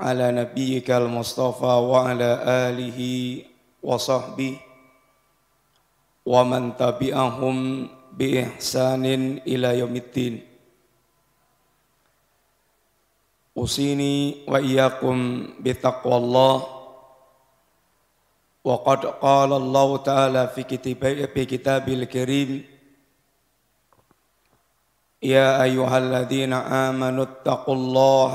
على نبيك المصطفى وعلى آله وصحبه ومن تبعهم بإحسان إلى يوم الدين. أوصيني وإياكم بتقوى الله. وقد قال الله تعالى في كتاب الكريم يا أيها الذين آمنوا اتقوا الله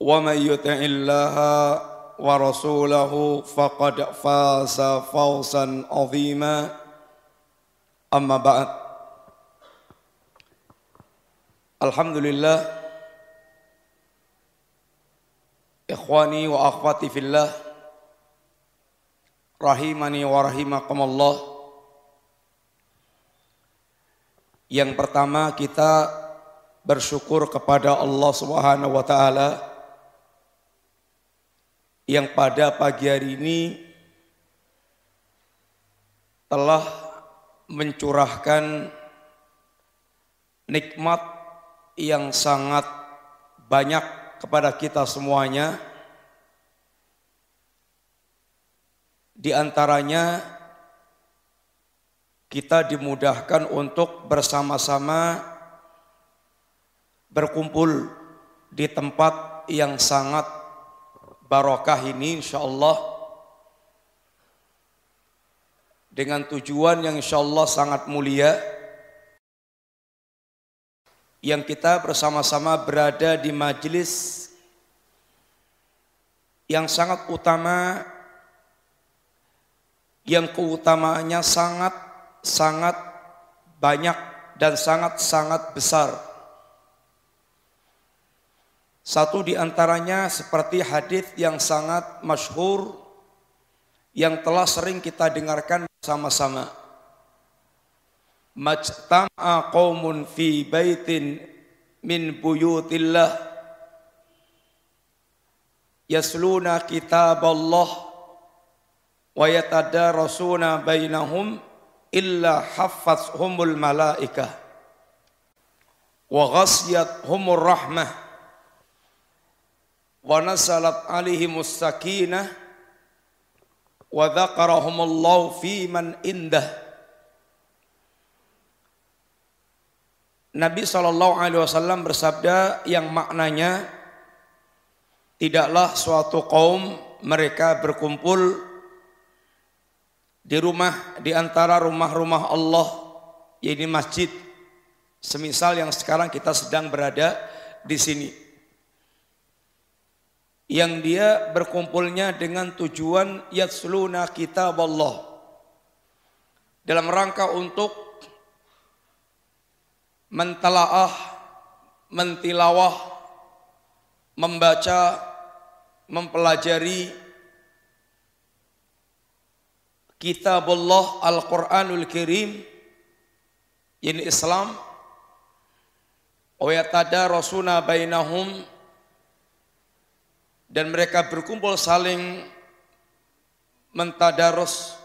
ومن يطع الله ورسوله فقد فاز فوزا عظيما أما بعد الحمد لله إخواني وأخواتي في الله rahimani wa rahimakumullah Yang pertama kita bersyukur kepada Allah Subhanahu wa taala yang pada pagi hari ini telah mencurahkan nikmat yang sangat banyak kepada kita semuanya. Di antaranya kita dimudahkan untuk bersama-sama berkumpul di tempat yang sangat barokah ini insya Allah dengan tujuan yang insya Allah sangat mulia yang kita bersama-sama berada di majelis yang sangat utama yang keutamaannya sangat sangat banyak dan sangat sangat besar satu di antaranya seperti hadis yang sangat masyhur yang telah sering kita dengarkan bersama-sama. Majtama'a qaumun fi baitin min buyutillah. Yasluna kitab Allah wa yatadarasuna bainahum illa haffazhumul malaikah. Wa ghasiyat-humur rahmah wa nasalat alihimus sakinah wa dzakarahumullahu fi man indah. Nabi Shallallahu Alaihi Wasallam bersabda yang maknanya tidaklah suatu kaum mereka berkumpul di rumah di antara rumah-rumah Allah yaitu masjid. Semisal yang sekarang kita sedang berada di sini yang dia berkumpulnya dengan tujuan yatsluna kitab Allah dalam rangka untuk mentalaah, mentilawah, membaca, mempelajari kitab Allah Al-Quranul Karim ini Islam. Wa yatadarasuna bainahum dan mereka berkumpul saling mentadarus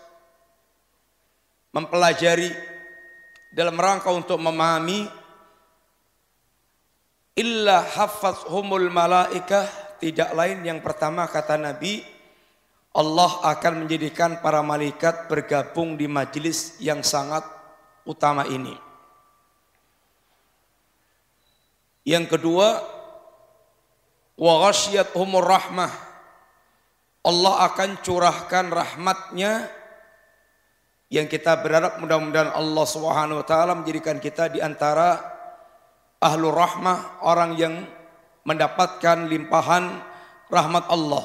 mempelajari dalam rangka untuk memahami illa humul malaikah tidak lain yang pertama kata Nabi Allah akan menjadikan para malaikat bergabung di majelis yang sangat utama ini. Yang kedua, wa umur rahmah. Allah akan curahkan rahmatnya. Yang kita berharap mudah-mudahan Allah Subhanahu wa taala menjadikan kita di antara ahlu rahmah orang yang mendapatkan limpahan rahmat Allah.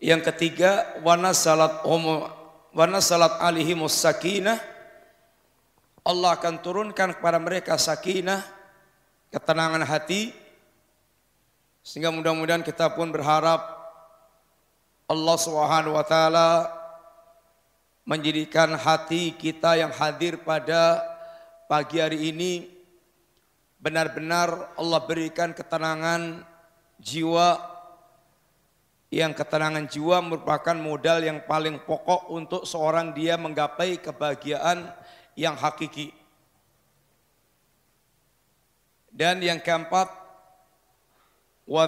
Yang ketiga wana salat wana salat alihimus sakinah. Allah akan turunkan kepada mereka sakinah ketenangan hati sehingga mudah-mudahan kita pun berharap Allah Subhanahu wa taala menjadikan hati kita yang hadir pada pagi hari ini benar-benar Allah berikan ketenangan jiwa yang ketenangan jiwa merupakan modal yang paling pokok untuk seorang dia menggapai kebahagiaan yang hakiki. Dan yang keempat, wa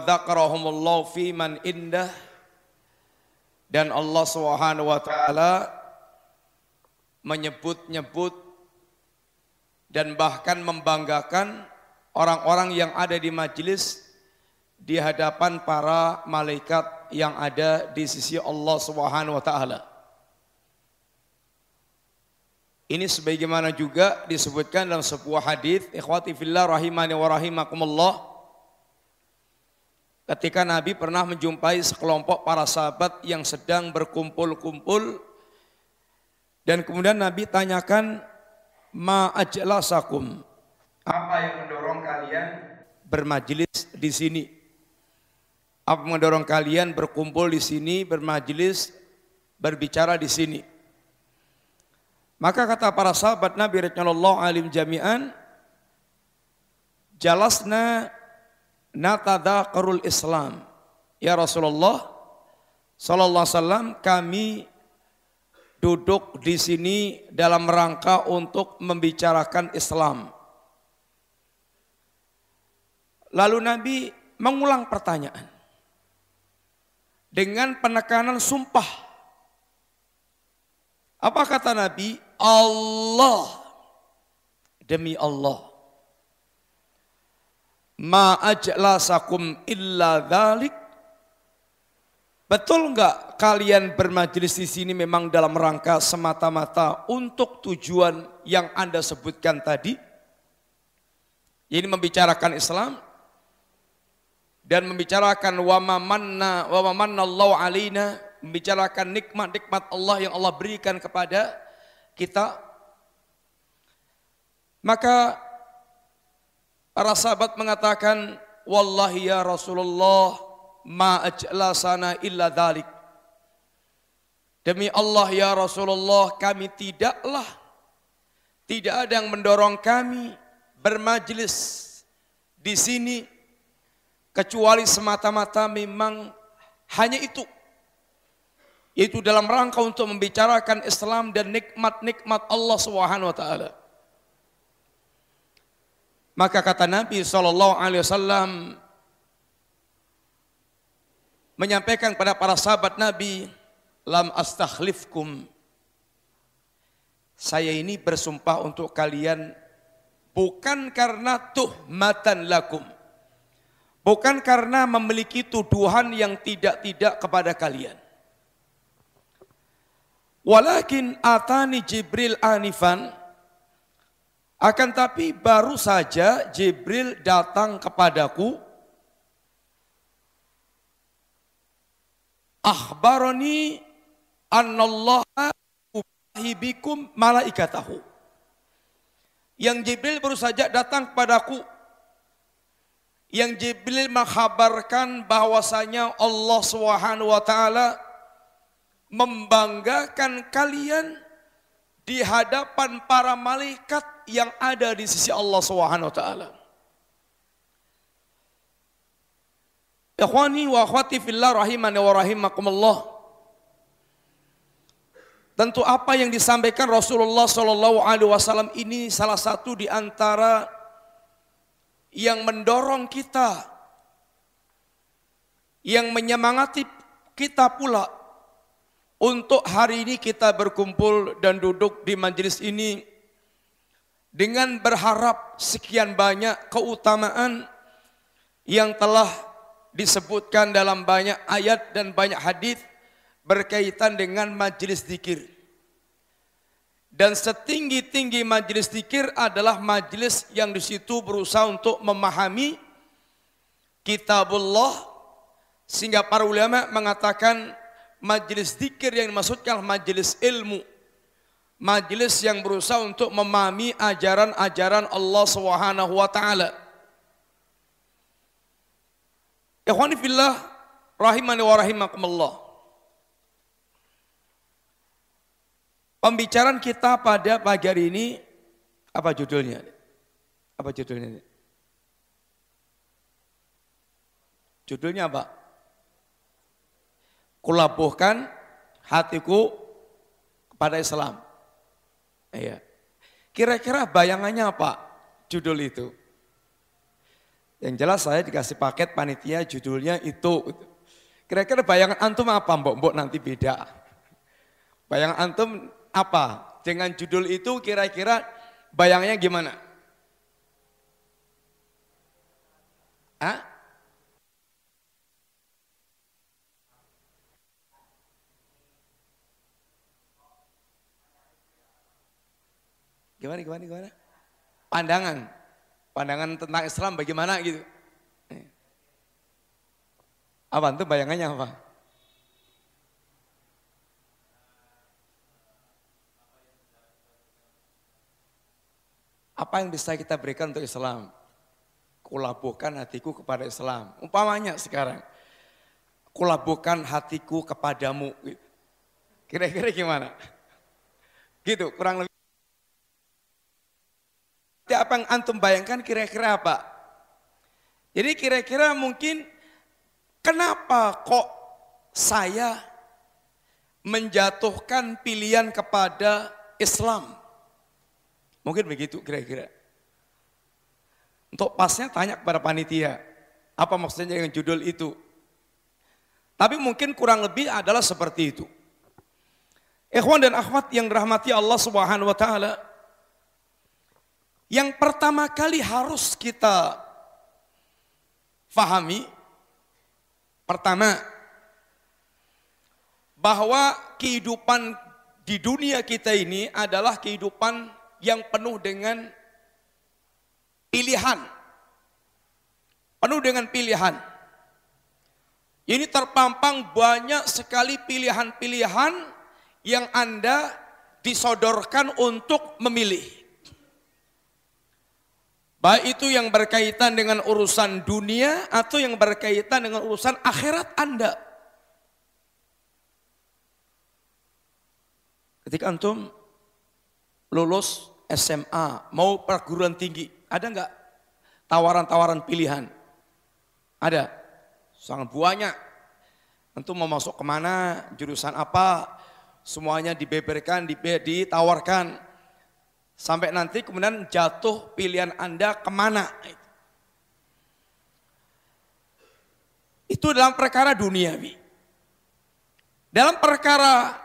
fi man indah dan Allah Subhanahu wa taala menyebut-nyebut dan bahkan membanggakan orang-orang yang ada di majelis di hadapan para malaikat yang ada di sisi Allah Subhanahu wa taala. Ini sebagaimana juga disebutkan dalam sebuah hadis, ikhwati fillah rahimani wa rahimakumullah ketika Nabi pernah menjumpai sekelompok para sahabat yang sedang berkumpul-kumpul dan kemudian Nabi tanyakan ma ajlasakum? Apa yang mendorong kalian bermajelis di sini. Apa mendorong kalian berkumpul di sini bermajelis berbicara di sini? Maka kata para sahabat Nabi radhiyallahu alim jami'an jalasna natadzakarul Islam. Ya Rasulullah sallallahu alaihi wasallam kami duduk di sini dalam rangka untuk membicarakan Islam. Lalu Nabi mengulang pertanyaan dengan penekanan sumpah. Apa kata Nabi? Allah demi Allah ma ajlasakum illa dhalik Betul enggak kalian bermajelis di sini memang dalam rangka semata-mata untuk tujuan yang Anda sebutkan tadi? Ini membicarakan Islam dan membicarakan wa manna wa manna Allah alaina, membicarakan nikmat-nikmat Allah yang Allah berikan kepada kita. Maka Para sahabat mengatakan, Wallahi ya Rasulullah, ma ajlasana illa dhalik. Demi Allah ya Rasulullah, kami tidaklah, tidak ada yang mendorong kami bermajlis di sini, kecuali semata-mata memang hanya itu. Yaitu dalam rangka untuk membicarakan Islam dan nikmat-nikmat Allah Subhanahu wa taala. Maka kata Nabi Shallallahu Alaihi Wasallam menyampaikan kepada para sahabat Nabi, lam astakhlifkum. Saya ini bersumpah untuk kalian bukan karena tuhmatan lakum. Bukan karena memiliki tuduhan yang tidak-tidak kepada kalian. Walakin atani Jibril anifan akan tapi baru saja Jibril datang kepadaku akhbarani annallaha bikum malaikatahu. Yang Jibril baru saja datang kepadaku. Yang Jibril menghabarkan bahwasanya Allah Subhanahu wa taala membanggakan kalian di hadapan para malaikat yang ada di sisi Allah Subhanahu wa taala. Ikhwani wa akhwati fillah rahimani wa rahimakumullah. Tentu apa yang disampaikan Rasulullah Shallallahu Alaihi Wasallam ini salah satu di antara yang mendorong kita, yang menyemangati kita pula untuk hari ini kita berkumpul dan duduk di majelis ini dengan berharap sekian banyak keutamaan yang telah disebutkan dalam banyak ayat dan banyak hadis berkaitan dengan majelis zikir. Dan setinggi-tinggi majelis zikir adalah majelis yang di situ berusaha untuk memahami kitabullah sehingga para ulama mengatakan majelis zikir yang dimaksudkan majelis ilmu. Majelis yang berusaha untuk memahami ajaran-ajaran Allah Subhanahu wa taala. Ikhwani fillah rahimani wa rahimakumullah. Pembicaraan kita pada pagi hari ini apa judulnya? Apa judulnya? Judulnya apa? Kulabuhkan hatiku kepada Islam. Iya. Kira-kira bayangannya apa judul itu? Yang jelas saya dikasih paket panitia judulnya itu. Kira-kira bayangan antum apa mbok? Mbok nanti beda. Bayangan antum apa? Dengan judul itu kira-kira bayangnya gimana? Hah? Gimana, gimana, gimana? Pandangan. Pandangan tentang Islam bagaimana gitu. Apa itu bayangannya apa? Apa yang bisa kita berikan untuk Islam? Kulabuhkan hatiku kepada Islam. Umpamanya sekarang. Kulabuhkan hatiku kepadamu. Kira-kira gimana? Gitu, kurang lebih apa yang antum bayangkan kira-kira apa? Jadi kira-kira mungkin kenapa kok saya menjatuhkan pilihan kepada Islam? Mungkin begitu kira-kira. Untuk pasnya tanya kepada panitia, apa maksudnya dengan judul itu? Tapi mungkin kurang lebih adalah seperti itu. Ikhwan dan akhwat yang dirahmati Allah Subhanahu wa taala, yang pertama kali harus kita fahami, pertama, bahwa kehidupan di dunia kita ini adalah kehidupan yang penuh dengan pilihan. Penuh dengan pilihan. Ini terpampang banyak sekali pilihan-pilihan yang Anda disodorkan untuk memilih. Baik itu yang berkaitan dengan urusan dunia atau yang berkaitan dengan urusan akhirat Anda. Ketika antum lulus SMA, mau perguruan tinggi, ada nggak tawaran-tawaran pilihan? Ada, sangat banyak. Antum mau masuk ke mana, jurusan apa, semuanya dibeberkan, ditawarkan. Sampai nanti kemudian jatuh pilihan Anda ke mana. Itu dalam perkara duniawi. Dalam perkara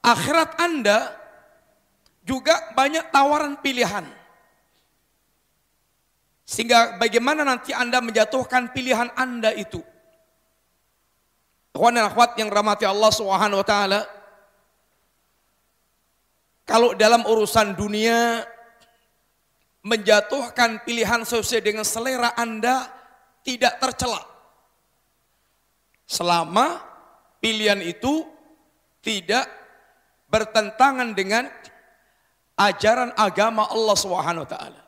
akhirat Anda juga banyak tawaran pilihan. Sehingga bagaimana nanti Anda menjatuhkan pilihan Anda itu. Akhwan dan akhwat yang rahmati Allah Subhanahu wa taala. Kalau dalam urusan dunia menjatuhkan pilihan sesuai dengan selera Anda tidak tercela. Selama pilihan itu tidak bertentangan dengan ajaran agama Allah Subhanahu wa taala.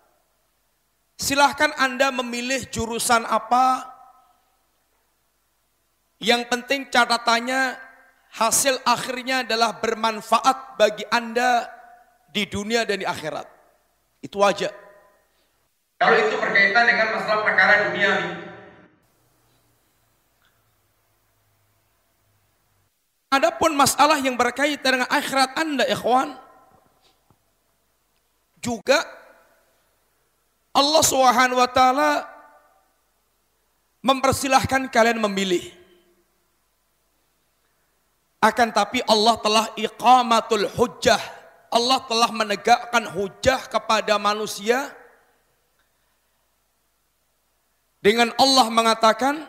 Silahkan Anda memilih jurusan apa. Yang penting catatannya hasil akhirnya adalah bermanfaat bagi Anda di dunia dan di akhirat. Itu aja. Kalau itu berkaitan dengan masalah perkara dunia ini. Adapun masalah yang berkaitan dengan akhirat Anda, ikhwan, juga Allah Subhanahu wa taala mempersilahkan kalian memilih. Akan tapi Allah telah iqamatul hujjah. Allah telah menegakkan hujjah kepada manusia dengan Allah mengatakan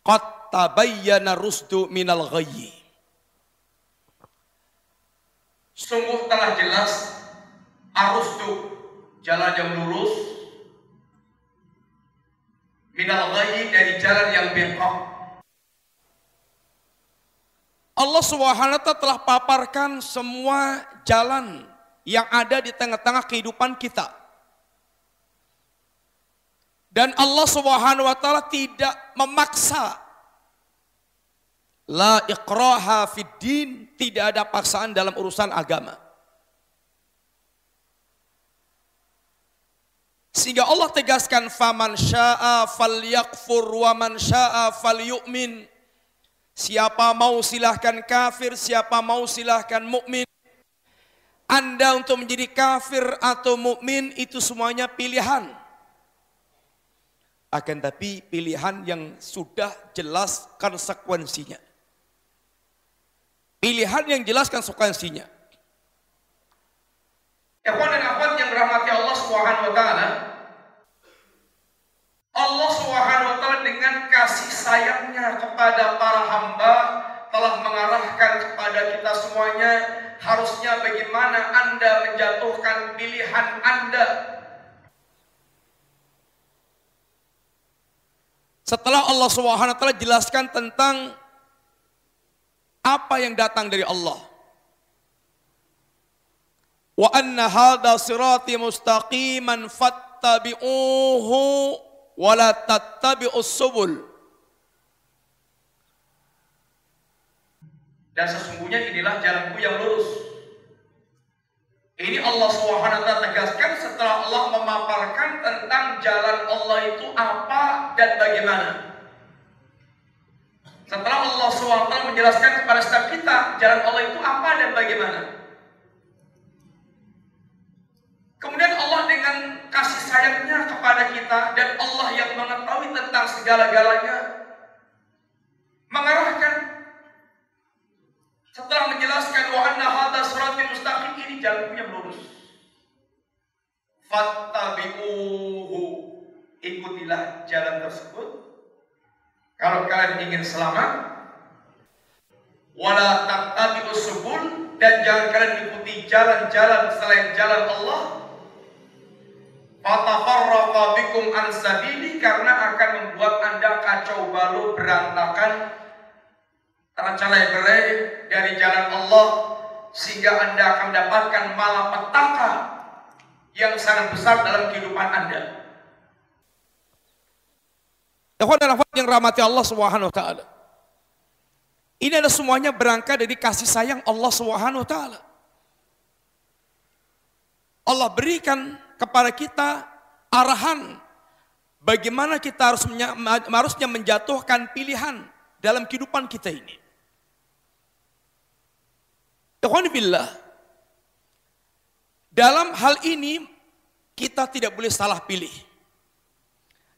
qad tabayyana rusdu minal ghayyi. Sungguh telah jelas arusdu jalan yang lurus minal ghayyi dari jalan yang bengkok Allah SWT telah paparkan semua jalan yang ada di tengah-tengah kehidupan kita. Dan Allah Subhanahu wa taala tidak memaksa. La ikraha fid din, tidak ada paksaan dalam urusan agama. Sehingga Allah tegaskan faman syaa falyakfur wa man syaa falyu'min. Siapa mau silahkan kafir, siapa mau silahkan mukmin. Anda untuk menjadi kafir atau mukmin itu semuanya pilihan. Akan tapi pilihan yang sudah jelas konsekuensinya. Pilihan yang jelas konsekuensinya. Ikhwan dan yang dirahmati Allah Subhanahu wa taala. Allah taala dengan kasih sayangnya kepada para hamba telah mengarahkan kepada kita semuanya harusnya bagaimana Anda menjatuhkan pilihan Anda. Setelah Allah taala jelaskan tentang apa yang datang dari Allah wa anna hadha sirati mustaqiman fattabi'uhu wa la tattabi'us subul dan sesungguhnya inilah jalanku yang lurus ini Allah SWT tegaskan setelah Allah memaparkan tentang jalan Allah itu apa dan bagaimana. Setelah Allah SWT menjelaskan kepada setiap kita jalan Allah itu apa dan bagaimana. Kemudian Allah dengan kasih sayangnya kepada kita dan Allah yang mengetahui tentang segala-galanya mengarahkan setelah menjelaskan wa anna hadza siratal mustaqim ini jalanku yang lurus. Fattabi'uhu ikutilah jalan tersebut. Kalau kalian ingin selamat, wala tattabi'us subul dan jangan kalian ikuti jalan-jalan selain jalan Allah Fatafarraqa bikum karena akan membuat Anda kacau balau berantakan tercelerai dari jalan Allah sehingga Anda akan mendapatkan malapetaka yang sangat besar dalam kehidupan Anda. Yang rahmati Allah Subhanahu wa taala. Ini adalah semuanya berangkat dari kasih sayang Allah Subhanahu wa taala. Allah berikan kepada kita arahan bagaimana kita harus harusnya menjatuhkan pilihan dalam kehidupan kita ini. billah. Dalam hal ini kita tidak boleh salah pilih.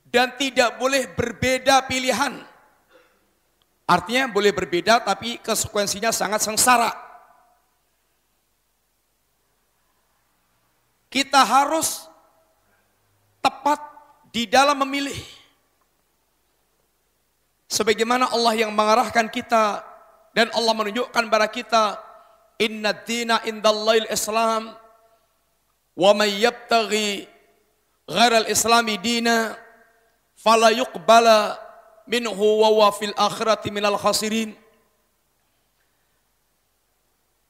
Dan tidak boleh berbeda pilihan. Artinya boleh berbeda tapi konsekuensinya sangat sengsara. Kita harus tepat di dalam memilih. Sebagaimana Allah yang mengarahkan kita dan Allah menunjukkan kepada kita inna dina indallahil islam wa may yabtaghi ghairal islami dina fala yuqbala minhu wa wa fil akhirati minal khasirin.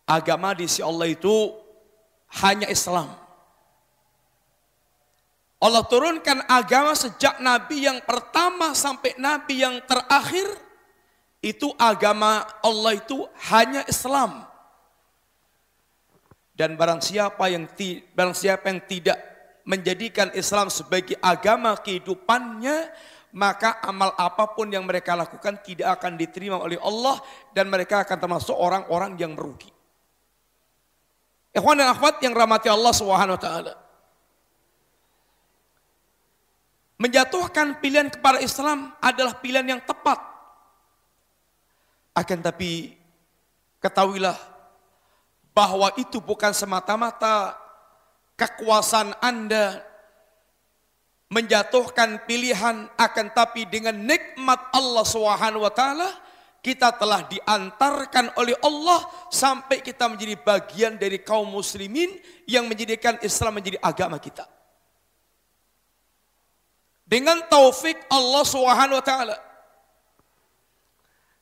Agama di sisi Allah itu hanya Islam. Allah turunkan agama sejak nabi yang pertama sampai nabi yang terakhir itu agama Allah itu hanya Islam. Dan barang siapa yang barang siapa yang tidak menjadikan Islam sebagai agama kehidupannya, maka amal apa pun yang mereka lakukan tidak akan diterima oleh Allah dan mereka akan termasuk orang-orang yang merugi. Ikhwan dan akhwat yang rahmati Allah Subhanahu wa taala. Menjatuhkan pilihan kepada Islam adalah pilihan yang tepat. Akan tapi ketahuilah bahwa itu bukan semata-mata kekuasaan Anda menjatuhkan pilihan akan tapi dengan nikmat Allah Subhanahu wa taala kita telah diantarkan oleh Allah sampai kita menjadi bagian dari kaum muslimin yang menjadikan Islam menjadi agama kita. Dengan taufik Allah Subhanahu wa taala.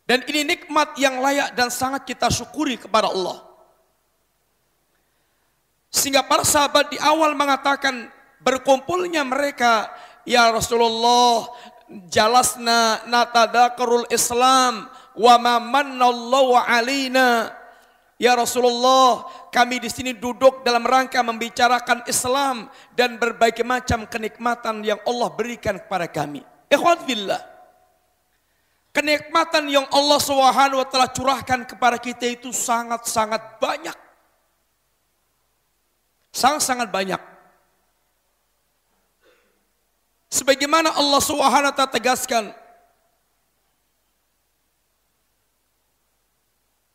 Dan ini nikmat yang layak dan sangat kita syukuri kepada Allah. Sehingga para sahabat di awal mengatakan berkumpulnya mereka, ya Rasulullah, jalasna natadakarul Islam wa ma alaina Ya Rasulullah, kami di sini duduk dalam rangka membicarakan Islam dan berbagai macam kenikmatan yang Allah berikan kepada kami. Ikhwan fillah. Kenikmatan yang Allah Subhanahu wa taala curahkan kepada kita itu sangat-sangat banyak. Sangat-sangat banyak. Sebagaimana Allah Subhanahu wa taala tegaskan,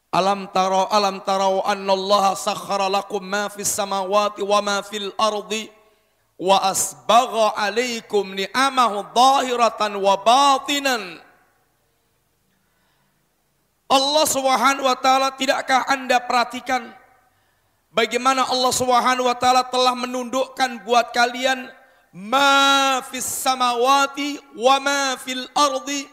Alam taro alam taro Allah sakhara lakum ma fis samawati wa ma fil ardi wa asbagha alaikum ni'amahu zahiratan wa batinan. Allah Subhanahu wa taala tidakkah Anda perhatikan bagaimana Allah Subhanahu wa taala telah menundukkan buat kalian ma fis samawati wa ma fil ardi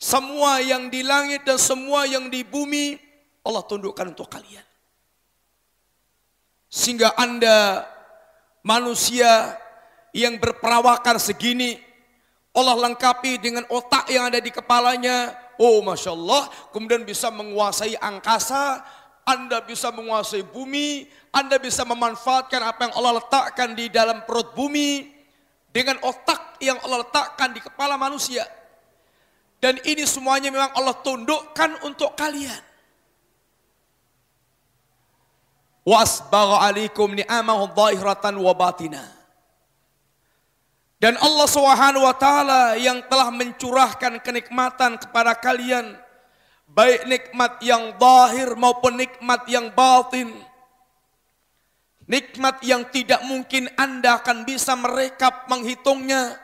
semua yang di langit dan semua yang di bumi Allah tundukkan untuk kalian. Sehingga Anda manusia yang berperawakan segini, Allah lengkapi dengan otak yang ada di kepalanya. Oh Masya Allah, kemudian bisa menguasai angkasa, Anda bisa menguasai bumi, Anda bisa memanfaatkan apa yang Allah letakkan di dalam perut bumi, dengan otak yang Allah letakkan di kepala manusia. Dan ini semuanya memang Allah tundukkan untuk kalian. Wasbagha alaikum ni'amahu dhahiratan wa batina. Dan Allah Subhanahu wa taala yang telah mencurahkan kenikmatan kepada kalian baik nikmat yang zahir maupun nikmat yang batin. Nikmat yang tidak mungkin Anda akan bisa merekap menghitungnya.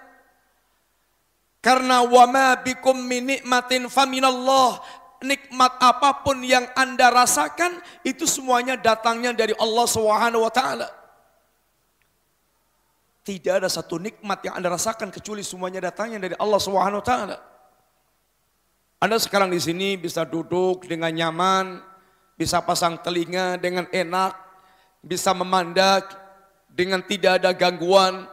Karena wama bikum min nikmatin faminallah nikmat apa pun yang Anda rasakan itu semuanya datangnya dari Allah Subhanahu wa taala. Tidak ada satu nikmat yang Anda rasakan kecuali semuanya datangnya dari Allah Subhanahu wa taala. Anda sekarang di sini bisa duduk dengan nyaman, bisa pasang telinga dengan enak, bisa memandang dengan tidak ada gangguan.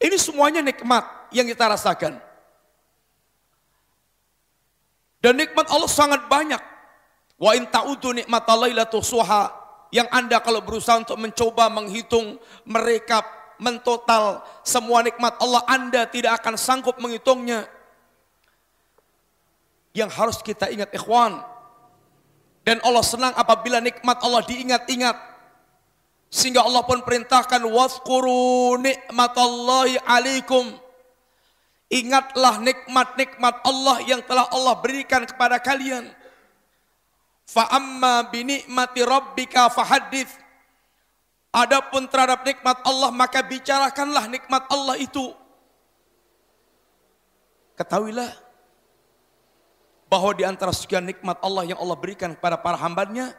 Ini semuanya nikmat yang kita rasakan. Dan nikmat Allah sangat banyak. Wa in ta'udu. Yang Anda kalau berusaha untuk mencoba menghitung, merekap, mentotal semua nikmat Allah, Anda tidak akan sanggup menghitungnya. Yang harus kita ingat ikhwan. Dan Allah senang apabila nikmat Allah diingat-ingat. Sehingga Allah pun perintahkan waskuru nikmatallahi alaikum Ingatlah nikmat-nikmat Allah yang telah Allah berikan kepada kalian. Fa'amma rabbika. Adapun terhadap nikmat Allah maka bicarakanlah nikmat Allah itu. Ketahuilah bahwa di antara sekian nikmat Allah yang Allah berikan kepada para hambanya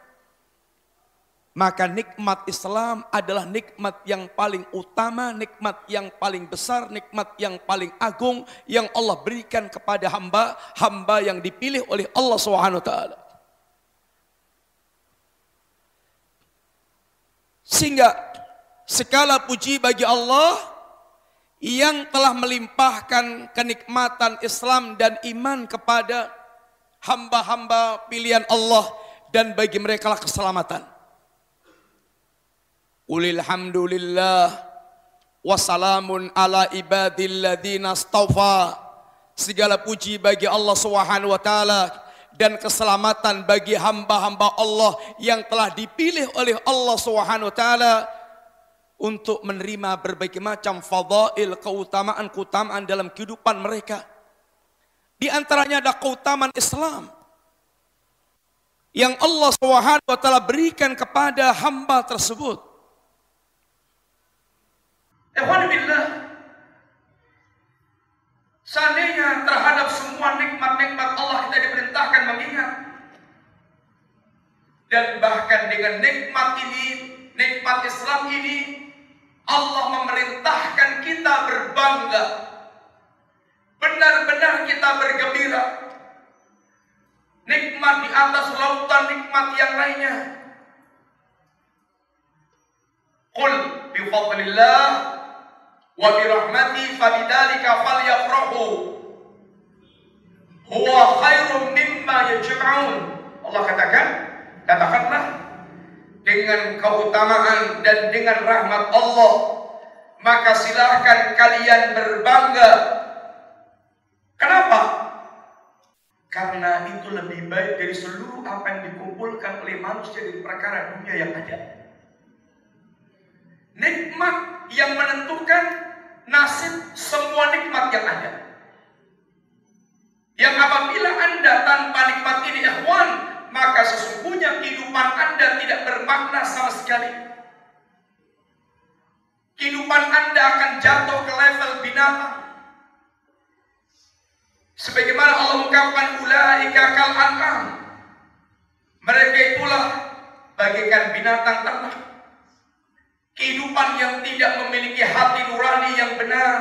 maka nikmat Islam adalah nikmat yang paling utama, nikmat yang paling besar, nikmat yang paling agung yang Allah berikan kepada hamba, hamba yang dipilih oleh Allah taala. Sehingga segala puji bagi Allah yang telah melimpahkan kenikmatan Islam dan iman kepada hamba-hamba pilihan Allah dan bagi mereka lah keselamatan. Ulil hamdulillah wassalamun ala ibadilladzina astaufa. Segala puji bagi Allah Subhanahu wa taala dan keselamatan bagi hamba-hamba Allah yang telah dipilih oleh Allah Subhanahu wa taala untuk menerima berbagai macam fadail keutamaan-keutamaan dalam kehidupan mereka. Di antaranya ada keutamaan Islam yang Allah Subhanahu wa taala berikan kepada hamba tersebut. Ikhwan billah. Seandainya terhadap semua nikmat-nikmat Allah kita diperintahkan mengingat. Dan bahkan dengan nikmat ini, nikmat Islam ini, Allah memerintahkan kita berbangga. Benar-benar kita bergembira. Nikmat di atas lautan nikmat yang lainnya. Qul bifadlillah wa bi rahmati fabidzalika falyafrahu. Huwa khairum mimma yajma'un. Allah katakan katakanlah dengan keutamaan dan dengan rahmat Allah maka silahkan kalian berbangga. Kenapa? Karena itu lebih baik dari seluruh apa yang dikumpulkan oleh manusia dari perkara dunia yang ada nikmat yang menentukan nasib semua nikmat yang ada. Yang apabila Anda tanpa nikmat ini ikhwan, maka sesungguhnya kehidupan Anda tidak bermakna sama sekali. Kehidupan Anda akan jatuh ke level binatang. Sebagaimana Allah ungkapkan ulaika kal an'am. Mereka itulah bagaikan binatang ternak. Kehidupan yang tidak memiliki hati nurani yang benar.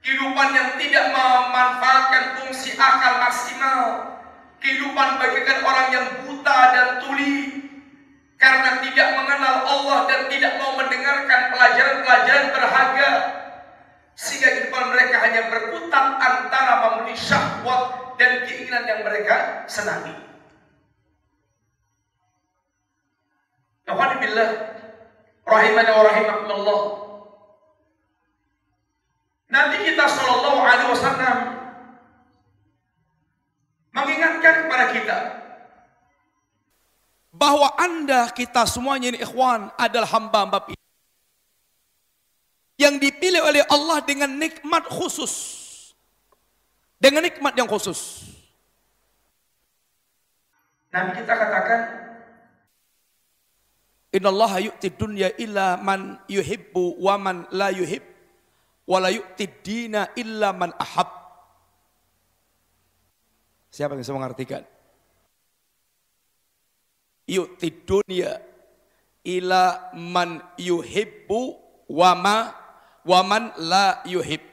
Kehidupan yang tidak memanfaatkan fungsi akal maksimal. Kehidupan bagaikan orang yang buta dan tuli. Karena tidak mengenal Allah dan tidak mau mendengarkan pelajaran-pelajaran berharga. Sehingga kehidupan mereka hanya berkutat antara memenuhi syahwat dan keinginan yang mereka senangi. Alhamdulillah rahimana wa rahimakumullah. Nabi kita sallallahu alaihi wasallam mengingatkan kepada kita bahwa Anda kita semuanya ini ikhwan adalah hamba-hamba yang dipilih oleh Allah dengan nikmat khusus. Dengan nikmat yang khusus. Nabi kita katakan Innallaha yu'ti dunya illa man yuhibbu wa man la yuhib wa la yu'ti dina illa man ahab. Siapa yang bisa mengartikan? Yu'ti dunya ila man yuhibbu wa ma wa man la yuhib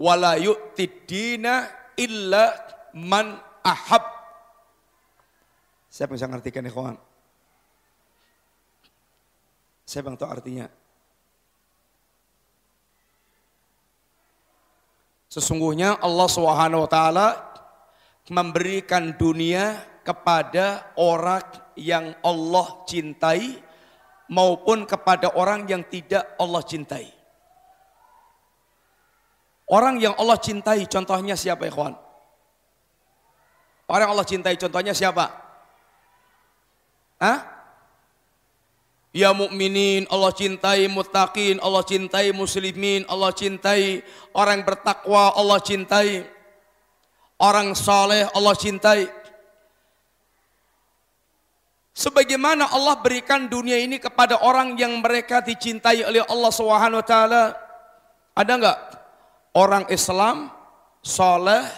wa la yu'ti dina illa man ahab. Siapa yang bisa mengartikan ikhwan? Saya bang tahu artinya. Sesungguhnya Allah Subhanahu wa taala memberikan dunia kepada orang yang Allah cintai maupun kepada orang yang tidak Allah cintai. Orang yang Allah cintai contohnya siapa ikhwan? Orang yang Allah cintai contohnya siapa? Hah? Ya mukminin, Allah cintai muttaqin, Allah cintai muslimin, Allah cintai orang bertakwa, Allah cintai orang saleh, Allah cintai. Sebagaimana Allah berikan dunia ini kepada orang yang mereka dicintai oleh Allah Subhanahu wa taala. Ada enggak orang Islam saleh,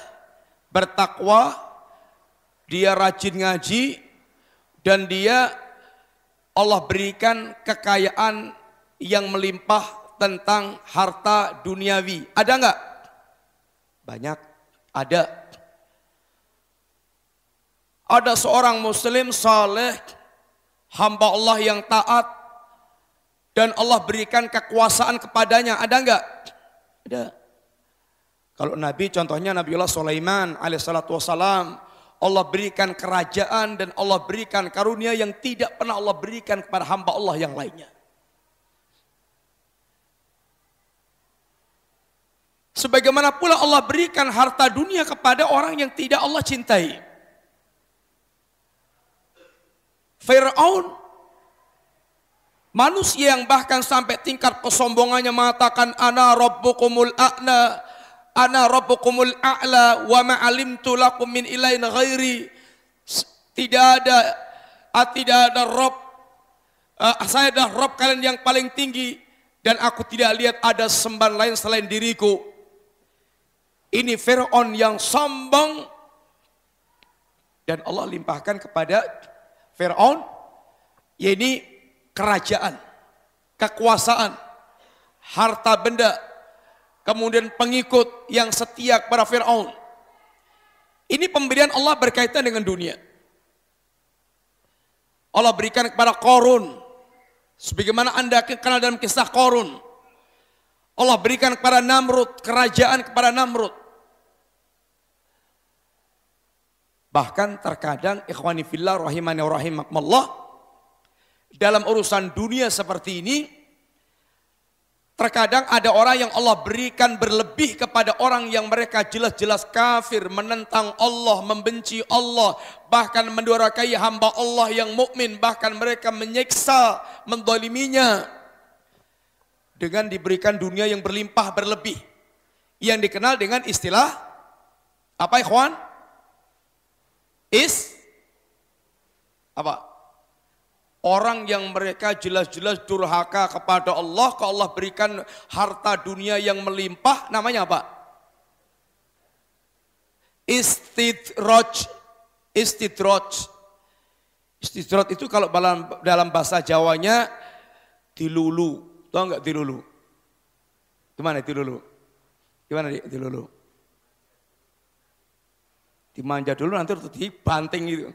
bertakwa, dia rajin ngaji dan dia Allah berikan kekayaan yang melimpah tentang harta duniawi. Ada enggak? Banyak. Ada. Ada seorang muslim saleh, hamba Allah yang taat, dan Allah berikan kekuasaan kepadanya. Ada enggak? Ada. Kalau Nabi contohnya Nabiullah Sulaiman alaihissalatu wassalam. Allah berikan kerajaan dan Allah berikan karunia yang tidak pernah Allah berikan kepada hamba Allah yang lainnya. Sebagaimana pula Allah berikan harta dunia kepada orang yang tidak Allah cintai. Fir'aun manusia yang bahkan sampai tingkat kesombongannya mengatakan ana rabbukumul a'na ana rabbukumul a'la wa ma alimtu lakum min ilain ghairi. Tidak ada ah, tidak ada rob uh, saya adalah rob kalian yang paling tinggi dan aku tidak lihat ada sembahan lain selain diriku. Ini Fir'aun yang sombong dan Allah limpahkan kepada Fir'aun yaitu kerajaan, kekuasaan, harta benda, kemudian pengikut yang setia kepada Fir'aun. Ini pemberian Allah berkaitan dengan dunia. Allah berikan kepada Korun. Sebagaimana anda kenal dalam kisah Korun. Allah berikan kepada Namrud, kerajaan kepada Namrud. Bahkan terkadang ikhwani fillah rahimani rahimakumullah dalam urusan dunia seperti ini terkadang ada orang yang Allah berikan berlebih kepada orang yang mereka jelas-jelas kafir, menentang Allah, membenci Allah, bahkan mendurakai hamba Allah yang mukmin, bahkan mereka menyiksa, mendoliminya dengan diberikan dunia yang berlimpah berlebih yang dikenal dengan istilah apa ikhwan? is apa? Orang yang mereka jelas-jelas durhaka kepada Allah, kalau Allah berikan harta dunia yang melimpah, namanya apa? Istidraj. Istidraj. Istidraj itu kalau dalam, dalam bahasa Jawanya dilulu. Tahu enggak dilulu? Gimana dilulu? Gimana dilulu? Dimanja dulu nanti dibanting gitu.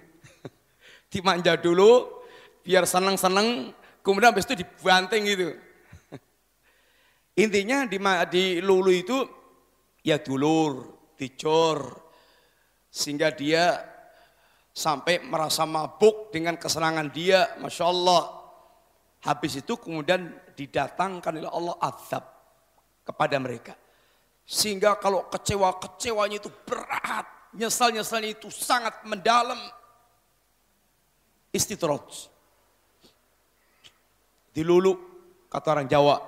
Dimanja dulu biar seneng-seneng, kemudian habis itu dibanting gitu. Intinya di, di lulu itu ya dulur, dicor, sehingga dia sampai merasa mabuk dengan kesenangan dia, Masya Allah. Habis itu kemudian didatangkan oleh Allah azab kepada mereka. Sehingga kalau kecewa-kecewanya itu berat, nyesal-nyesalnya itu sangat mendalam. Istitroj. Dilulu, kata orang Jawa.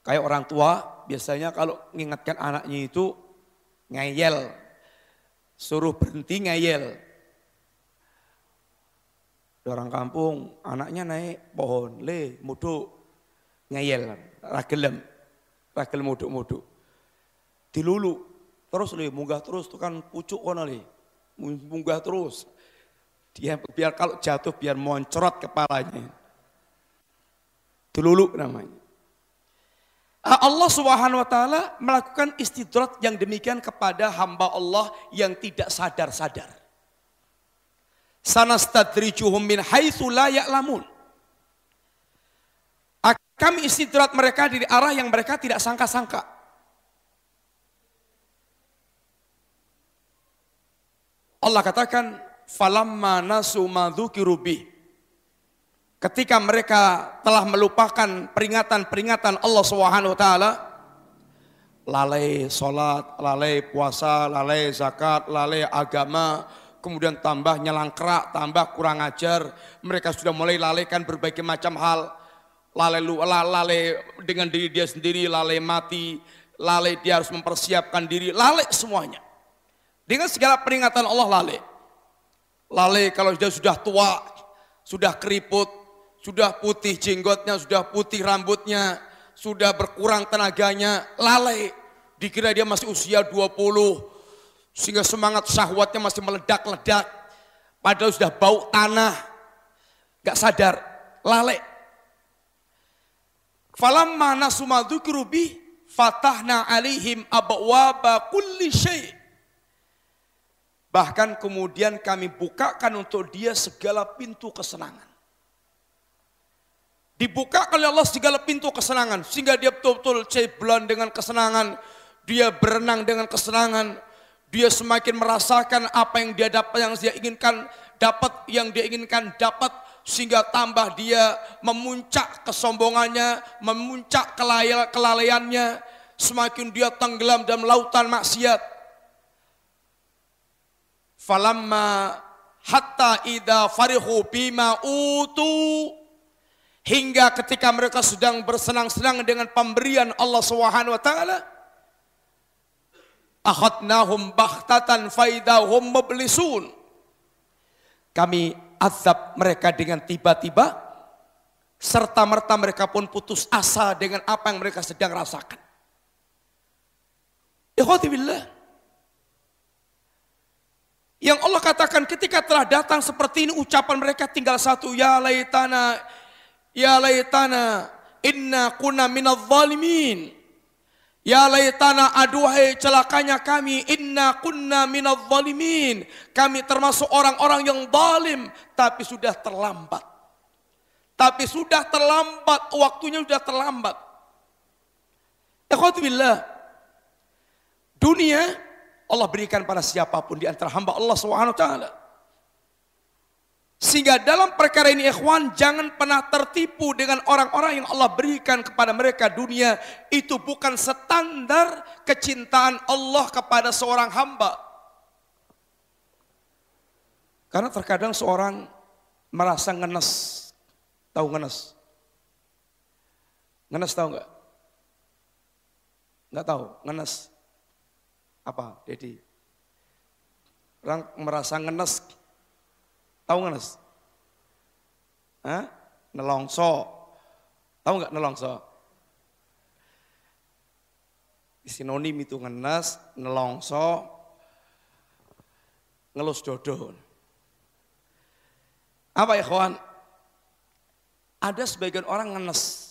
Kayak orang tua, biasanya kalau mengingatkan anaknya itu ngeyel. Suruh berhenti ngeyel. Orang kampung, anaknya naik pohon, le, muduk, ngeyel, ragelem, ragel muduk-muduk. Dilulu, Terus li munggah terus tuh kan pucuk kono li. Munggah terus. Dia biar kalau jatuh biar moncrot kepalanya. Dululu namanya. Ah, Allah Subhanahu wa taala melakukan istidrat yang demikian kepada hamba Allah yang tidak sadar-sadar. Sanastadrijuhum min haitsu la ya'lamun. Kami istidrat mereka dari arah yang mereka tidak sangka-sangka. Allah katakan falamma nasu madzukiru Ketika mereka telah melupakan peringatan-peringatan Allah Subhanahu wa taala, lalai salat, lalai puasa, lalai zakat, lalai agama, kemudian tambah nyelangkrak, tambah kurang ajar, mereka sudah mulai lalaikan berbagai macam hal, lalai lalai dengan diri dia sendiri, lalai mati, lalai dia harus mempersiapkan diri, lalai semuanya. Dengan segala peringatan Allah lale. Lale kalau dia sudah tua, sudah keriput, sudah putih jenggotnya, sudah putih rambutnya, sudah berkurang tenaganya, lalai. Dikira dia masih usia 20, sehingga semangat syahwatnya masih meledak-ledak. Padahal sudah bau tanah, Gak sadar, lalai. Falamma nasuma dzukru fatahna alaihim abwaba kulli syai' Bahkan kemudian kami bukakan untuk dia segala pintu kesenangan. Dibukakan oleh Allah segala pintu kesenangan. Sehingga dia betul-betul ceblan dengan kesenangan. Dia berenang dengan kesenangan. Dia semakin merasakan apa yang dia dapat, yang dia inginkan dapat, yang dia inginkan dapat. Sehingga tambah dia memuncak kesombongannya, memuncak kelalaiannya. Semakin dia tenggelam dalam lautan maksiat Falamma hatta ida farihu bima utu hingga ketika mereka sedang bersenang-senang dengan pemberian Allah Subhanahu wa taala akhadnahum bahtatan faidahum mublisun kami azab mereka dengan tiba-tiba serta merta mereka pun putus asa dengan apa yang mereka sedang rasakan. Ikhwati billah. Yang Allah katakan ketika telah datang seperti ini ucapan mereka tinggal satu. Ya laytana, ya laytana, inna kuna minal zalimin. Ya laytana aduhai celakanya kami, inna kunna minal zalimin. Kami termasuk orang-orang yang zalim, tapi sudah terlambat. Tapi sudah terlambat, waktunya sudah terlambat. Ikhwatubillah. Dunia Allah berikan pada siapa pun di antara hamba Allah taala. Sehingga dalam perkara ini ikhwan jangan pernah tertipu dengan orang-orang yang Allah berikan kepada mereka dunia itu bukan standar kecintaan Allah kepada seorang hamba. Karena terkadang seorang merasa ngenes. Tahu ngenes? Ngenes tahu nggak? Nggak tahu, ngenes. Apa, Dedi? Orang merasa ngenes. Tahu ngenes? Hah? Nelongso. Tahu nggak nelongso? Sinonim itu ngenes, nelongso, ngelus dodo. Apa ya kawan? Ada sebagian orang ngenes.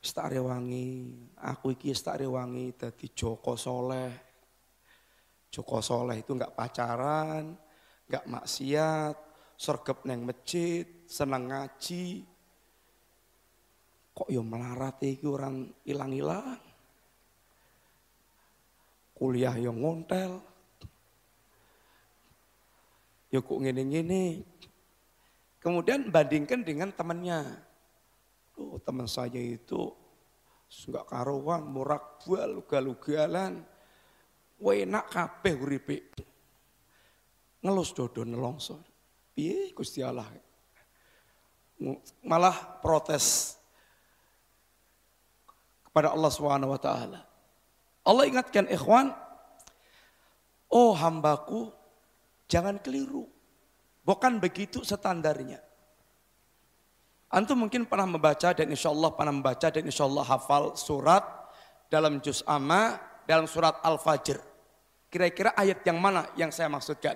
Tak rewangi, aku iki tak rewangi dadi Joko Soleh. Joko Soleh itu enggak pacaran, enggak maksiat, sergap neng masjid, senang ngaji. Kok yo melarat iki orang hilang-hilang. Kuliah yang ngontel. Yo kok ngene-ngene. Kemudian bandingkan dengan temannya. Oh, teman saya itu Enggak karuan, murak bual, ugal-ugalan. Wenak kabeh uripe. Ngelus dodo nelongso. Piye Gusti Allah. Malah protes kepada Allah Subhanahu wa taala. Allah ingatkan ikhwan, oh hambaku jangan keliru. Bukan begitu standarnya. Antum mungkin pernah membaca dan insya Allah pernah membaca dan insya Allah hafal surat dalam juz amma dalam surat Al-Fajr. Kira-kira ayat yang mana yang saya maksudkan?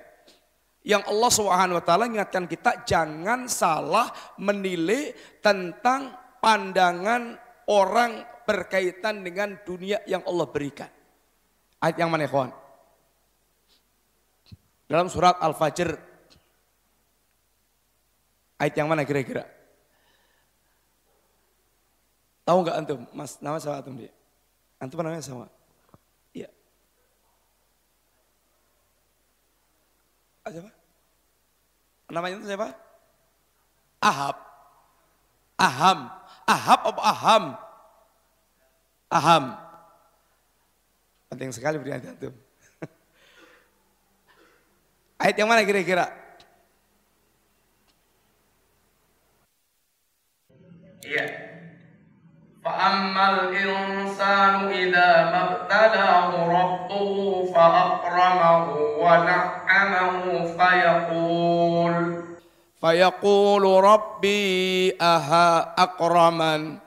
Yang Allah Subhanahu wa taala ingatkan kita jangan salah menilai tentang pandangan orang berkaitan dengan dunia yang Allah berikan. Ayat yang mana, kawan? Dalam surat Al-Fajr. Ayat yang mana kira-kira? Tahu nggak antum? Mas, nama sama antum dia? Antum namanya sama? Iya. Ah, siapa? Namanya itu siapa? Ahab. Aham. Ahab apa aham? Aham. Penting sekali beri antum. Ayat yang mana kira-kira? Iya. فأما الإنسان إذا ما ابتلاه ربه فأكرمه ونعمه فيقول فيقول ربي أها أكرمن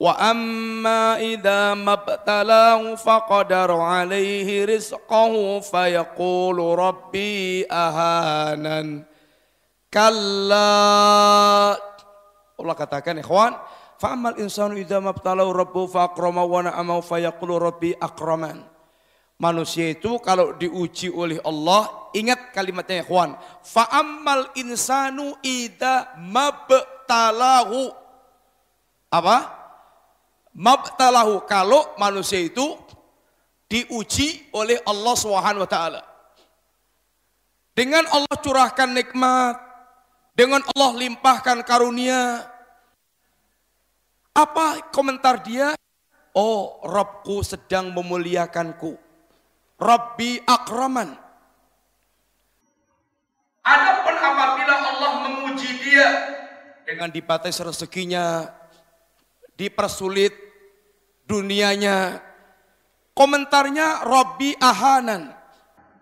وأما إذا ما ابتلاه فقدر عليه رزقه فيقول ربي أهانن Kalla. Allah katakan ikhwan, fa'amal insanu idza mabtalau rabbu faqrama wa na'ama fa yaqulu rabbi akraman. Manusia itu kalau diuji oleh Allah, ingat kalimatnya ikhwan, fa'amal insanu idza mabtalahu. Apa? Mabtalahu kalau manusia itu diuji oleh Allah Subhanahu wa taala. Dengan Allah curahkan nikmat, dengan Allah limpahkan karunia. Apa komentar dia? Oh, Rabbku sedang memuliakanku. Rabbi akraman. Adapun apabila Allah menguji dia dengan dibatasi rezekinya, dipersulit dunianya, komentarnya Rabbi ahanan.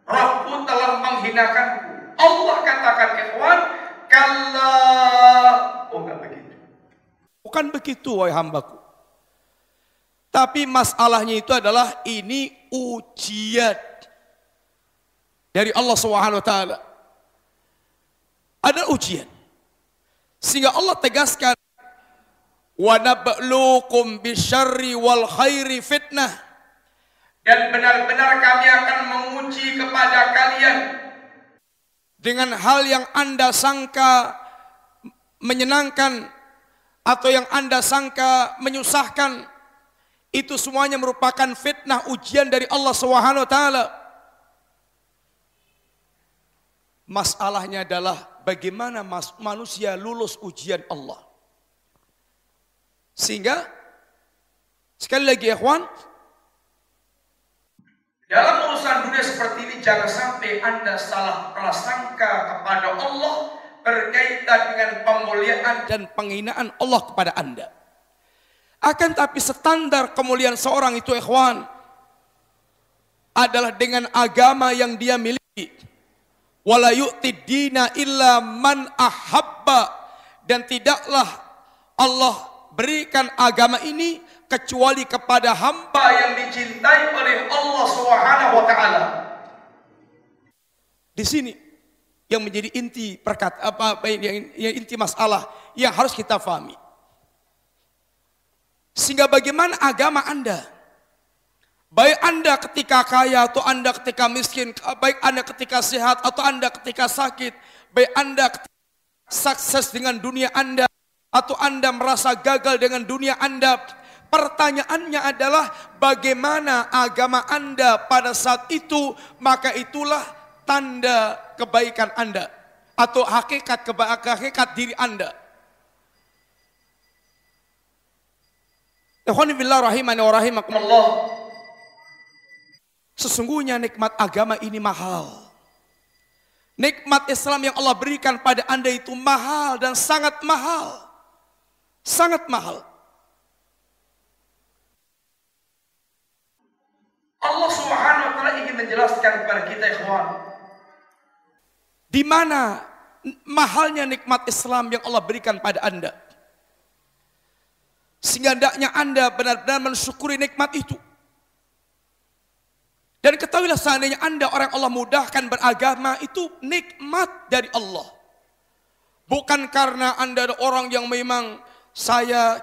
Rabbu telah menghinakanku. Allah katakan ikhwan, kalla. Oh enggak. Bukan begitu wahai hambaku. Tapi masalahnya itu adalah ini ujian dari Allah Subhanahu wa taala. Ada ujian. Sehingga Allah tegaskan wa nabluukum bisyarri wal khairi fitnah dan benar-benar kami akan menguji kepada kalian dengan hal yang Anda sangka menyenangkan atau yang Anda sangka menyusahkan itu semuanya merupakan fitnah ujian dari Allah Subhanahu wa taala. Masalahnya adalah bagaimana manusia lulus ujian Allah. Sehingga sekali lagi ikhwan, dalam urusan dunia seperti ini jangan sampai Anda salah prasangka kepada Allah berkaitan dengan pemuliaan dan penghinaan Allah kepada Anda. Akan tapi standar kemuliaan seorang itu ikhwan adalah dengan agama yang dia miliki. Wala dina illa man ahabba dan tidaklah Allah berikan agama ini kecuali kepada hamba yang dicintai oleh Allah Subhanahu wa taala. Di sini yang menjadi inti perkat apa, yang, yang inti masalah yang harus kita fahami. Sehingga bagaimana agama Anda? Baik Anda ketika kaya atau Anda ketika miskin, baik Anda ketika sehat atau Anda ketika sakit, baik Anda sukses dengan dunia Anda atau Anda merasa gagal dengan dunia Anda, Pertanyaannya adalah bagaimana agama Anda pada saat itu, maka itulah tanda kebaikan Anda atau hakikat hakikat diri Anda. Sesungguhnya nikmat agama ini mahal. Nikmat Islam yang Allah berikan pada Anda itu mahal dan sangat mahal. Sangat mahal. Allah Subhanahu wa taala ingin menjelaskan kepada kita ikhwan. Di mana mahalnya nikmat Islam yang Allah berikan pada Anda. Sehingga hendaknya Anda benar-benar mensyukuri nikmat itu. Dan ketahuilah seandainya Anda orang Allah mudahkan beragama itu nikmat dari Allah. Bukan karena Anda ada orang yang memang saya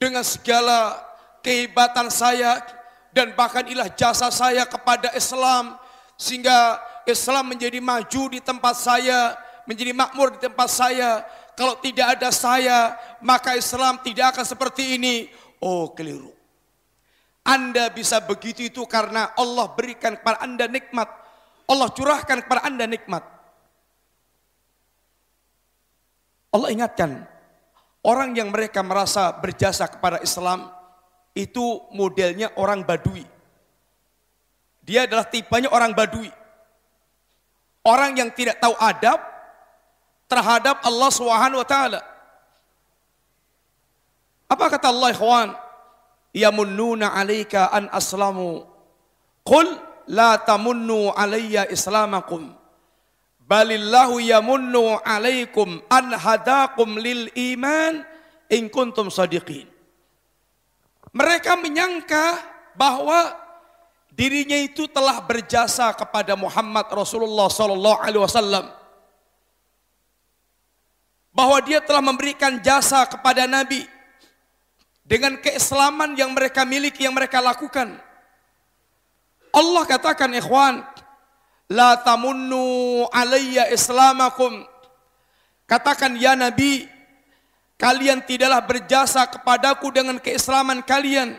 dengan segala kehebatan saya dan bahkan ilah jasa saya kepada Islam sehingga Islam menjadi maju di tempat saya, menjadi makmur di tempat saya. Kalau tidak ada saya, maka Islam tidak akan seperti ini. Oh, keliru. Anda bisa begitu itu karena Allah berikan kepada Anda nikmat. Allah curahkan kepada Anda nikmat. Allah ingatkan orang yang mereka merasa berjasa kepada Islam itu modelnya orang Badui. Dia adalah tipenya orang Badui. Orang yang tidak tahu adab terhadap Allah Subhanahu wa taala. Apa kata Allah ikhwan? Yamunnuna 'alaika an aslamu. Qul la tamunnu alayya islamakum. Balillahu yamunnu 'alaikum an hadakum lil iman in kuntum sadiqin. Mereka menyangka bahwa dirinya itu telah berjasa kepada Muhammad Rasulullah sallallahu alaihi wasallam. bahwa dia telah memberikan jasa kepada Nabi dengan keislaman yang mereka miliki, yang mereka lakukan. Allah katakan ikhwan, la tamunnu alayya islamakum. Katakan ya Nabi, kalian tidaklah berjasa kepadaku dengan keislaman kalian.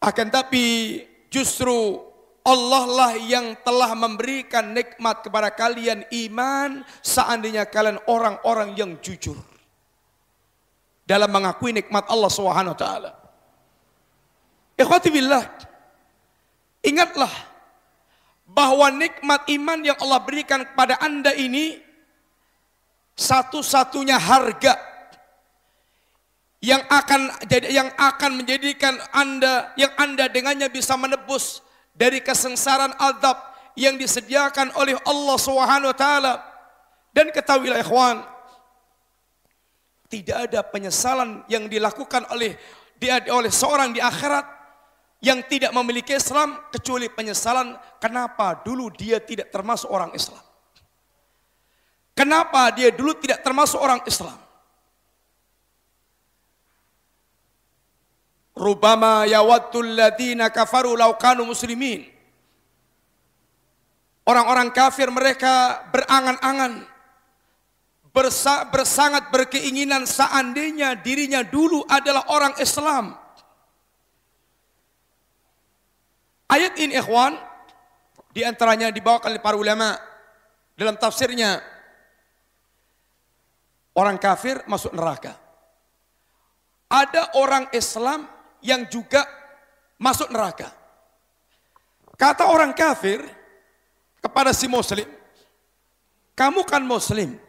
Akan tapi justru Allah lah yang telah memberikan nikmat kepada kalian iman seandainya kalian orang-orang yang jujur dalam mengakui nikmat Allah Subhanahu wa taala. Ikhwati ingatlah bahwa nikmat iman yang Allah berikan kepada Anda ini satu-satunya harga yang akan jadi yang akan menjadikan Anda yang Anda dengannya bisa menebus dari kesengsaraan azab yang disediakan oleh Allah Subhanahu wa taala. Dan ketahuilah ikhwan, tidak ada penyesalan yang dilakukan oleh dia oleh seorang di akhirat yang tidak memiliki Islam kecuali penyesalan kenapa dulu dia tidak termasuk orang Islam. Kenapa dia dulu tidak termasuk orang Islam? Rubama yawaddul ladina kafaru law kanu muslimin. Orang-orang kafir mereka berangan-angan bersa bersangat berkeinginan seandainya dirinya dulu adalah orang Islam. Ayat ini ikhwan di antaranya dibawakan oleh para ulama dalam tafsirnya orang kafir masuk neraka. Ada orang Islam yang juga masuk neraka. Kata orang kafir kepada si muslim, kamu kan muslim,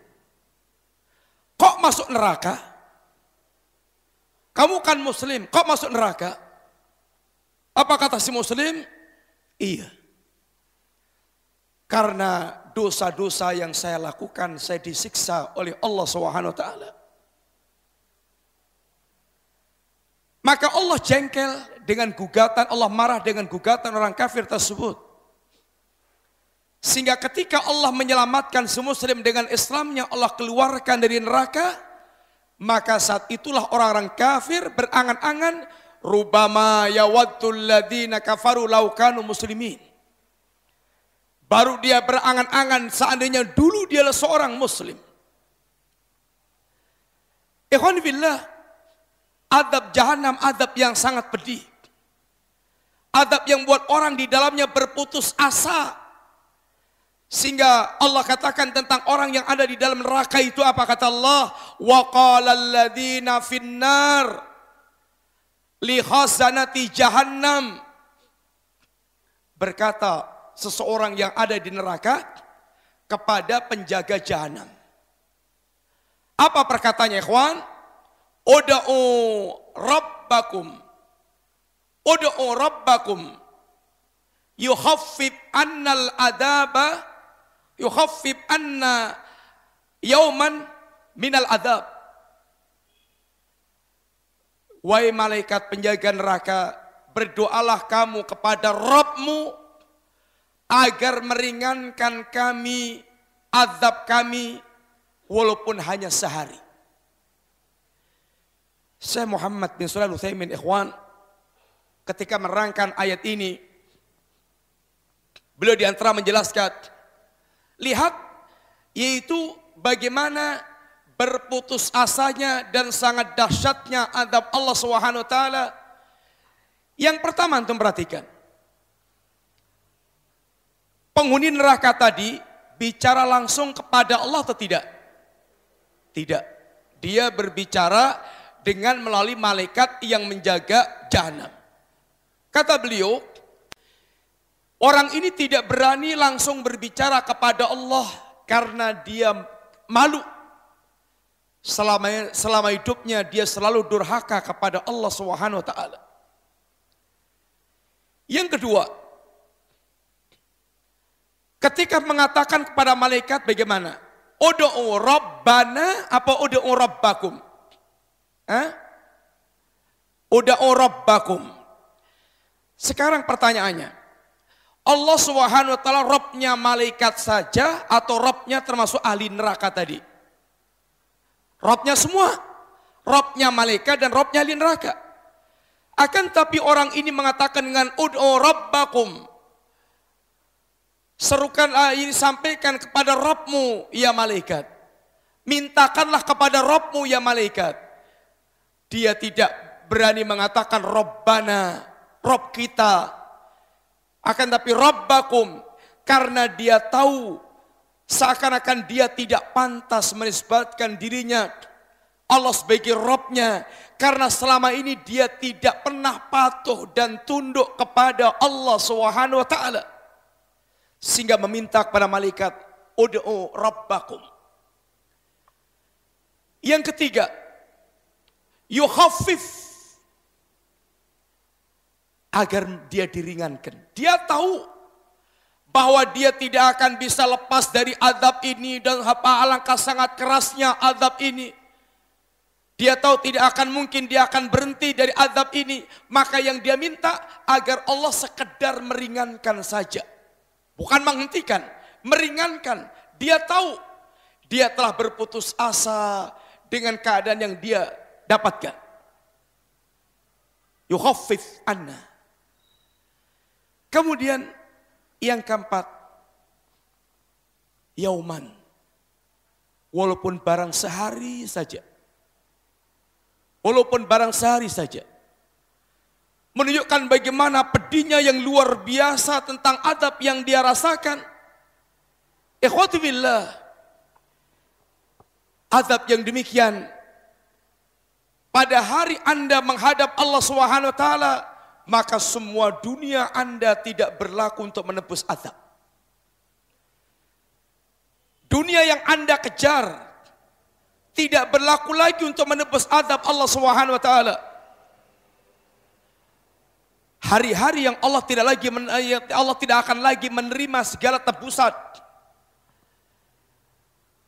Kok masuk neraka? Kamu kan muslim, kok masuk neraka? Apa kata si muslim? Iya. Karena dosa-dosa yang saya lakukan saya disiksa oleh Allah Subhanahu wa taala. Maka Allah jengkel dengan gugatan, Allah marah dengan gugatan orang kafir tersebut. Sehingga ketika Allah menyelamatkan semua muslim dengan Islamnya Allah keluarkan dari neraka, maka saat itulah orang-orang kafir berangan-angan rubama yawaddul ladina kafaru laukanu muslimin. Baru dia berangan-angan seandainya dulu dia seorang muslim. Ikhwan billah, adab jahanam adab yang sangat pedih. Adab yang buat orang di dalamnya berputus asa sehingga Allah katakan tentang orang yang ada di dalam neraka itu apa kata Allah? Wa qala alladziina finnar li khazanati jahannam. Berkata seseorang yang ada di neraka kepada penjaga jahanam. Apa perkataannya ikhwan? Uda'u rabbakum. Uda'u rabbakum. Yuhaffib annal adaba yukhaffif anna yauman minal adab. Wahai malaikat penjaga neraka, berdoalah kamu kepada Rabbmu agar meringankan kami azab kami walaupun hanya sehari. Saya Muhammad bin Sulaiman Utsaimin ikhwan ketika merangkan ayat ini beliau di antara menjelaskan Lihat, yaitu bagaimana berputus asanya dan sangat dahsyatnya adab Allah Subhanahu wa taala. Yang pertama antum perhatikan. Penghuni neraka tadi bicara langsung kepada Allah atau tidak? Tidak. Dia berbicara dengan melalui malaikat yang menjaga jahanam. Kata beliau, Orang ini tidak berani langsung berbicara kepada Allah karena dia malu. Selama selama hidupnya dia selalu durhaka kepada Allah Subhanahu taala. Yang kedua, ketika mengatakan kepada malaikat bagaimana? Udu'u rabbana apa udu'u rabbakum? Hah? Udu'u rabbakum. Sekarang pertanyaannya, Allah Subhanahu wa taala robnya malaikat saja atau robnya termasuk ahli neraka tadi? Robnya semua. Robnya malaikat dan robnya ahli neraka. Akan tapi orang ini mengatakan dengan ud'u rabbakum. Serukanlah ini sampaikan kepada Robmu ya malaikat. Mintakanlah kepada Robmu ya malaikat. Dia tidak berani mengatakan Robbana, Rob kita. Akan tapi Robbakum. Karena dia tahu seakan-akan dia tidak pantas menisbatkan dirinya Allah sebagai Robnya. Karena selama ini dia tidak pernah patuh dan tunduk kepada Allah Subhanahu wa taala. Sehingga meminta kepada malaikat, "Ud'u rabbakum." Yang ketiga, yukhafif agar dia diringankan. Dia tahu bahwa dia tidak akan bisa lepas dari azab ini dan apa alangkah sangat kerasnya azab ini. Dia tahu tidak akan mungkin dia akan berhenti dari azab ini. Maka yang dia minta agar Allah sekedar meringankan saja. Bukan menghentikan, meringankan. Dia tahu dia telah berputus asa dengan keadaan yang dia dapatkan. Yukhaffif anna. Kemudian yang keempat, yauman. Walaupun barang sehari saja. Walaupun barang sehari saja. Menunjukkan bagaimana pedihnya yang luar biasa tentang adab yang dia rasakan. Ikhwati billah. Adab yang demikian. Pada hari Anda menghadap Allah Subhanahu wa taala, maka semua dunia Anda tidak berlaku untuk menebus azab. Dunia yang Anda kejar tidak berlaku lagi untuk menebus azab Allah Subhanahu wa taala. Hari-hari yang Allah tidak lagi Allah tidak akan lagi menerima segala tebusan.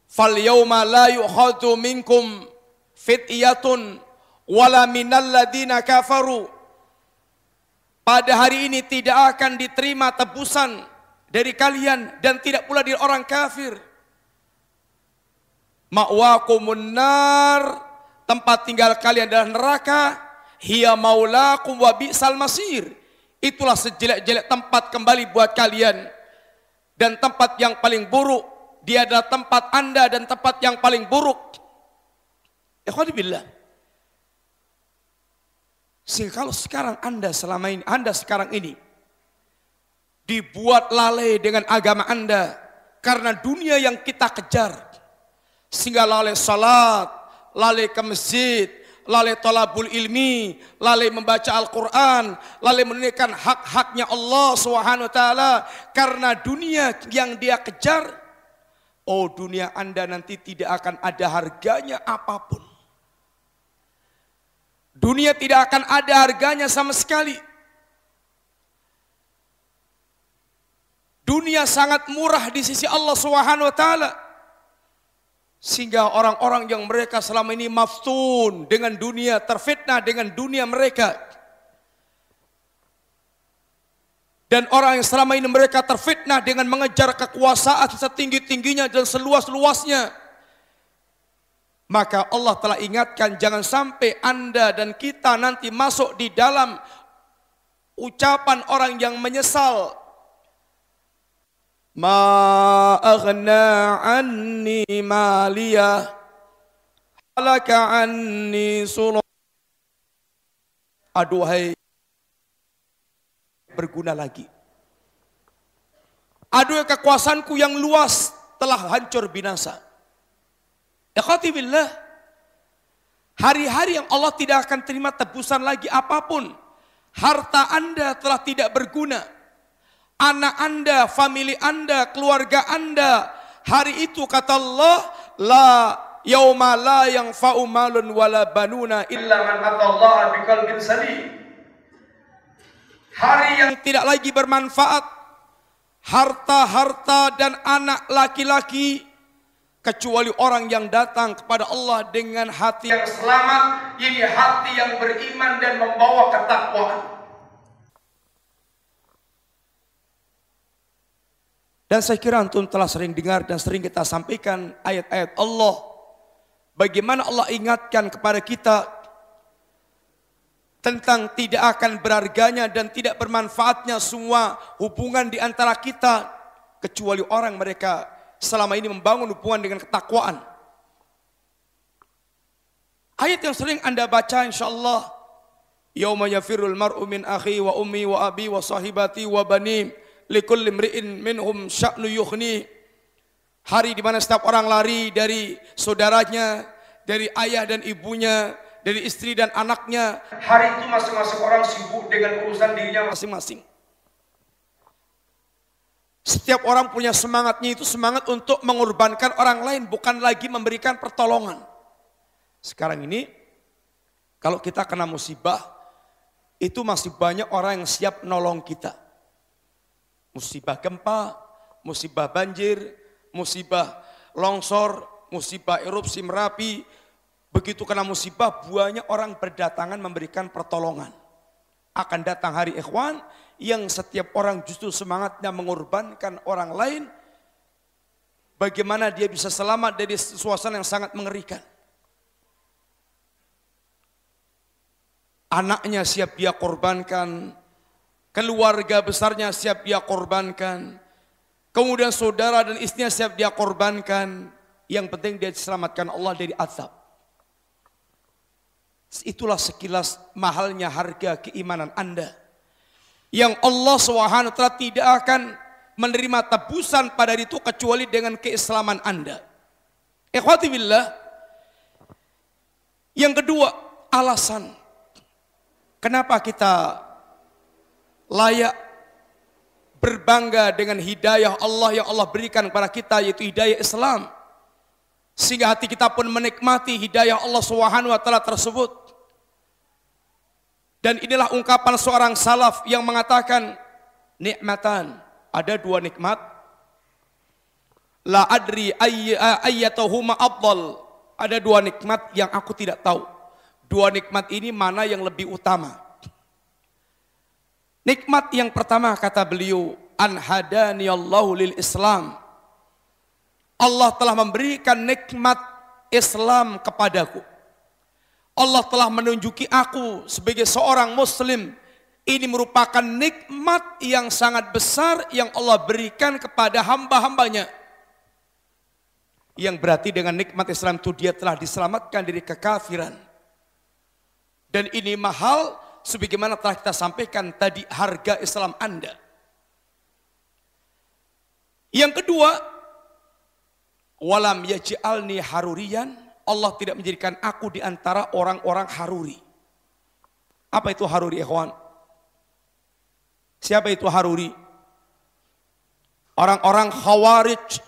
Fal yauma la yu'khadhu minkum fityatun wala minal ladina kafaru pada hari ini tidak akan diterima tebusan dari kalian dan tidak pula dari orang kafir. Ma'wakumun nar, tempat tinggal kalian adalah neraka, hiya maulakum wa bi'sal masir. Itulah sejelek-jelek tempat kembali buat kalian. Dan tempat yang paling buruk, dia adalah tempat anda dan tempat yang paling buruk. Ikhwanibillah. Sehingga kalau sekarang Anda selama ini, Anda sekarang ini dibuat lalai dengan agama Anda karena dunia yang kita kejar. Sehingga lalai salat, lalai ke masjid, lalai talabul ilmi, lalai membaca Al-Quran, lalai menunaikan hak-haknya Allah Subhanahu taala karena dunia yang dia kejar, oh dunia Anda nanti tidak akan ada harganya apa pun. Dunia tidak akan ada harganya sama sekali. Dunia sangat murah di sisi Allah Subhanahu wa taala. Sehingga orang-orang yang mereka selama ini maftun dengan dunia, terfitnah dengan dunia mereka. Dan orang yang selama ini mereka terfitnah dengan mengejar kekuasaan setinggi-tingginya dan seluas-luasnya maka Allah telah ingatkan jangan sampai Anda dan kita nanti masuk di dalam ucapan orang yang menyesal. Ma aghna anni maliyah halaka anni sulh Aduhai berguna lagi. Aduh kekuasaanku yang luas telah hancur binasa. Ikhwati billah. Hari-hari yang Allah tidak akan terima tebusan lagi apa pun. Harta Anda telah tidak berguna. Anak Anda, famili Anda, keluarga Anda. Hari itu kata Allah, la yauma la yang malun wala banuna illa man atallaha biqalbin salim. Hari yang tidak lagi bermanfaat. Harta-harta dan anak laki-laki kecuali orang yang datang kepada Allah dengan hati yang selamat, ini hati yang beriman dan membawa ketakwaan. Dan saya kira antum telah sering dengar dan sering kita sampaikan ayat-ayat Allah Bagaimana Allah ingatkan kepada kita tentang tidak akan berharganya dan tidak bermanfaatnya semua hubungan di antara kita kecuali orang mereka selama ini membangun hubungan dengan ketakwaan. Ayat yang sering Anda baca insyaallah Yauma yafirul mar'u min akhi wa ummi wa abi wa sahibati wa bani likulli imri'in minhum sya'nu yukhni Hari di mana setiap orang lari dari saudaranya, dari ayah dan ibunya, dari istri dan anaknya. Hari itu masing-masing orang sibuk dengan urusan dirinya masing-masing. Setiap orang punya semangatnya itu semangat untuk mengorbankan orang lain, bukan lagi memberikan pertolongan. Sekarang ini, kalau kita kena musibah, itu masih banyak orang yang siap nolong kita. Musibah gempa, musibah banjir, musibah longsor, musibah erupsi Merapi, begitu kena musibah banyak orang berdatangan memberikan pertolongan. Akan datang hari ikhwan yang setiap orang justru semangatnya mengorbankan orang lain. Bagaimana dia bisa selamat dari suasana yang sangat mengerikan. Anaknya siap dia korbankan, keluarga besarnya siap dia korbankan, Kemudian saudara dan istrinya siap dia korbankan. Yang penting dia diselamatkan Allah dari azab. Itulah sekilas mahalnya harga keimanan Anda. Yang Allah SWT tidak akan menerima tebusan pada itu kecuali dengan keislaman Anda. Ikhwati billah. Yang kedua, alasan kenapa kita layak berbangga dengan hidayah Allah yang Allah berikan kepada kita yaitu hidayah Islam. Sehingga hati kita pun menikmati hidayah Allah Subhanahu wa tersebut. Dan inilah ungkapan seorang salaf yang mengatakan nikmatan, ada dua nikmat. La adri ayyatuhuma afdal. Ada dua nikmat yang aku tidak tahu. Dua nikmat ini mana yang lebih utama? Nikmat yang pertama kata beliau, an hadani Allahu lil Islam. Allah telah memberikan nikmat Islam kepadaku. Allah telah menunjuki aku sebagai seorang muslim. Ini merupakan nikmat yang sangat besar yang Allah berikan kepada hamba-hambanya. Yang berarti dengan nikmat Islam itu dia telah diselamatkan dari kekafiran. Dan ini mahal sebagaimana telah kita sampaikan tadi harga Islam Anda. Yang kedua, walam yaj'alni harurian, Allah tidak menjadikan aku di antara orang-orang haruri. Apa itu haruri, ikhwan? Siapa itu haruri? Orang-orang khawarij.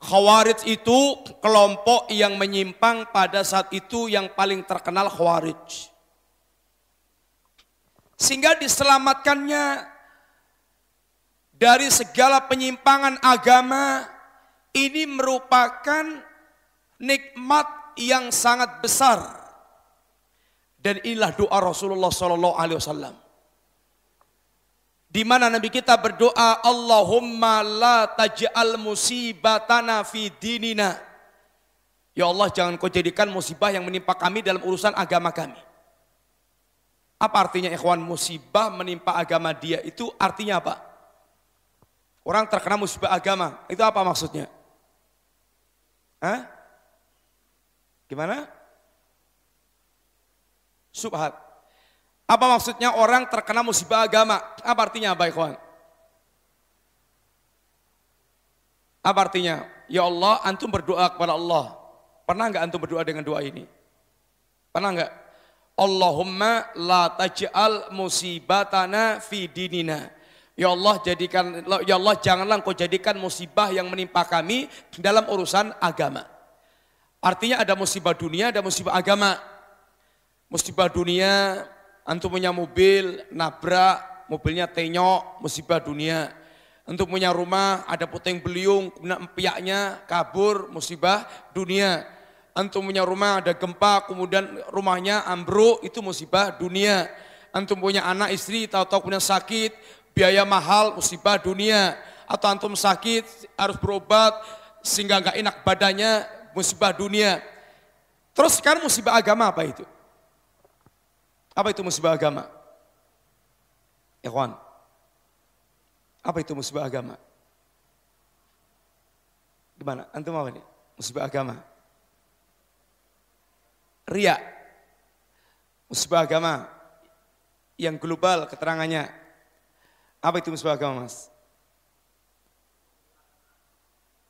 Khawarij itu kelompok yang menyimpang pada saat itu yang paling terkenal khawarij. Sehingga diselamatkannya dari segala penyimpangan agama ini merupakan nikmat yang sangat besar. Dan inilah doa Rasulullah sallallahu alaihi wasallam. Di mana Nabi kita berdoa, Allahumma la taj'al musibatana fi dinina. Ya Allah, jangan kau jadikan musibah yang menimpa kami dalam urusan agama kami. Apa artinya ikhwan musibah menimpa agama dia itu artinya apa? Orang terkena musibah agama, itu apa maksudnya? Hah? Gimana? Subhat. Apa maksudnya orang terkena musibah agama? Apa artinya apa ikhwan? Apa artinya? Ya Allah, antum berdoa kepada Allah. Pernah enggak antum berdoa dengan doa ini? Pernah enggak? Allahumma la taj'al musibatana fi dinina. Ya Allah jadikan ya Allah janganlah engkau jadikan musibah yang menimpa kami dalam urusan agama. Artinya ada musibah dunia, ada musibah agama. Musibah dunia, antum punya mobil, nabrak, mobilnya tenyok, musibah dunia. Untuk punya rumah, ada puting beliung, kemudian empiaknya kabur, musibah dunia antum punya rumah ada gempa, kemudian rumahnya ambruk, itu musibah dunia. Antum punya anak istri, tahu-tahu punya sakit, biaya mahal, musibah dunia. Atau antum sakit, harus berobat, sehingga nggak enak badannya, musibah dunia. Terus sekarang musibah agama apa itu? Apa itu musibah agama? Ikhwan. Apa itu musibah agama? Gimana? Antum apa ini? Musibah agama. Ria. Musibah agama. Yang global keterangannya. Apa itu musibah agama mas?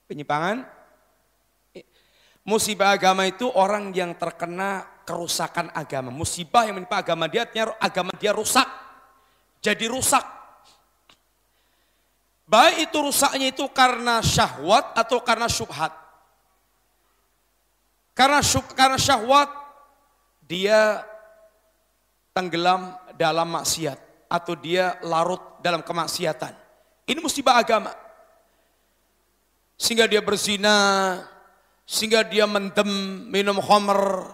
Penyimpangan. Musibah agama itu orang yang terkena kerusakan agama. Musibah yang menimpa agama dia, agama dia rusak. Jadi rusak. Baik itu rusaknya itu karena syahwat atau karena syubhat. Karena syub, karena syahwat dia tenggelam dalam maksiat atau dia larut dalam kemaksiatan. Ini musibah agama. Sehingga dia berzina, sehingga dia mendem minum khamr,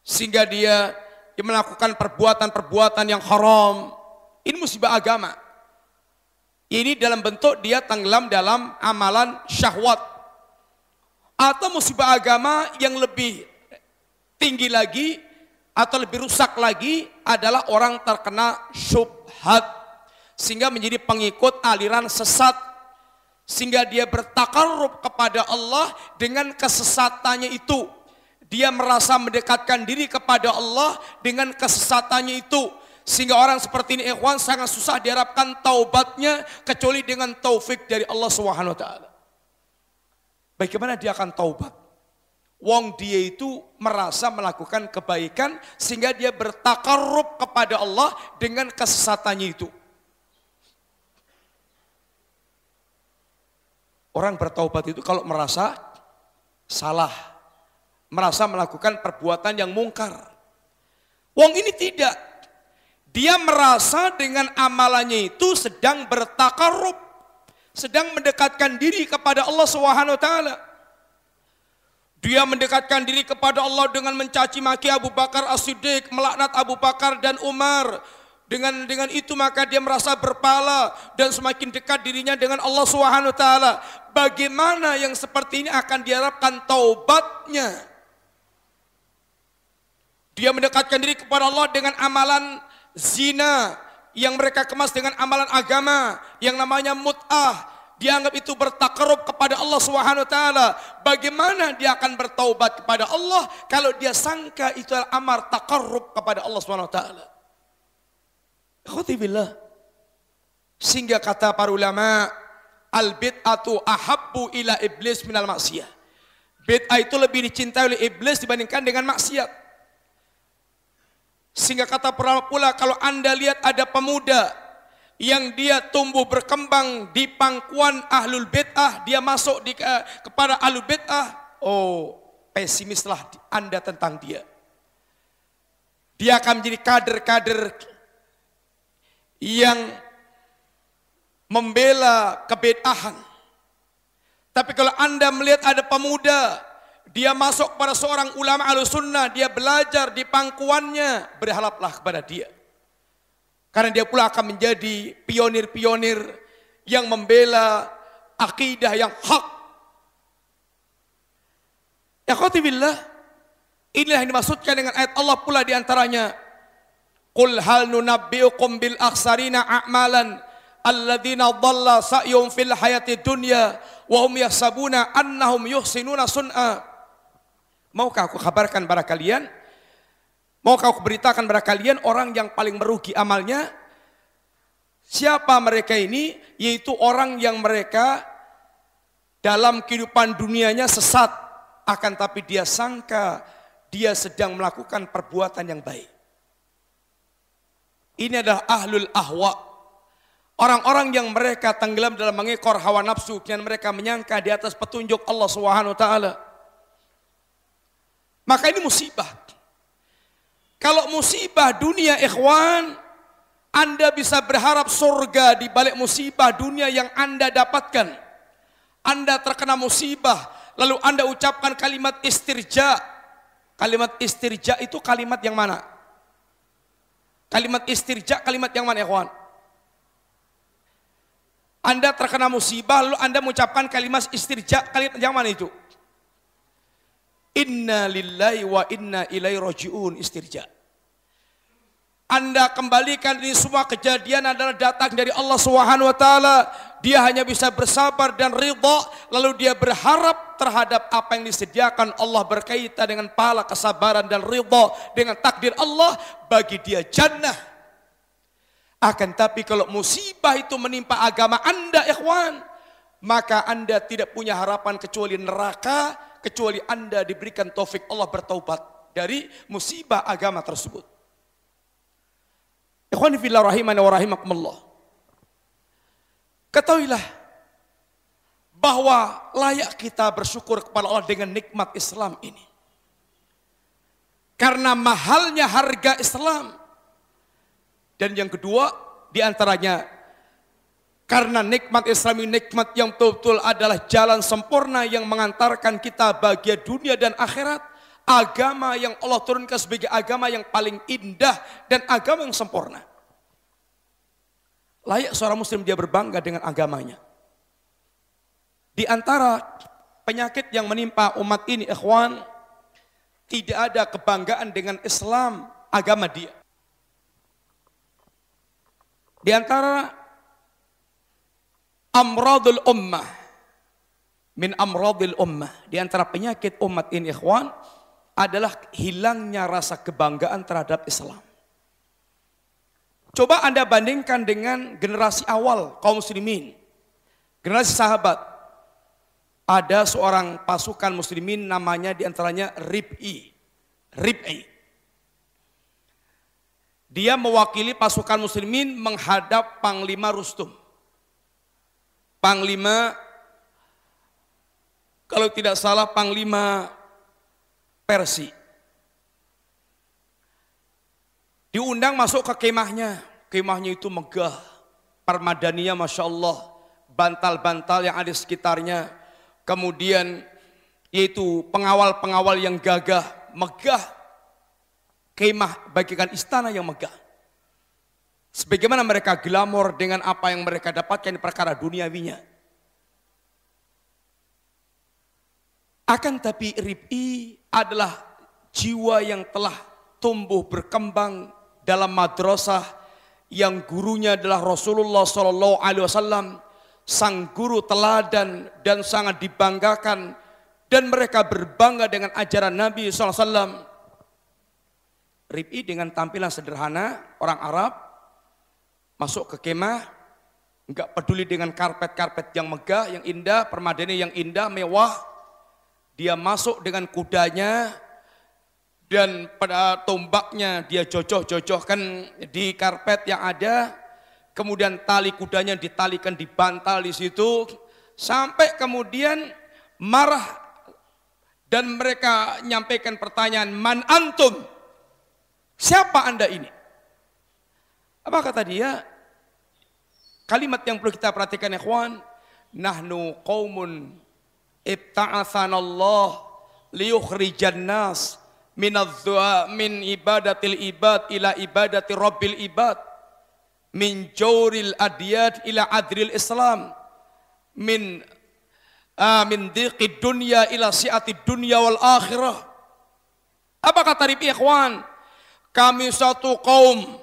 sehingga dia, melakukan perbuatan-perbuatan yang haram. Ini musibah agama. Ini dalam bentuk dia tenggelam dalam amalan syahwat. Atau musibah agama yang lebih tinggi lagi atau lebih rusak lagi adalah orang terkena syubhat. Sehingga menjadi pengikut aliran sesat. Sehingga dia bertakarrub kepada Allah dengan kesesatannya itu. Dia merasa mendekatkan diri kepada Allah dengan kesesatannya itu sehingga orang seperti ini ikhwan sangat susah diharapkan taubatnya kecuali dengan taufik dari Allah Subhanahu wa. Bagaimana dia akan taubat? Wong dia itu merasa melakukan kebaikan sehingga dia bertakarrub kepada Allah dengan kesesatannya itu. Orang bertaubat itu kalau merasa salah, merasa melakukan perbuatan yang mungkar. Wong ini tidak, dia merasa dengan amalannya itu sedang bertakarub, sedang mendekatkan diri kepada Allah Subhanahu wa taala. Dia mendekatkan diri kepada Allah dengan mencaci maki Abu Bakar As-Siddiq, melaknat Abu Bakar dan Umar. Dengan dengan itu maka dia merasa berpala dan semakin dekat dirinya dengan Allah Subhanahu taala. Bagaimana yang seperti ini akan diharapkan taubatnya? Dia mendekatkan diri kepada Allah dengan amalan zina yang mereka kemas dengan amalan agama yang namanya mut'ah dianggap itu bertakarub kepada Allah Subhanahu taala. Bagaimana dia akan bertaubat kepada Allah kalau dia sangka itu amar takarub kepada Allah Subhanahu taala? Khutibillah. Sehingga kata para ulama, al bid'atu ahabbu ila iblis minal maksiyah. Bid'ah itu lebih dicintai oleh iblis dibandingkan dengan maksiat. Sehingga kata pula kalau anda lihat ada pemuda yang dia tumbuh berkembang di pangkuan ahlul bid'ah, dia masuk di, uh, kepada ahlul bid'ah, oh pesimislah anda tentang dia. Dia akan menjadi kader-kader yang membela kebed'ahan. Tapi kalau anda melihat ada pemuda dia masuk pada seorang ulama al-sunnah, dia belajar di pangkuannya, berharaplah kepada dia. Karena dia pula akan menjadi pionir-pionir yang membela akidah yang hak. Ya khotibillah, inilah yang dimaksudkan dengan ayat Allah pula di antaranya. Qul hal nunabbi'ukum bil akhsarina a'malan alladzina dhalla sa'yum fil hayati dunya wa hum yahsabuna annahum yuhsinuna sun'a. Maukah aku kabarkan pada kalian? Maukah aku beritakan pada kalian orang yang paling merugi amalnya? Siapa mereka ini? Yaitu orang yang mereka dalam kehidupan dunianya sesat. Akan tapi dia sangka dia sedang melakukan perbuatan yang baik. Ini adalah ahlul ahwa. Orang-orang yang mereka tenggelam dalam mengekor hawa nafsu dan mereka menyangka di atas petunjuk Allah Subhanahu taala. Maka ini musibah. Kalau musibah dunia ikhwan, Anda bisa berharap surga di balik musibah dunia yang Anda dapatkan. Anda terkena musibah, lalu Anda ucapkan kalimat istirja. Kalimat istirja itu kalimat yang mana? Kalimat istirja kalimat yang mana ikhwan? Anda terkena musibah lalu Anda mengucapkan kalimat istirja kalimat yang mana itu? Inna lillahi wa inna ilai roji'un istirja. Anda kembalikan ini semua kejadian adalah datang dari Allah Subhanahu wa taala. Dia hanya bisa bersabar dan ridha lalu dia berharap terhadap apa yang disediakan Allah berkaitan dengan pahala kesabaran dan ridha dengan takdir Allah bagi dia jannah. Akan tapi kalau musibah itu menimpa agama Anda ikhwan, maka Anda tidak punya harapan kecuali neraka, kecuali Anda diberikan taufik Allah bertaubat dari musibah agama tersebut. Ikhwan fillah rahimani wa rahimakumullah. Ketahuilah bahwa layak kita bersyukur kepada Allah dengan nikmat Islam ini. Karena mahalnya harga Islam. Dan yang kedua, di antaranya karena nikmat Islam ini nikmat yang betul-betul adalah jalan sempurna yang mengantarkan kita bahagia dunia dan akhirat agama yang Allah turunkan sebagai agama yang paling indah dan agama yang sempurna. Layak seorang muslim dia berbangga dengan agamanya. Di antara penyakit yang menimpa umat ini ikhwan, tidak ada kebanggaan dengan Islam agama dia. Di antara amradul ummah min amradil ummah di antara penyakit umat ini ikhwan adalah hilangnya rasa kebanggaan terhadap Islam. Coba Anda bandingkan dengan generasi awal kaum muslimin. Generasi sahabat. Ada seorang pasukan muslimin namanya di antaranya Rib'i. Rib'i. Dia mewakili pasukan muslimin menghadap Panglima Rustum. Panglima, kalau tidak salah Panglima Persi. Diundang masuk ke kemahnya. Kemahnya itu megah. Permadaninya Masya Allah. Bantal-bantal yang ada di sekitarnya. Kemudian yaitu pengawal-pengawal yang gagah. Megah. Kemah bagikan istana yang megah. Sebagaimana mereka glamor dengan apa yang mereka dapatkan di perkara duniawinya. Akan tapi Rib'i adalah jiwa yang telah tumbuh berkembang dalam madrasah yang gurunya adalah Rasulullah Shallallahu Alaihi Wasallam, sang guru teladan dan sangat dibanggakan dan mereka berbangga dengan ajaran Nabi SAW. Rib'i dengan tampilan sederhana orang Arab masuk ke kemah, nggak peduli dengan karpet-karpet yang megah, yang indah, permadani yang indah, mewah, dia masuk dengan kudanya dan pada tombaknya dia jojoh-jojohkan di karpet yang ada. Kemudian tali kudanya ditalikan di bantal di situ. Sampai kemudian marah dan mereka nyampaikan pertanyaan man antum? Siapa anda ini? Apa kata dia? Kalimat yang perlu kita perhatikan kawan nahnu qaumun ibta'athana Allah liyukhrijan nas min ibadatil ibad ila ibadati rabbil ibad min jawril adiyat ila adril islam min uh, min diqi dunya ila si'ati dunya wal akhirah. Apa kata Ribi ikhwan? Kami satu kaum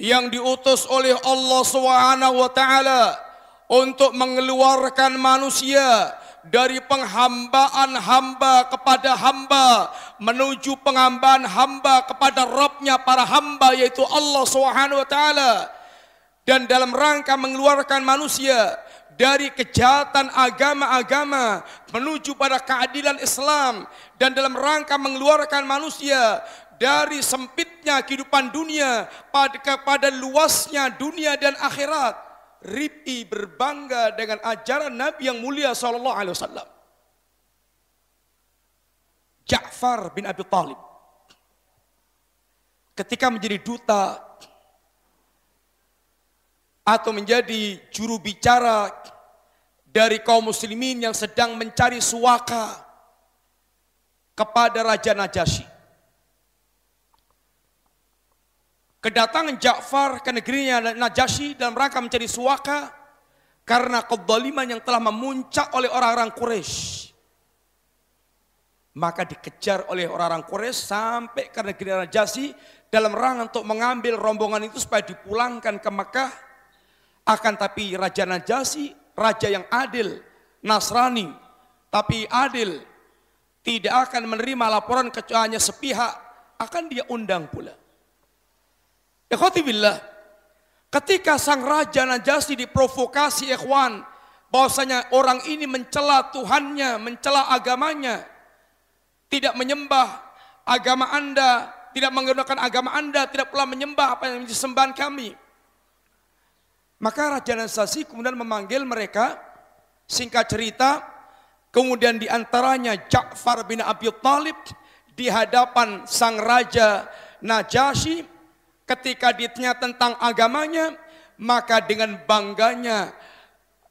yang diutus oleh Allah Subhanahu wa taala untuk mengeluarkan manusia dari penghambaan hamba kepada hamba menuju penghambaan hamba kepada Robnya para hamba yaitu Allah Subhanahu wa taala dan dalam rangka mengeluarkan manusia dari kejahatan agama-agama menuju pada keadilan Islam dan dalam rangka mengeluarkan manusia dari sempitnya kehidupan dunia pada kepada luasnya dunia dan akhirat Rib'i berbangga dengan ajaran Nabi yang mulia sallallahu alaihi wasallam. Ja'far bin Abi Talib ketika menjadi duta atau menjadi juru bicara dari kaum muslimin yang sedang mencari suaka kepada Raja Najasyi. kedatangan Ja'far ke negerinya Najasyi dalam rangka mencari suaka karena kezaliman yang telah memuncak oleh orang-orang Quraisy. Maka dikejar oleh orang-orang Quraisy sampai ke negeri Najasyi dalam rangka untuk mengambil rombongan itu supaya dipulangkan ke Mekah. Akan tapi Raja Najasyi, raja yang adil, Nasrani, tapi adil, tidak akan menerima laporan kecuali sepihak, akan dia undang pula. Billah, ketika sang Raja Najasyi diprovokasi ikhwan, bahwasanya orang ini mencela Tuhannya, mencela agamanya, tidak menyembah agama Anda, tidak menggunakan agama Anda, tidak pula menyembah apa yang disembahan kami. Maka Raja Nasasi kemudian memanggil mereka, singkat cerita, kemudian di antaranya Ja'far bin Abi Talib di hadapan sang Raja Najasyi ketika ditanya tentang agamanya, maka dengan bangganya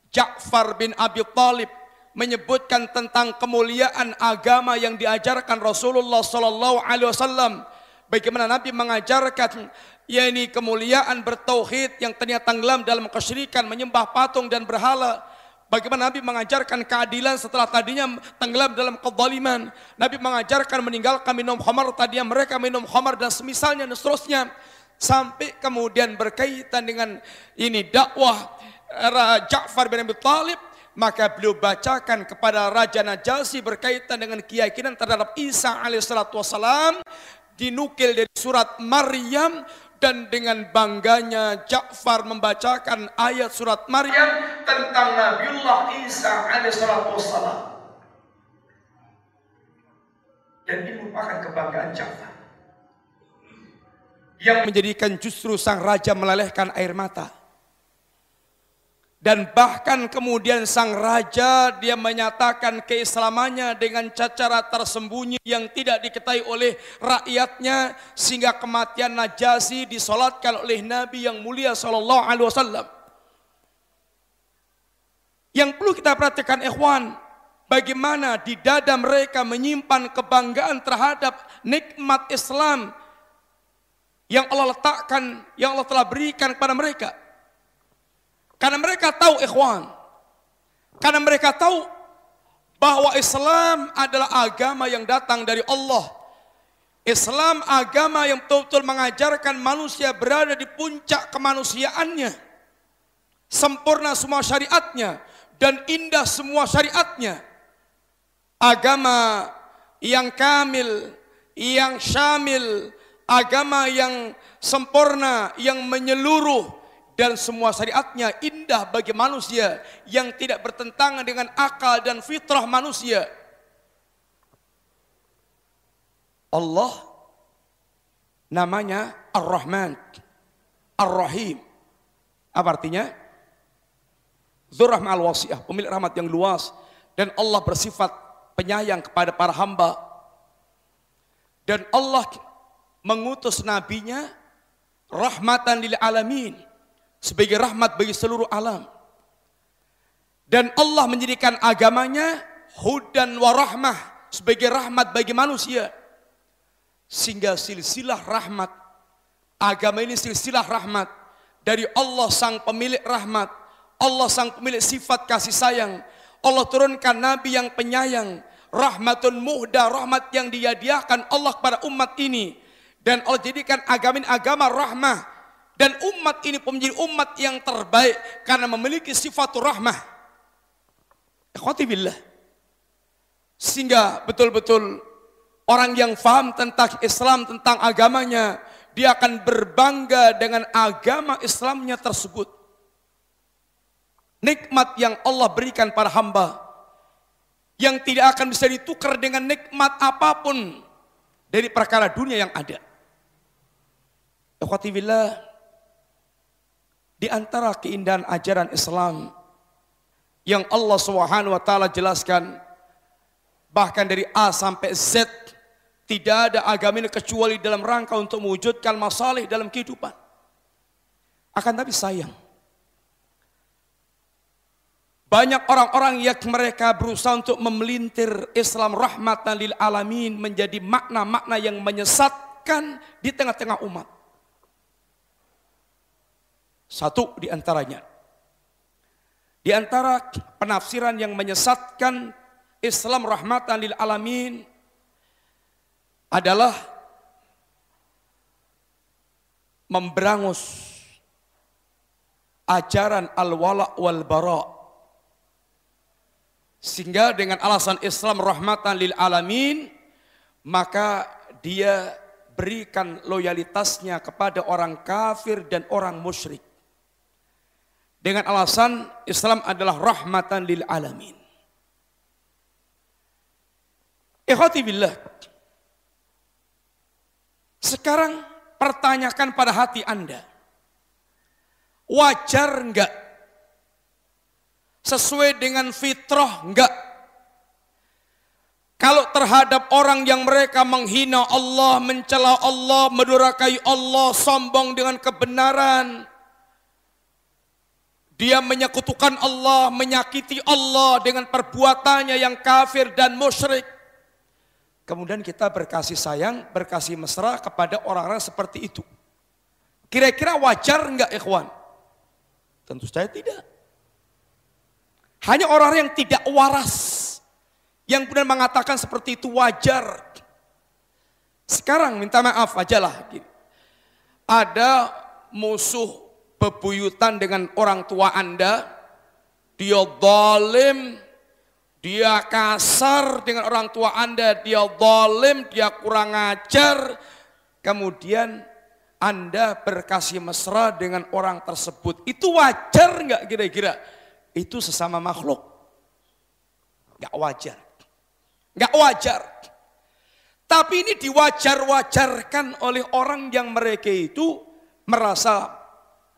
Ja'far bin Abi Talib menyebutkan tentang kemuliaan agama yang diajarkan Rasulullah sallallahu alaihi wasallam. Bagaimana Nabi mengajarkan yakni kemuliaan bertauhid yang ternyata tenggelam dalam kesyirikan, menyembah patung dan berhala. Bagaimana Nabi mengajarkan keadilan setelah tadinya tenggelam dalam kezaliman. Nabi mengajarkan meninggalkan minum khamar tadinya mereka minum khamar dan semisalnya dan seterusnya. Sampai kemudian berkaitan dengan ini dakwah Ja'far bin Abi Talib maka beliau bacakan kepada Raja Najasyi berkaitan dengan keyakinan terhadap Isa alaihissalatu wassalam dinukil dari surat Maryam dan dengan bangganya Ja'far membacakan ayat surat Maryam tentang Nabiullah Isa alaihissalatu wassalam. Dan ini merupakan kebanggaan Ja'far. Yang menjadikan justru sang raja melelehkan air mata dan bahkan kemudian sang raja dia menyatakan keislamannya dengan cara tersembunyi yang tidak diketahui oleh rakyatnya sehingga kematian Najasi disolatkan oleh Nabi yang mulia sallallahu alaihi wasallam. Yang perlu kita perhatikan ikhwan, bagaimana di dada mereka menyimpan kebanggaan terhadap nikmat Islam yang Allah letakkan, yang Allah telah berikan kepada mereka. Karena mereka tahu ikhwan. Karena mereka tahu bahwa Islam adalah agama yang datang dari Allah. Islam agama yang betul-betul mengajarkan manusia berada di puncak kemanusiaannya. Sempurna semua syariatnya dan indah semua syariatnya. Agama yang kamil, yang syamil, agama yang sempurna, yang menyeluruh, dan semua syariatnya indah bagi manusia yang tidak bertentangan dengan akal dan fitrah manusia. Allah namanya Ar-Rahman, Ar-Rahim. Apa artinya? Zurrahma al-wasi'ah, pemilik rahmat yang luas. Dan Allah bersifat penyayang kepada para hamba. Dan Allah mengutus nabinya rahmatan lil alamin sebagai rahmat bagi seluruh alam. Dan Allah menjadikan agamanya hudan warahmah sebagai rahmat bagi manusia. Sehingga silsilah rahmat, agama ini silsilah rahmat dari Allah sang pemilik rahmat, Allah sang pemilik sifat kasih sayang. Allah turunkan nabi yang penyayang, rahmatun muhda, rahmat yang dihadiahkan Allah kepada umat ini. Dan Allah jadikan agama ini agama rahmah, dan umat ini menjadi umat yang terbaik karena memiliki sifat rahmah. Ikhwati billah. Sehingga betul-betul orang yang faham tentang Islam, tentang agamanya, dia akan berbangga dengan agama Islamnya tersebut. Nikmat yang Allah berikan para hamba yang tidak akan bisa ditukar dengan nikmat apa pun dari perkara dunia yang ada. Ikhwati billah. Di antara keindahan ajaran Islam yang Allah Subhanahu wa taala jelaskan bahkan dari A sampai Z tidak ada agama ini kecuali dalam rangka untuk mewujudkan masalah dalam kehidupan. Akan tapi sayang banyak orang-orang yang mereka berusaha untuk memelintir Islam rahmatan lil alamin menjadi makna-makna yang menyesatkan di tengah-tengah umat. Satu di antaranya. Di antara penafsiran yang menyesatkan Islam rahmatan lil alamin adalah memberangus ajaran al-wala wal bara sehingga dengan alasan Islam rahmatan lil alamin maka dia berikan loyalitasnya kepada orang kafir dan orang musyrik dengan alasan Islam adalah rahmatan lil alamin Ikhwati billah sekarang pertanyakan pada hati Anda Wajar enggak? Sesuai dengan fitrah enggak? Kalau terhadap orang yang mereka menghina Allah, mencela Allah, mendurakai Allah, sombong dengan kebenaran, dia menyekutukan Allah, menyakiti Allah dengan perbuatannya yang kafir dan musyrik. Kemudian kita berkasih sayang, berkasih mesra kepada orang-orang seperti itu. Kira-kira wajar enggak ikhwan? Tentu saja tidak. Hanya orang yang tidak waras yang benar mengatakan seperti itu wajar. Sekarang minta maaf aja lah. Ada musuh bebuyutan dengan orang tua Anda, dia zalim, dia kasar dengan orang tua Anda, dia zalim, dia kurang ajar, kemudian anda berkasih mesra dengan orang tersebut. Itu wajar nggak kira-kira? Itu sesama makhluk. Nggak wajar. Nggak wajar. Tapi ini diwajar-wajarkan oleh orang yang mereka itu merasa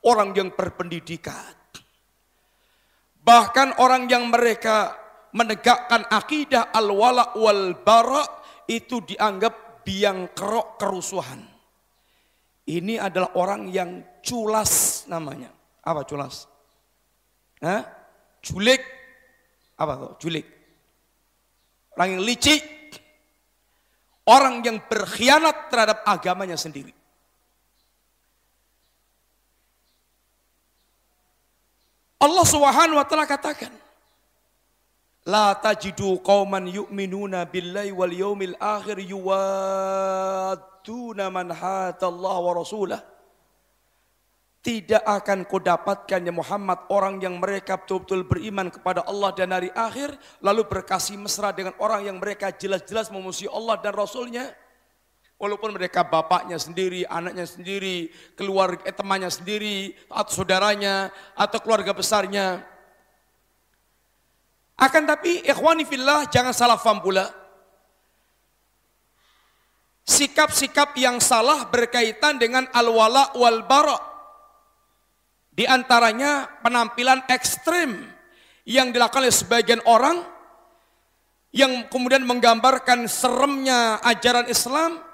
orang yang berpendidikan. Bahkan orang yang mereka menegakkan akidah al-wala wal bara itu dianggap biang kerok kerusuhan. Ini adalah orang yang culas namanya. Apa culas? Hah? Julik. Apa tuh? Julik. Orang yang licik. Orang yang berkhianat terhadap agamanya sendiri. Allah Subhanahu wa taala katakan, La tajidu qauman yu'minuna billahi wal yawmil akhir yuwadduna man Allah wa rasulah. Tidak akan kau dapatkan ya Muhammad orang yang mereka betul-betul beriman kepada Allah dan hari akhir lalu berkasih mesra dengan orang yang mereka jelas-jelas memusuhi Allah dan Rasulnya. Walaupun mereka bapaknya sendiri, anaknya sendiri, keluarga eh, temannya sendiri, atau saudaranya, atau keluarga besarnya. Akan tapi ikhwani fillah jangan salah faham pula. Sikap-sikap yang salah berkaitan dengan al-wala wal bara. Di antaranya penampilan ekstrim yang dilakukan oleh sebagian orang yang kemudian menggambarkan seremnya ajaran Islam,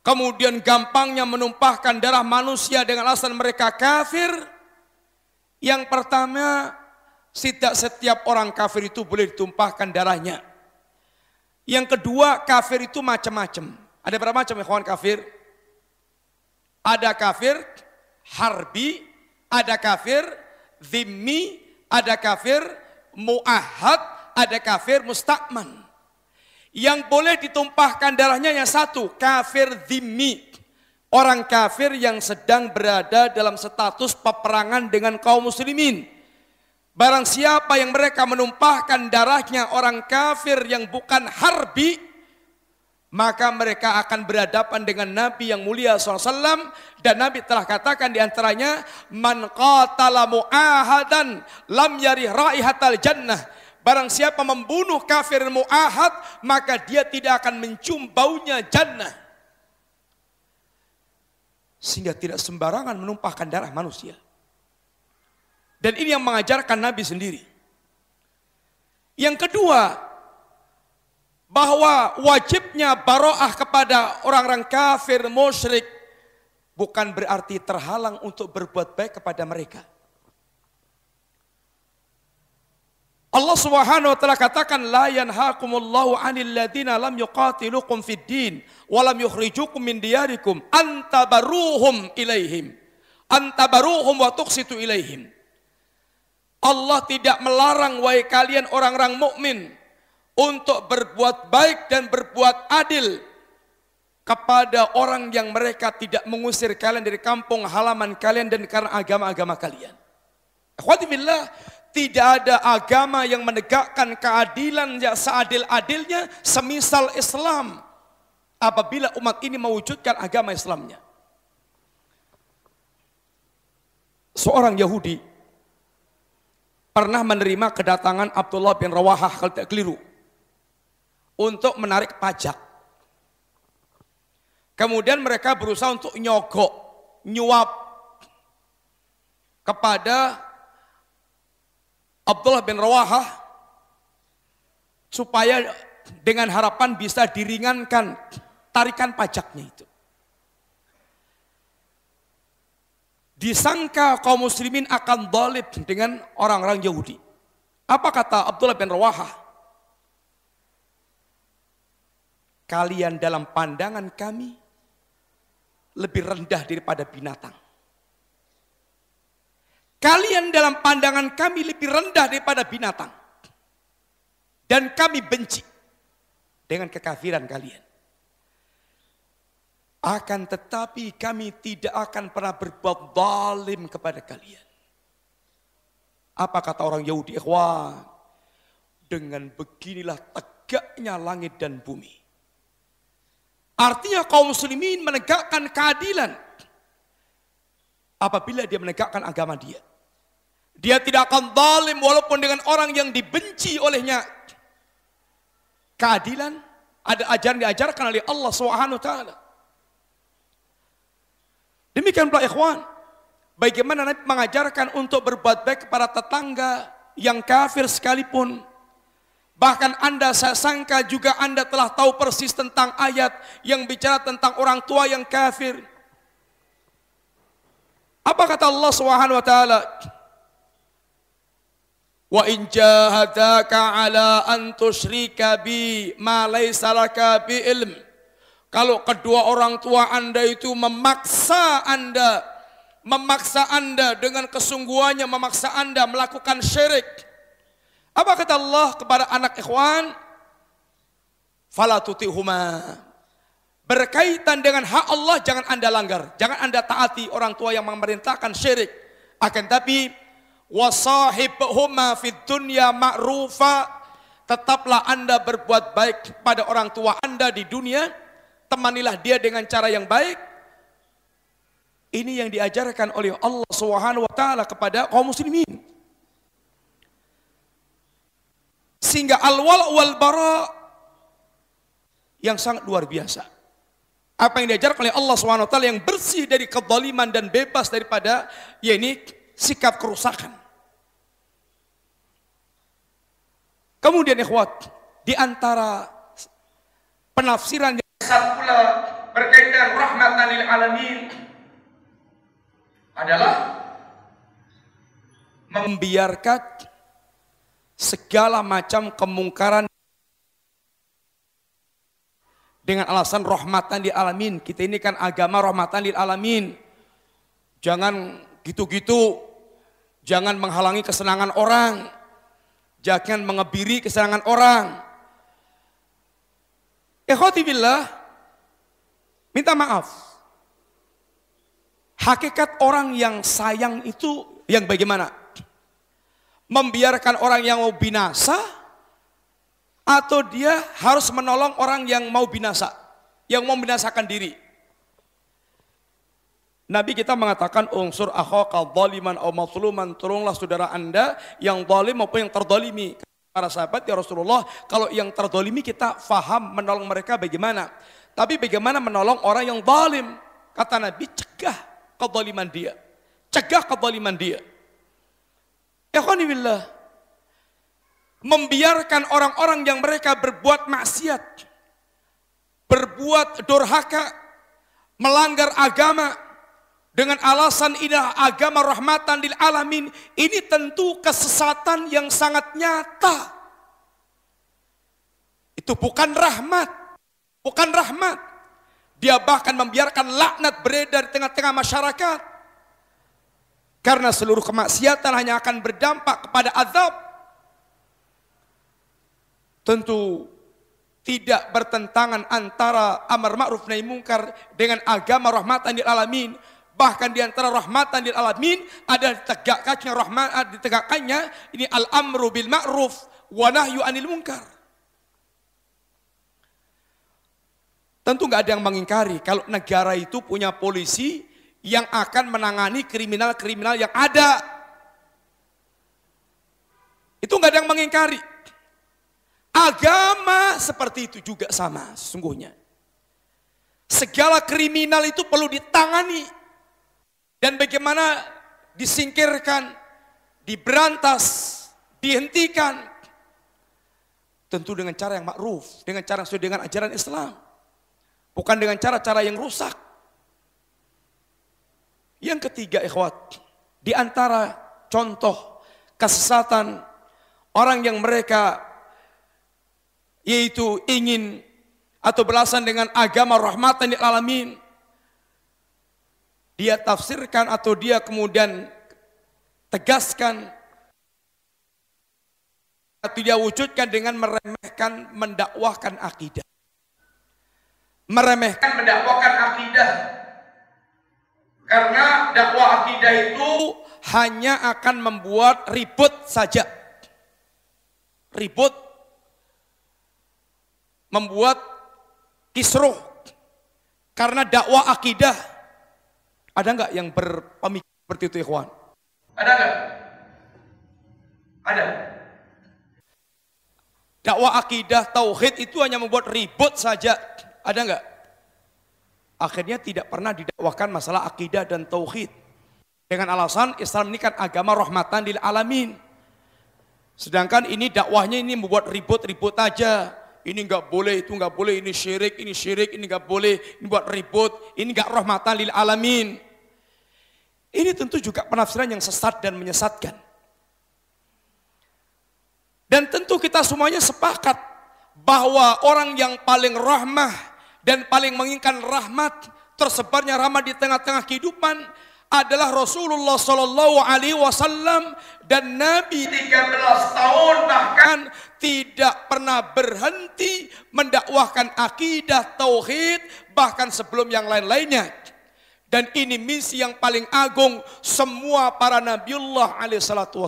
kemudian gampangnya menumpahkan darah manusia dengan alasan mereka kafir. Yang pertama tidak setiap orang kafir itu boleh ditumpahkan darahnya. Yang kedua, kafir itu macam-macam. Ada berapa macam ya kawan kafir? Ada kafir harbi, ada kafir zimmi, ada kafir muahad, ada kafir mustakman. Yang boleh ditumpahkan darahnya yang satu, kafir zimmi. Orang kafir yang sedang berada dalam status peperangan dengan kaum muslimin. Barang siapa yang mereka menumpahkan darahnya orang kafir yang bukan harbi, maka mereka akan berhadapan dengan Nabi yang mulia SAW dan Nabi telah katakan di antaranya man qatala mu'ahadan lam yari raihatal jannah barang siapa membunuh kafir mu'ahad maka dia tidak akan mencium baunya jannah sehingga tidak sembarangan menumpahkan darah manusia dan ini yang mengajarkan Nabi sendiri. Yang kedua, bahwa wajibnya baroah kepada orang-orang kafir, musyrik, bukan berarti terhalang untuk berbuat baik kepada mereka. Allah Subhanahu wa taala katakan la yanhaakumullahu 'anil ladina lam yuqatilukum fid din wa lam yukhrijukum min diyarikum antabaruhum ilaihim antabaruhum wa tuqsitu ilaihim Allah tidak melarang wahai kalian orang-orang mukmin untuk berbuat baik dan berbuat adil kepada orang yang mereka tidak mengusir kalian dari kampung halaman kalian dan karena agama-agama kalian. Akhwatimillah, tidak ada agama yang menegakkan keadilan yang seadil-adilnya semisal Islam. Apabila umat ini mewujudkan agama Islamnya. Seorang Yahudi pernah menerima kedatangan Abdullah bin Rawahah kalau tidak keliru untuk menarik pajak. Kemudian mereka berusaha untuk nyogok, nyuap kepada Abdullah bin Rawahah supaya dengan harapan bisa diringankan tarikan pajaknya itu. Disangka kaum muslimin akan dolib dengan orang-orang Yahudi. Apa kata Abdullah bin Rawahah? Kalian dalam pandangan kami lebih rendah daripada binatang. Kalian dalam pandangan kami lebih rendah daripada binatang. Dan kami benci dengan kekafiran kalian. Akan tetapi kami tidak akan pernah berbuat zalim kepada kalian. Apa kata orang Yahudi? Ikhwan, dengan beginilah tegaknya langit dan bumi. Artinya kaum muslimin menegakkan keadilan apabila dia menegakkan agama dia. Dia tidak akan zalim walaupun dengan orang yang dibenci olehnya. Keadilan ada ajaran diajarkan oleh Allah Subhanahu wa taala. Demikian pula ikhwan, bagaimana Nabi mengajarkan untuk berbuat baik kepada tetangga yang kafir sekalipun. Bahkan Anda saya sangka juga Anda telah tahu persis tentang ayat yang bicara tentang orang tua yang kafir. Apa kata Allah Subhanahu wa taala? Wa in jahadaka ala an tusyrika bi ma laysa laka bi ilm. Kalau kedua orang tua Anda itu memaksa Anda, memaksa Anda dengan kesungguhannya memaksa Anda melakukan syirik. Apa kata Allah kepada anak ikhwan? Fala tutihuma. Berkaitan dengan hak Allah jangan Anda langgar, jangan Anda taati orang tua yang memerintahkan syirik. Akan tapi wasahibhuma fid dunya ma'rufa. Tetaplah Anda berbuat baik pada orang tua Anda di dunia. Temanilah dia dengan cara yang baik. Ini yang diajarkan oleh Allah Subhanahu wa taala kepada kaum muslimin. Sehingga al-wal wal bara yang sangat luar biasa. Apa yang diajarkan oleh Allah Subhanahu wa taala yang bersih dari kezaliman dan bebas daripada ya ini sikap kerusakan Kemudian ikhwat, di antara penafsiran yang besar pula berkaitan rahmatan lil alamin adalah membiarkan segala macam kemungkaran dengan alasan rahmatan lil alamin. Kita ini kan agama rahmatan lil alamin. Jangan gitu-gitu, jangan menghalangi kesenangan orang, Jangan mengebiri kesenangan orang. Ikhwati billah, minta maaf. Hakikat orang yang sayang itu yang bagaimana? Membiarkan orang yang mau binasa atau dia harus menolong orang yang mau binasa, yang mau binasakan diri. Nabi kita mengatakan unsur akhaka dhaliman atau mazluman tolonglah saudara Anda yang zalim maupun yang terdolimi. Para sahabat ya Rasulullah, kalau yang terdolimi kita faham menolong mereka bagaimana. Tapi bagaimana menolong orang yang zalim? Kata Nabi, cegah kezaliman dia. Cegah kezaliman dia. Ikhwanibillah. Membiarkan orang-orang yang mereka berbuat maksiat. Berbuat durhaka. Melanggar agama dengan alasan ini agama rahmatan lil alamin, ini tentu kesesatan yang sangat nyata. Itu bukan rahmat, bukan rahmat. Dia bahkan membiarkan laknat beredar di tengah-tengah masyarakat. Karena seluruh kemaksiatan hanya akan berdampak kepada azab. Tentu tidak bertentangan antara amar ma'ruf nahi mungkar dengan agama rahmatan lil alamin. Bahkan di antara rahmatan lil alamin ada ditegakkannya rahmat ditegakkannya ini al-amru bil ma'ruf wa nahyu anil munkar. Tentu nggak ada yang mengingkari kalau negara itu punya polisi yang akan menangani kriminal-kriminal yang ada. Itu nggak ada yang mengingkari. Agama seperti itu juga sama sesungguhnya. Segala kriminal itu perlu ditangani. Dan bagaimana disingkirkan, diberantas, dihentikan. Tentu dengan cara yang makruf, dengan cara sesuai dengan ajaran Islam. Bukan dengan cara-cara yang rusak. Yang ketiga ikhwat, di antara contoh kesesatan orang yang mereka yaitu ingin atau belasan dengan agama rahmatan lil alamin dia tafsirkan atau dia kemudian tegaskan atau dia wujudkan dengan meremehkan mendakwahkan akidah meremehkan mendakwahkan akidah karena dakwah akidah itu hanya akan membuat ribut saja. Ribut membuat kisruh karena dakwah akidah. Ada nggak yang berpemikiran seperti itu, ikhwan? Ada nggak? Ada. Dakwah akidah tauhid itu hanya membuat ribut saja. Ada nggak? akhirnya tidak pernah didakwahkan masalah akidah dan tauhid. Dengan alasan Islam ini kan agama rahmatan lil alamin. Sedangkan ini dakwahnya ini membuat ribut-ribut aja. Ini nggak boleh, itu nggak boleh, ini syirik, ini syirik, ini nggak boleh, ini buat ribut, ini nggak rahmatan lil alamin. Ini tentu juga penafsiran yang sesat dan menyesatkan. Dan tentu kita semuanya sepakat bahwa orang yang paling rahmah dan paling menginginkan rahmat tersebarnya rahmat di tengah-tengah kehidupan adalah Rasulullah Sallallahu Alaihi Wasallam dan Nabi 13 tahun bahkan tidak pernah berhenti mendakwahkan akidah tauhid bahkan sebelum yang lain-lainnya dan ini misi yang paling agung semua para Nabiullah alaihi salatu.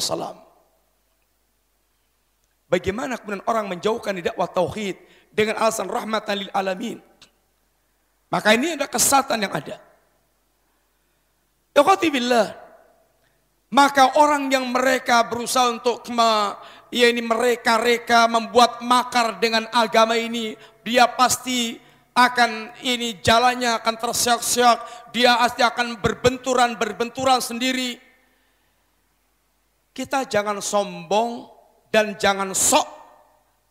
Bagaimana kemudian orang menjauhkan dakwah tauhid dengan alasan rahmatan lil alamin? Maka ini ada kesatan yang ada. Billah. Maka orang yang mereka berusaha untuk ya ini mereka-reka membuat makar dengan agama ini, dia pasti akan ini jalannya akan tersiak-siak, dia pasti akan berbenturan-berbenturan sendiri. Kita jangan sombong dan jangan sok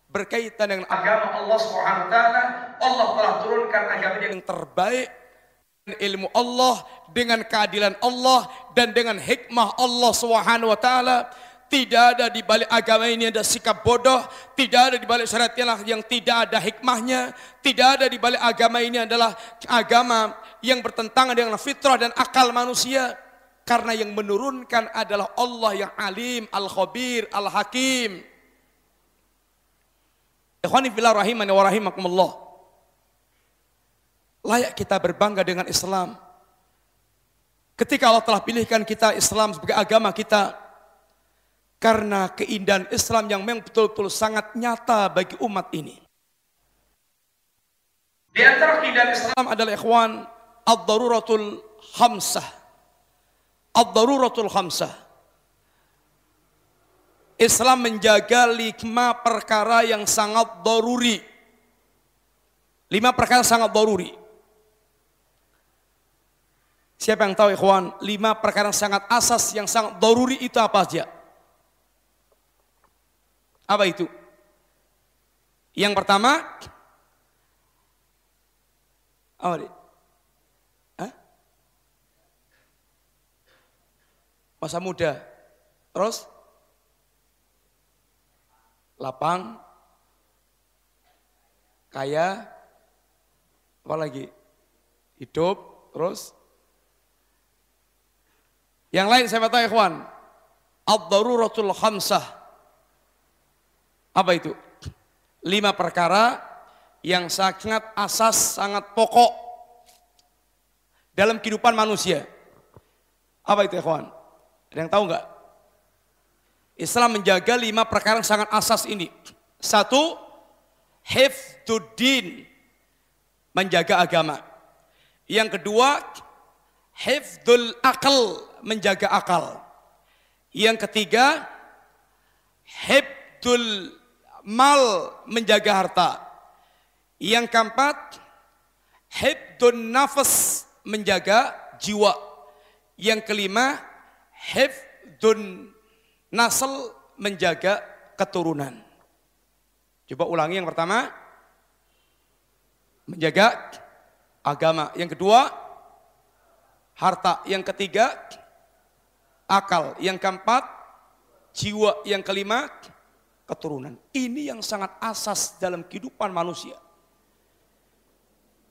berkaitan dengan agama Allah Subhanahu wa taala, Allah telah turunkan agama yang terbaik ilmu Allah dengan keadilan Allah dan dengan hikmah Allah Subhanahu wa taala. Tidak ada di balik agama ini ada sikap bodoh, tidak ada di balik syariat yang tidak ada hikmahnya, tidak ada di balik agama ini adalah agama yang bertentangan dengan fitrah dan akal manusia. Karena yang menurunkan adalah Allah yang alim, al-khabir, al-hakim. Ikhwani fillah rahimani wa rahimakumullah. Layak kita berbangga dengan Islam. Ketika Allah telah pilihkan kita Islam sebagai agama kita. Karena keindahan Islam yang memang betul-betul sangat nyata bagi umat ini. Di antara keindahan Islam adalah ikhwan ad-daruratul khamsah. Ad-daruratul khamsah. Islam menjaga lima perkara yang sangat doruri. Lima perkara sangat doruri. Siapa yang tahu ikhwan? Lima perkara sangat asas yang sangat doruri itu apa saja? Apa itu? Yang pertama, apa dia? Hah? Masa muda. Terus? lapang, kaya, apa lagi? Hidup, terus yang lain saya tahu ikhwan, ad-daruratul khamsah. Apa itu? Lima perkara yang sangat asas, sangat pokok dalam kehidupan manusia. Apa itu ikhwan? Ada yang tahu nggak? Islam menjaga lima perkara yang sangat asas ini. Satu, hifduddin, menjaga agama. Yang kedua, hifdul akal, menjaga akal. Yang ketiga, hifdul mal, menjaga harta. Yang keempat, hifdun nafas, menjaga jiwa. Yang kelima, hifdun nasl, menjaga keturunan. Coba ulangi yang pertama, menjaga agama. Yang kedua, harta. Yang ketiga, akal. Yang keempat, jiwa. Yang kelima, keturunan. Ini yang sangat asas dalam kehidupan manusia.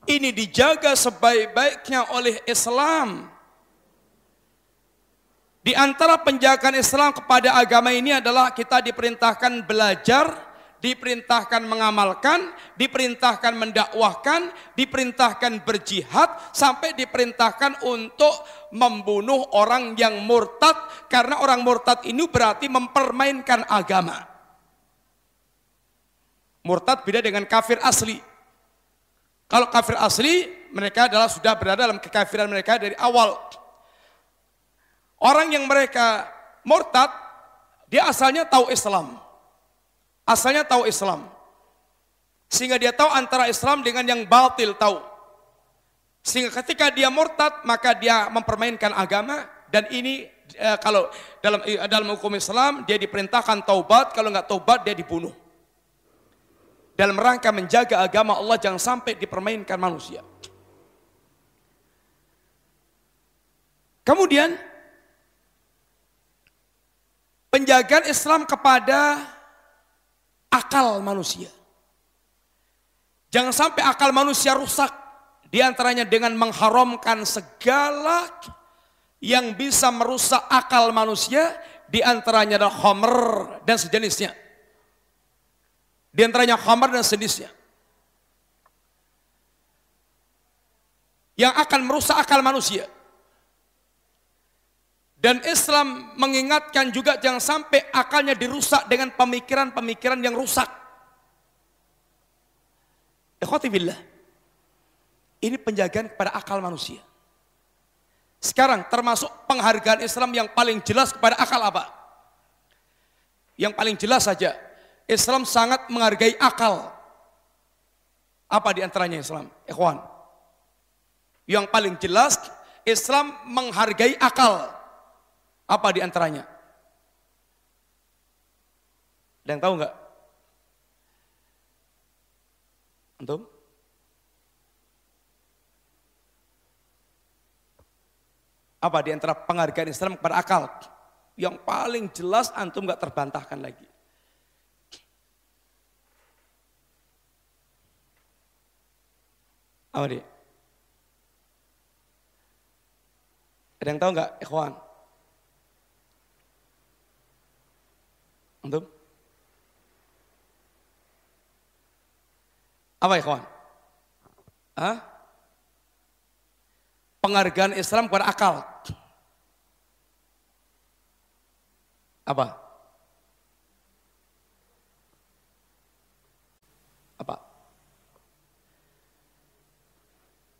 Ini dijaga sebaik-baiknya oleh Islam. Di antara penjagaan Islam kepada agama ini adalah kita diperintahkan belajar, diperintahkan mengamalkan, diperintahkan mendakwahkan, diperintahkan berjihad, sampai diperintahkan untuk membunuh orang yang murtad, karena orang murtad ini berarti mempermainkan agama. Murtad beda dengan kafir asli. Kalau kafir asli, mereka adalah sudah berada dalam kekafiran mereka dari awal. Orang yang mereka murtad, dia asalnya tahu Islam Asalnya tahu Islam. Sehingga dia tahu antara Islam dengan yang batil tahu. Sehingga ketika dia murtad maka dia mempermainkan agama dan ini eh, kalau dalam eh, dalam hukum Islam dia diperintahkan taubat kalau nggak taubat dia dibunuh. Dalam rangka menjaga agama Allah jangan sampai dipermainkan manusia. Kemudian penjagaan Islam kepada akal manusia. Jangan sampai akal manusia rusak. Di antaranya dengan mengharamkan segala yang bisa merusak akal manusia. Di antaranya adalah khamr dan sejenisnya. Di antaranya khamr dan sejenisnya. Yang akan merusak akal manusia. Dan Islam mengingatkan juga jangan sampai akalnya dirusak dengan pemikiran-pemikiran yang rusak. Ikhwatibillah. Ini penjagaan kepada akal manusia. Sekarang termasuk penghargaan Islam yang paling jelas kepada akal apa? Yang paling jelas saja. Islam sangat menghargai akal. Apa di antaranya Islam? Ikhwan. Yang paling jelas Islam menghargai akal. Apa di antaranya? Ada yang tahu nggak? Antum? Apa di antara penghargaan Islam kepada akal? Yang paling jelas antum nggak terbantahkan lagi. Apa dia? Ada yang tahu nggak, ikhwan? Antum? Apa ya kawan? Hah? Penghargaan Islam kepada akal. Apa? Apa?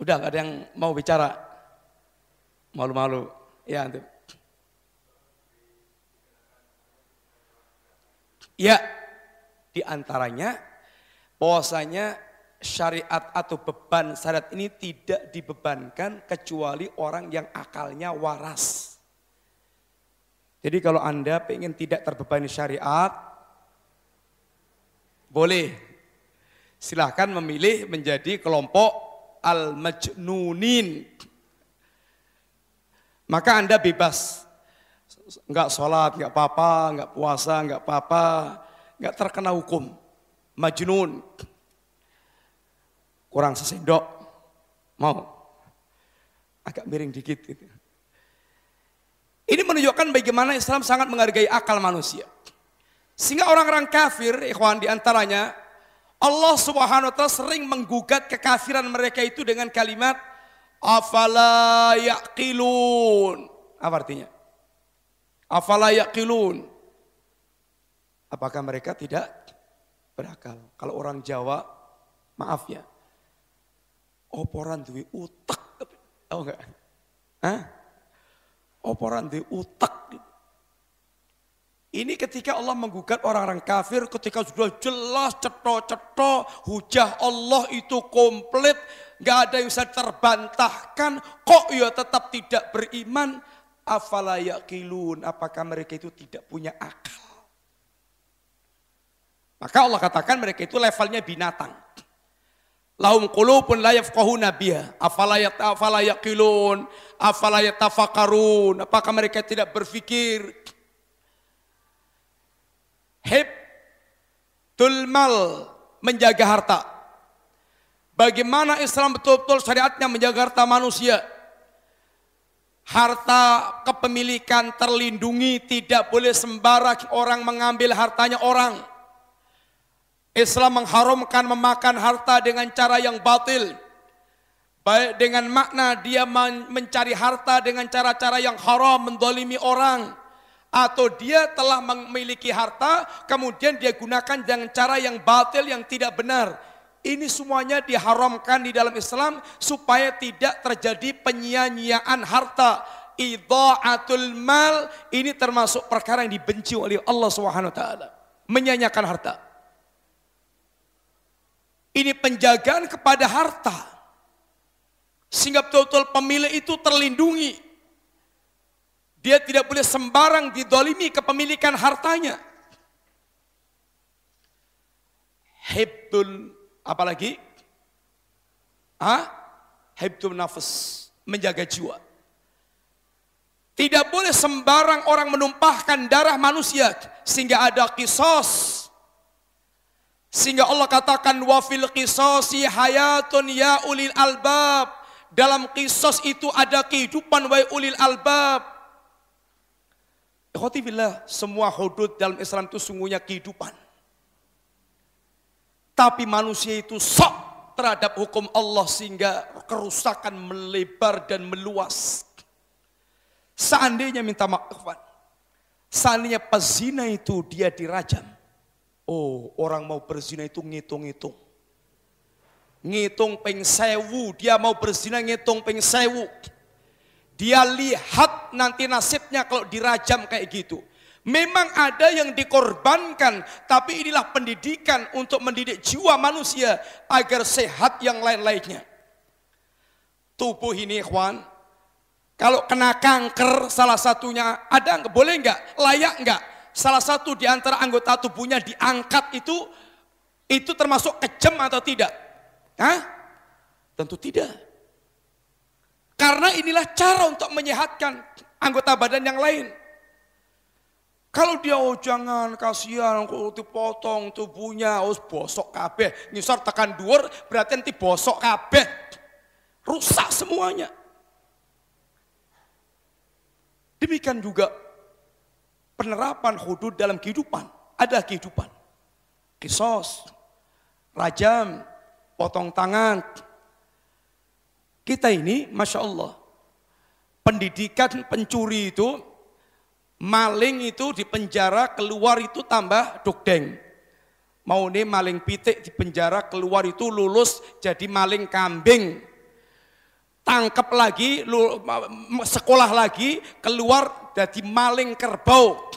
Udah ada yang mau bicara? Malu-malu. Ya, antum. Ya, di antaranya bahwasanya syariat atau beban syariat ini tidak dibebankan kecuali orang yang akalnya waras. Jadi kalau Anda ingin tidak terbebani syariat, boleh. Silahkan memilih menjadi kelompok al-majnunin. Maka Anda bebas Enggak sholat, enggak apa-apa, enggak puasa, enggak apa-apa, enggak terkena hukum. Majnun. Kurang sesendok. Mau. Agak miring dikit gitu. Ini menunjukkan bagaimana Islam sangat menghargai akal manusia. Sehingga orang-orang kafir, ikhwan di antaranya, Allah Subhanahu wa taala sering menggugat kekafiran mereka itu dengan kalimat afala yaqilun. Apa artinya? Afala yaqilun. Apakah mereka tidak berakal? Kalau orang Jawa, maaf ya. Oporan duwe utak. Tahu enggak? Hah? Oporan duwe utak. Ini ketika Allah menggugat orang-orang kafir ketika sudah jelas ceto-ceto hujah Allah itu komplit. Gak ada yang bisa terbantahkan. Kok ya tetap tidak beriman. Afala yakilun. Apakah mereka itu tidak punya akal. Maka Allah katakan mereka itu levelnya binatang. Lahum qulubun la yafqahuna biha. Afala afala yaqilun. Apakah mereka tidak berpikir? Hibdul mal menjaga harta. Bagaimana Islam betul-betul syariatnya menjaga harta manusia? Harta kepemilikan terlindungi, tidak boleh sembarang orang mengambil hartanya orang. Islam mengharamkan memakan harta dengan cara yang batil. Baik dengan makna dia mencari harta dengan cara-cara yang haram, mendolimi orang atau dia telah memiliki harta kemudian dia gunakan dengan cara yang batil yang tidak benar. Ini semuanya diharamkan di dalam Islam supaya tidak terjadi penyia-nyiaan harta. Idha'atul mal ini termasuk perkara yang dibenci oleh Allah Subhanahu wa taala. Menyanyiakan harta. Ini penjagaan kepada harta. Sehingga betul-betul pemilik itu terlindungi dia tidak boleh sembarang didolimi kepemilikan hartanya. Hibdul apalagi? Ah, hibdul nafas menjaga jiwa. Tidak boleh sembarang orang menumpahkan darah manusia sehingga ada kisos. Sehingga Allah katakan wafil kisosi hayatun ya ulil albab. Dalam kisos itu ada kehidupan wa ulil albab. Ikhwatifillah, semua hudud dalam Islam itu sungguhnya kehidupan. Tapi manusia itu sok terhadap hukum Allah sehingga kerusakan melebar dan meluas. Seandainya minta maaf, seandainya pezina itu dia dirajam. Oh, orang mau berzina itu ngitung-ngitung. Ngitung peng sewu, dia mau berzina ngitung peng sewu. Dia lihat nanti nasibnya kalau dirajam kayak gitu. Memang ada yang dikorbankan, tapi inilah pendidikan untuk mendidik jiwa manusia agar sehat yang lain-lainnya. Tubuh ini, ikhwan, kalau kena kanker salah satunya ada boleh nggak layak nggak salah satu di antara anggota tubuhnya diangkat itu itu termasuk kejam atau tidak? Hah? Tentu tidak. Karena inilah cara untuk menyehatkan anggota badan yang lain. Kalau dia oh jangan kasihan kok dipotong tubuhnya oh bosok kabeh ngisor tekan dhuwur berarti nanti bosok kabeh. Rusak semuanya. Demikian juga penerapan hudud dalam kehidupan. Ada kehidupan. Kisos, rajam, potong tangan, kita ini, Masya Allah, pendidikan pencuri itu, maling itu di penjara, keluar itu tambah dukdeng. Mau nih maling pitik di penjara, keluar itu lulus jadi maling kambing. Tangkap lagi, sekolah lagi, keluar jadi maling kerbau.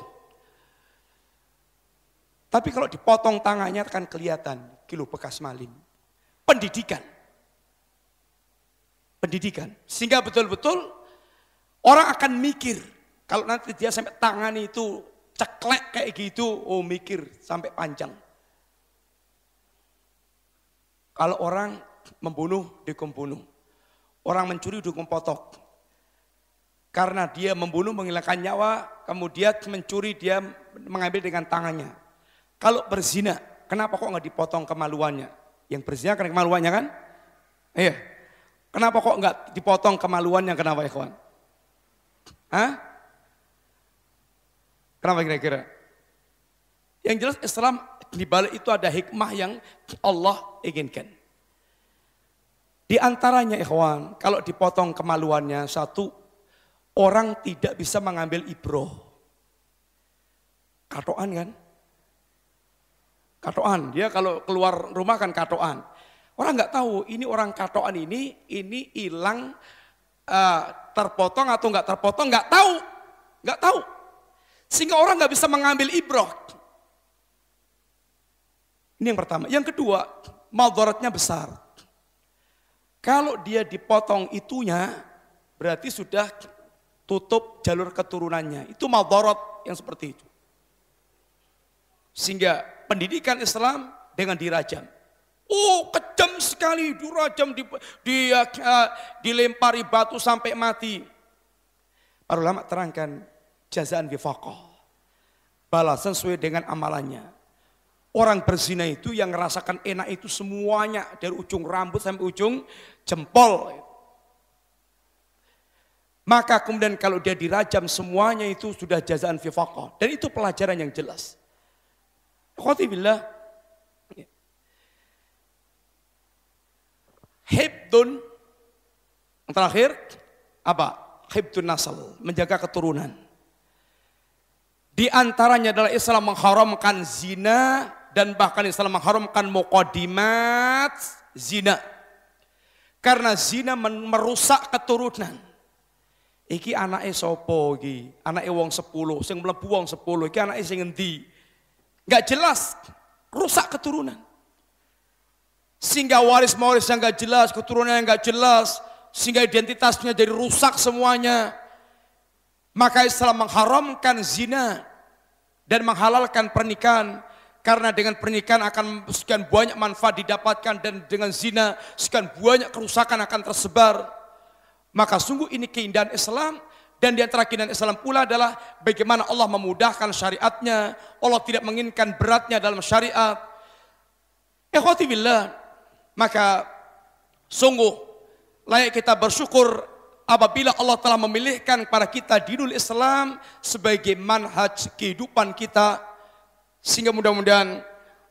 Tapi kalau dipotong tangannya akan kelihatan kilo bekas maling. Pendidikan pendidikan. Sehingga betul-betul orang akan mikir. Kalau nanti dia sampai tangan itu ceklek kayak gitu, oh mikir sampai panjang. Kalau orang membunuh, dihukum bunuh. Orang mencuri, dihukum potok. Karena dia membunuh, menghilangkan nyawa, kemudian mencuri, dia mengambil dengan tangannya. Kalau berzina, kenapa kok nggak dipotong kemaluannya? Yang berzina karena kemaluannya kan? Iya. Kenapa kok enggak dipotong kemaluannya kenapa ya kawan? Hah? Kenapa kira-kira? Yang jelas Islam di balik itu ada hikmah yang Allah inginkan. Di antaranya ikhwan, kalau dipotong kemaluannya satu, orang tidak bisa mengambil ibroh. Katoan kan? Katoan, dia kalau keluar rumah kan katoan. Orang nggak tahu ini orang katoan ini, ini hilang uh, terpotong atau nggak terpotong, nggak tahu, nggak tahu. Sehingga orang nggak bisa mengambil ibroh. Ini yang pertama. Yang kedua, maldaratnya besar. Kalau dia dipotong itunya, berarti sudah tutup jalur keturunannya. Itu maldarat yang seperti itu. Sehingga pendidikan Islam dengan dirajam. Oh kejam sekali dirajam, di, di, uh, dilempari batu sampai mati. Para ulama terangkan jazaan bifaqah. Balasan sesuai dengan amalannya. Orang berzina itu yang merasakan enak itu semuanya dari ujung rambut sampai ujung jempol. Maka kemudian kalau dia dirajam semuanya itu sudah jazaan fi Dan itu pelajaran yang jelas. Khotibillah. Hibdun. Yang terakhir apa? Hibdun nasal. Menjaga keturunan. Di antaranya adalah Islam mengharamkan zina dan bahkan Islam mengharamkan mukadimat zina. Karena zina merusak keturunan. Iki anaknya sopo iki, anaknya wong sepuluh, sing mlebu wong sepuluh, iki anaknya sing ngendi. Gak jelas, rusak keturunan. Sehingga waris-waris yang gak jelas, keturunan yang gak jelas, sehingga identitasnya jadi rusak semuanya. Maka Islam mengharamkan zina dan menghalalkan pernikahan karena dengan pernikahan akan sekian banyak manfaat didapatkan dan dengan zina sekian banyak kerusakan akan tersebar. Maka sungguh ini keindahan Islam dan di antara keindahan Islam pula adalah bagaimana Allah memudahkan syariatnya. Allah tidak menginginkan beratnya dalam syariat. Ikhwati billah. Maka sungguh layak kita bersyukur apabila Allah telah memilihkan kepada kita dinul Islam sebagai manhaj kehidupan kita sehingga mudah-mudahan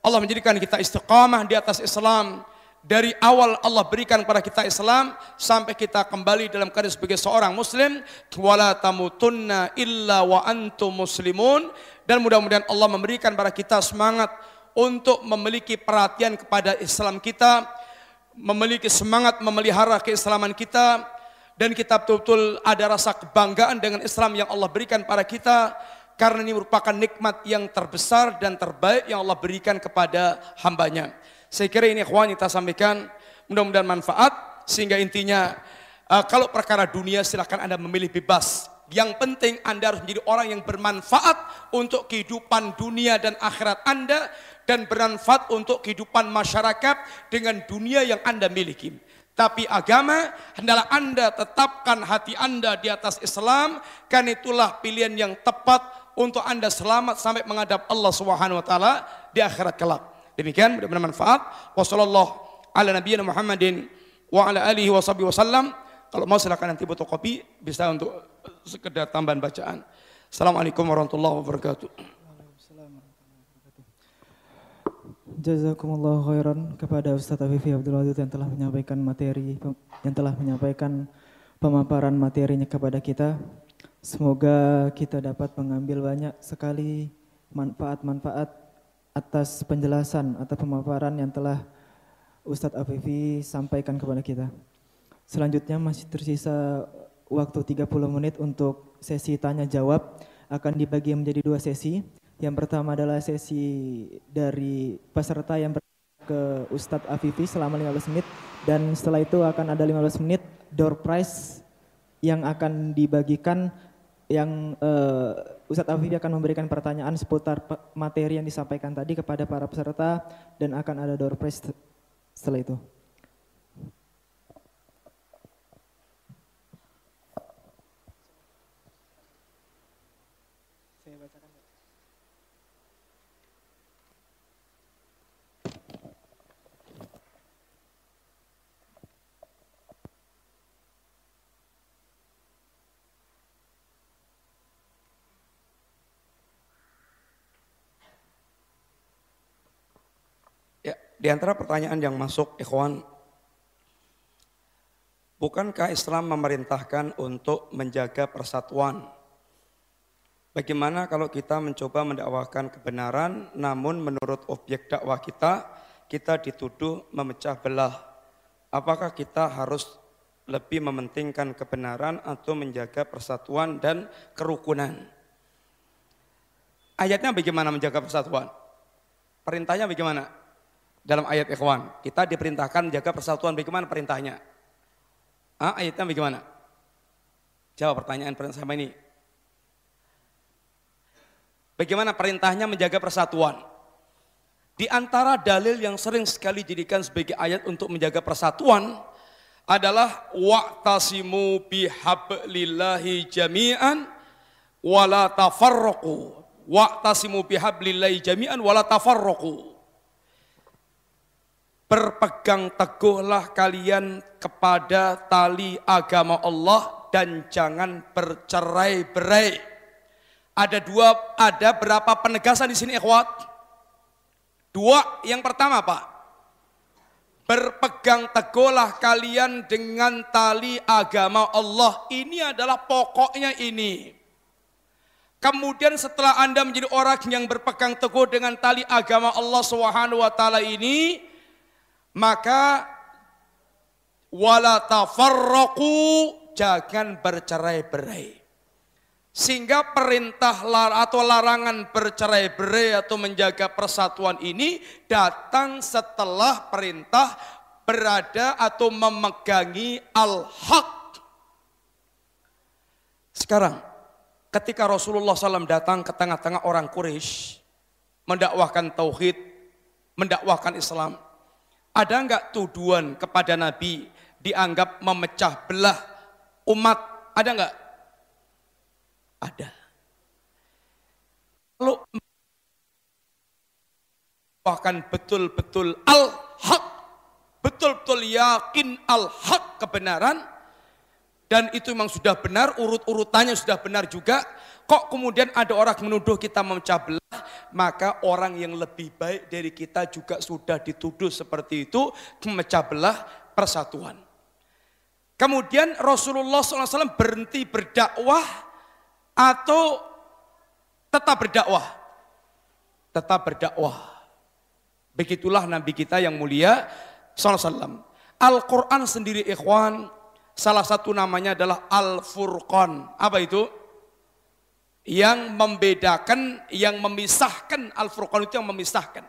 Allah menjadikan kita istiqamah di atas Islam. Dari awal Allah berikan kepada kita Islam sampai kita kembali dalam keadaan sebagai seorang muslim wala tamutunna illa wa antum muslimun dan mudah-mudahan Allah memberikan kepada kita semangat untuk memiliki perhatian kepada Islam kita, memiliki semangat memelihara keislaman kita dan kita betul-betul ada rasa kebanggaan dengan Islam yang Allah berikan pada kita karena ini merupakan nikmat yang terbesar dan terbaik yang Allah berikan kepada hambanya. Saya kira ini ikhwan kita sampaikan mudah-mudahan manfaat sehingga intinya uh, kalau perkara dunia silahkan Anda memilih bebas. Yang penting Anda harus menjadi orang yang bermanfaat untuk kehidupan dunia dan akhirat Anda dan bermanfaat untuk kehidupan masyarakat dengan dunia yang Anda miliki. Tapi agama hendaklah Anda tetapkan hati Anda di atas Islam, kan itulah pilihan yang tepat untuk Anda selamat sampai menghadap Allah Subhanahu wa taala di akhirat kelak. Demikian mudah-mudahan manfaat. Wassallallahu ala nabiyina Muhammadin wa ala alihi wasallam. Kalau mau silakan nanti butuh kopi bisa untuk sekedar tambahan bacaan. Assalamualaikum warahmatullahi wabarakatuh. Jazakumullah khairan kepada Ustaz Afifi Abdul Wadid yang telah menyampaikan materi yang telah menyampaikan pemaparan materinya kepada kita. Semoga kita dapat mengambil banyak sekali manfaat-manfaat atas penjelasan atau pemaparan yang telah Ustadz Afifi sampaikan kepada kita. Selanjutnya masih tersisa waktu 30 menit untuk sesi tanya jawab akan dibagi menjadi dua sesi. Yang pertama adalah sesi dari peserta yang ke Ustadz Afifi selama 15 menit dan setelah itu akan ada 15 menit door prize yang akan dibagikan yang uh, Ustadz Afif akan memberikan pertanyaan seputar materi yang disampaikan tadi kepada para peserta dan akan ada door prize setelah itu. Di antara pertanyaan yang masuk, ikhwan, bukankah Islam memerintahkan untuk menjaga persatuan? Bagaimana kalau kita mencoba mendakwahkan kebenaran, namun menurut objek dakwah kita, kita dituduh memecah belah? Apakah kita harus lebih mementingkan kebenaran atau menjaga persatuan dan kerukunan? Ayatnya bagaimana menjaga persatuan? Perintahnya bagaimana? Dalam ayat ikhwan, kita diperintahkan menjaga persatuan. Bagaimana perintahnya? Ah, ayatnya bagaimana? Jawab pertanyaan sama ini. Bagaimana perintahnya menjaga persatuan? Di antara dalil yang sering sekali dijadikan sebagai ayat untuk menjaga persatuan adalah wa'tasimu bihablillahi jami'an wala tafarraqu wa'tasimu bihablillahi jami'an wala tafarraqu berpegang teguhlah kalian kepada tali agama Allah dan jangan bercerai-berai. Ada dua, ada berapa penegasan di sini ikhwat? Dua, yang pertama Pak. Berpegang teguhlah kalian dengan tali agama Allah. Ini adalah pokoknya ini. Kemudian setelah Anda menjadi orang yang berpegang teguh dengan tali agama Allah Subhanahu wa ini, maka wala tafarraqu jangan bercerai-berai. Sehingga perintah atau larangan bercerai-berai atau menjaga persatuan ini datang setelah perintah berada atau memegangi al-haq. Sekarang, ketika Rasulullah SAW datang ke tengah-tengah orang Quraisy mendakwahkan tauhid, mendakwahkan Islam, ada enggak tuduhan kepada Nabi dianggap memecah belah umat? Ada enggak? Ada. Lalu bahkan betul-betul al-haq, betul-betul yakin al-haq kebenaran, dan itu memang sudah benar, urut-urutannya sudah benar juga, kok kemudian ada orang menuduh kita memecah belah, maka orang yang lebih baik dari kita juga sudah dituduh seperti itu, memecah belah persatuan. Kemudian Rasulullah SAW berhenti berdakwah atau tetap berdakwah? Tetap berdakwah. Begitulah Nabi kita yang mulia SAW. Al-Quran sendiri ikhwan Salah satu namanya adalah Al-Furqan. Apa itu? Yang membedakan, yang memisahkan Al-Furqan itu yang memisahkan.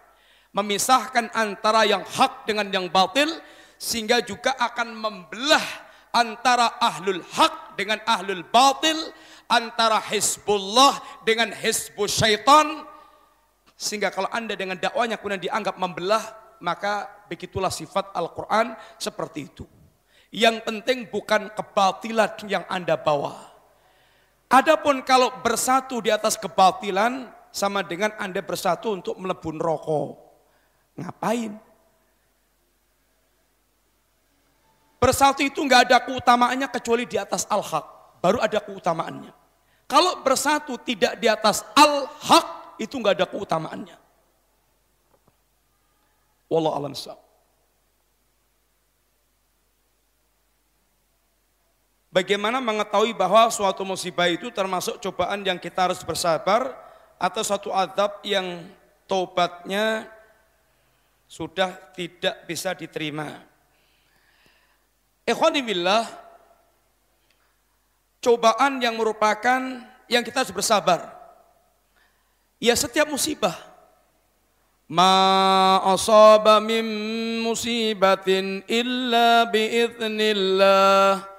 Memisahkan antara yang hak dengan yang batil sehingga juga akan membelah antara ahlul hak dengan ahlul batil, antara Hizbullah dengan Hizbus Syaitan. Sehingga kalau anda dengan dakwanya kemudian dianggap membelah, maka begitulah sifat Al-Quran seperti itu. Yang penting bukan kebatilan yang Anda bawa. Adapun kalau bersatu di atas kebatilan sama dengan Anda bersatu untuk melebur rokok. Ngapain? Bersatu itu nggak ada keutamaannya kecuali di atas al-haq. Baru ada keutamaannya. Kalau bersatu tidak di atas al-haq itu nggak ada keutamaannya. Wallah alam Bagaimana mengetahui bahwa suatu musibah itu termasuk cobaan yang kita harus bersabar atau suatu adab yang tobatnya sudah tidak bisa diterima. Ikhwanillah, cobaan yang merupakan yang kita harus bersabar. Ya setiap musibah. Ma asaba min musibatin illa biiznillah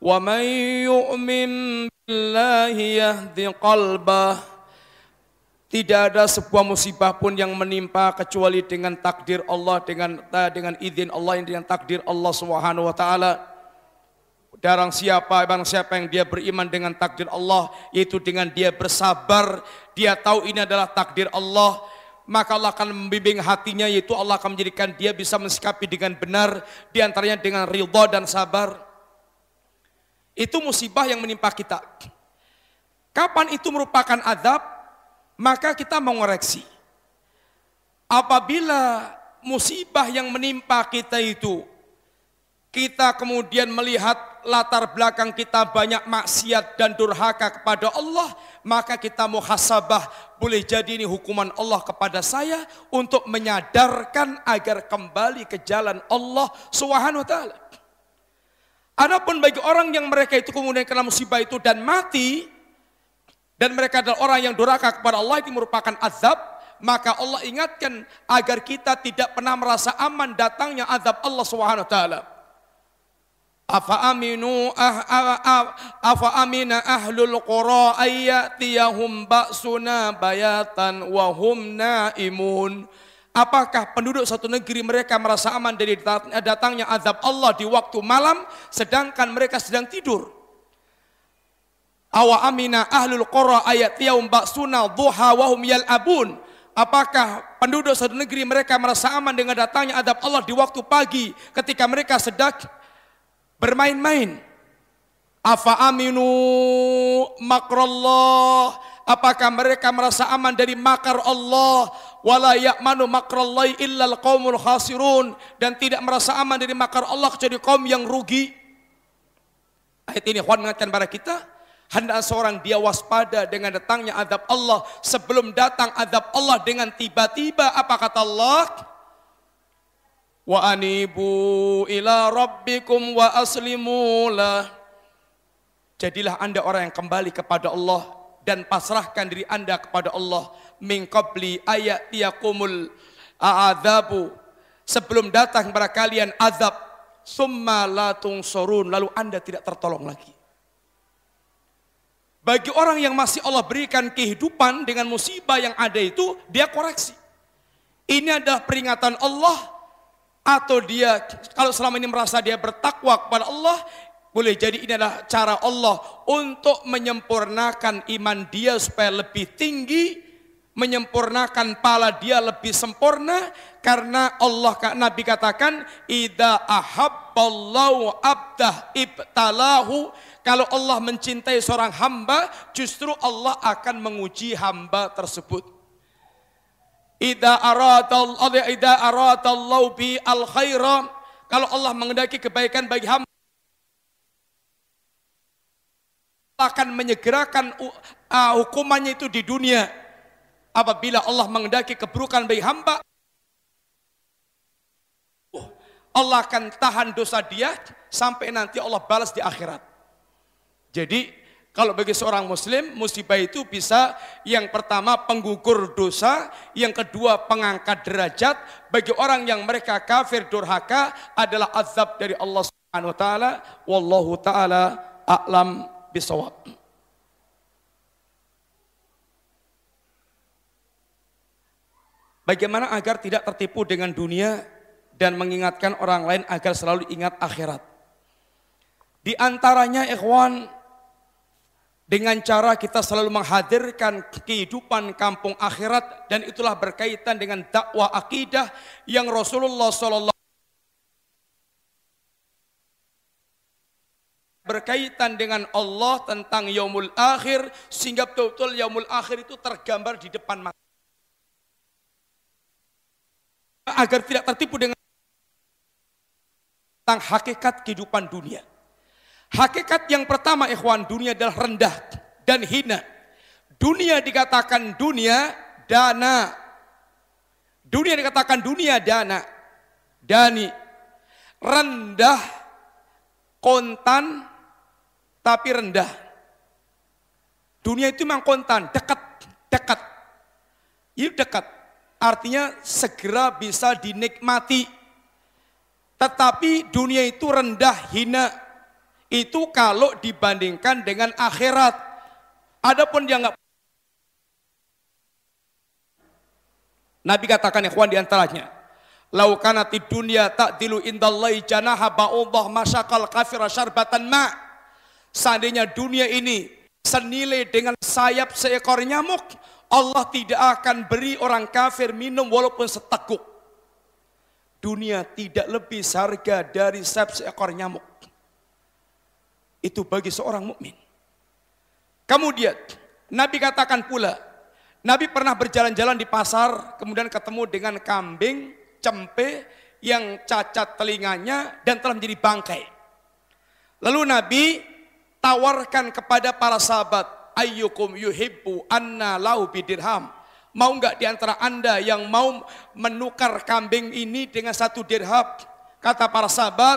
Man yu'min billahi yahdi qalbah tidak ada sebuah musibah pun yang menimpa kecuali dengan takdir Allah dengan dengan izin Allah dengan takdir Allah Subhanahu wa taala. Darang siapa barang siapa yang dia beriman dengan takdir Allah yaitu dengan dia bersabar, dia tahu ini adalah takdir Allah, maka Allah akan membimbing hatinya yaitu Allah akan menjadikan dia bisa mensikapi dengan benar di antaranya dengan ridha dan sabar. Itu musibah yang menimpa kita. Kapan itu merupakan adab, maka kita mengoreksi. Apabila musibah yang menimpa kita itu kita kemudian melihat latar belakang kita banyak maksiat dan durhaka kepada Allah, maka kita muhasabah boleh jadi ini hukuman Allah kepada saya untuk menyadarkan agar kembali ke jalan Allah Subhanahu wa taala. Adapun bagi orang yang mereka itu kemudian kena musibah itu dan mati dan mereka adalah orang yang durhaka kepada Allah itu merupakan azab, maka Allah ingatkan agar kita tidak pernah merasa aman datangnya azab Allah Subhanahu wa taala. Afa aminu ah, ah, ah, afa amina ahlul qura ayyatiyahum ba'suna bayatan wa hum naimun. Apakah penduduk satu negeri mereka merasa aman dari datangnya azab Allah di waktu malam sedangkan mereka sedang tidur? Awa amina ahlul qura ayatiyahum ba'suna duha wa hum yal'abun. Apakah penduduk satu negeri mereka merasa aman dengan datangnya azab Allah di waktu pagi ketika mereka sedang bermain-main. Afa aminu makrallah. Apakah mereka merasa aman dari makar Allah? Wala ya'manu makrallahi illal qawmul khasirun. Dan tidak merasa aman dari makar Allah kecuali kaum yang rugi. Ayat ini Juan mengatakan kepada kita, hendak seorang dia waspada dengan datangnya azab Allah sebelum datang azab Allah dengan tiba-tiba apa kata Allah? wa anibu ila rabbikum wa aslimu lah. Jadilah Anda orang yang kembali kepada Allah dan pasrahkan diri Anda kepada Allah min qabli ayat yakumul a'adzabu sebelum datang kepada kalian azab summa la tungsurun lalu Anda tidak tertolong lagi. Bagi orang yang masih Allah berikan kehidupan dengan musibah yang ada itu, dia koreksi. Ini adalah peringatan Allah atau dia kalau selama ini merasa dia bertakwa kepada Allah boleh jadi ini adalah cara Allah untuk menyempurnakan iman dia supaya lebih tinggi menyempurnakan pala dia lebih sempurna karena Allah Nabi katakan ida ahabballahu abdah ibtalahu. Kalau Allah mencintai seorang hamba justru Allah akan menguji hamba tersebut. Ida aradallahu ida aradallahu bi al khaira. Kalau Allah mengendaki kebaikan bagi hamba akan menyegerakan uh, hukumannya itu di dunia apabila Allah mengendaki keburukan bagi hamba Allah akan tahan dosa dia sampai nanti Allah balas di akhirat jadi kalau bagi seorang muslim, musibah itu bisa yang pertama penggugur dosa, yang kedua pengangkat derajat. Bagi orang yang mereka kafir durhaka adalah azab dari Allah Subhanahu wa taala. Wallahu taala a'lam bisawab. Bagaimana agar tidak tertipu dengan dunia dan mengingatkan orang lain agar selalu ingat akhirat. Di antaranya ikhwan dengan cara kita selalu menghadirkan kehidupan kampung akhirat dan itulah berkaitan dengan dakwah akidah yang Rasulullah SAW berkaitan dengan Allah tentang yaumul akhir sehingga betul-betul yaumul akhir itu tergambar di depan mata agar tidak tertipu dengan tentang hakikat kehidupan dunia. Hakikat yang pertama ikhwan dunia adalah rendah dan hina. Dunia dikatakan dunia dana. Dunia dikatakan dunia dana. Dani. Rendah kontan tapi rendah. Dunia itu memang kontan, dekat, dekat. Ini dekat. Artinya segera bisa dinikmati. Tetapi dunia itu rendah, hina, itu kalau dibandingkan dengan akhirat. Adapun yang Nabi katakan ikhwan di antaranya, "Lau kanati dunya ta'dilu indallahi janaha ba'udah masyakal kafira syarbatan ma." Seandainya dunia ini senilai dengan sayap seekor nyamuk, Allah tidak akan beri orang kafir minum walaupun seteguk. Dunia tidak lebih seharga dari sayap seekor nyamuk itu bagi seorang mukmin. Kemudian Nabi katakan pula, Nabi pernah berjalan-jalan di pasar, kemudian ketemu dengan kambing cempe, yang cacat telinganya dan telah menjadi bangkai. Lalu Nabi tawarkan kepada para sahabat, ayyukum yuhibbu anna lau bidirham. Mau enggak di antara anda yang mau menukar kambing ini dengan satu dirham? Kata para sahabat,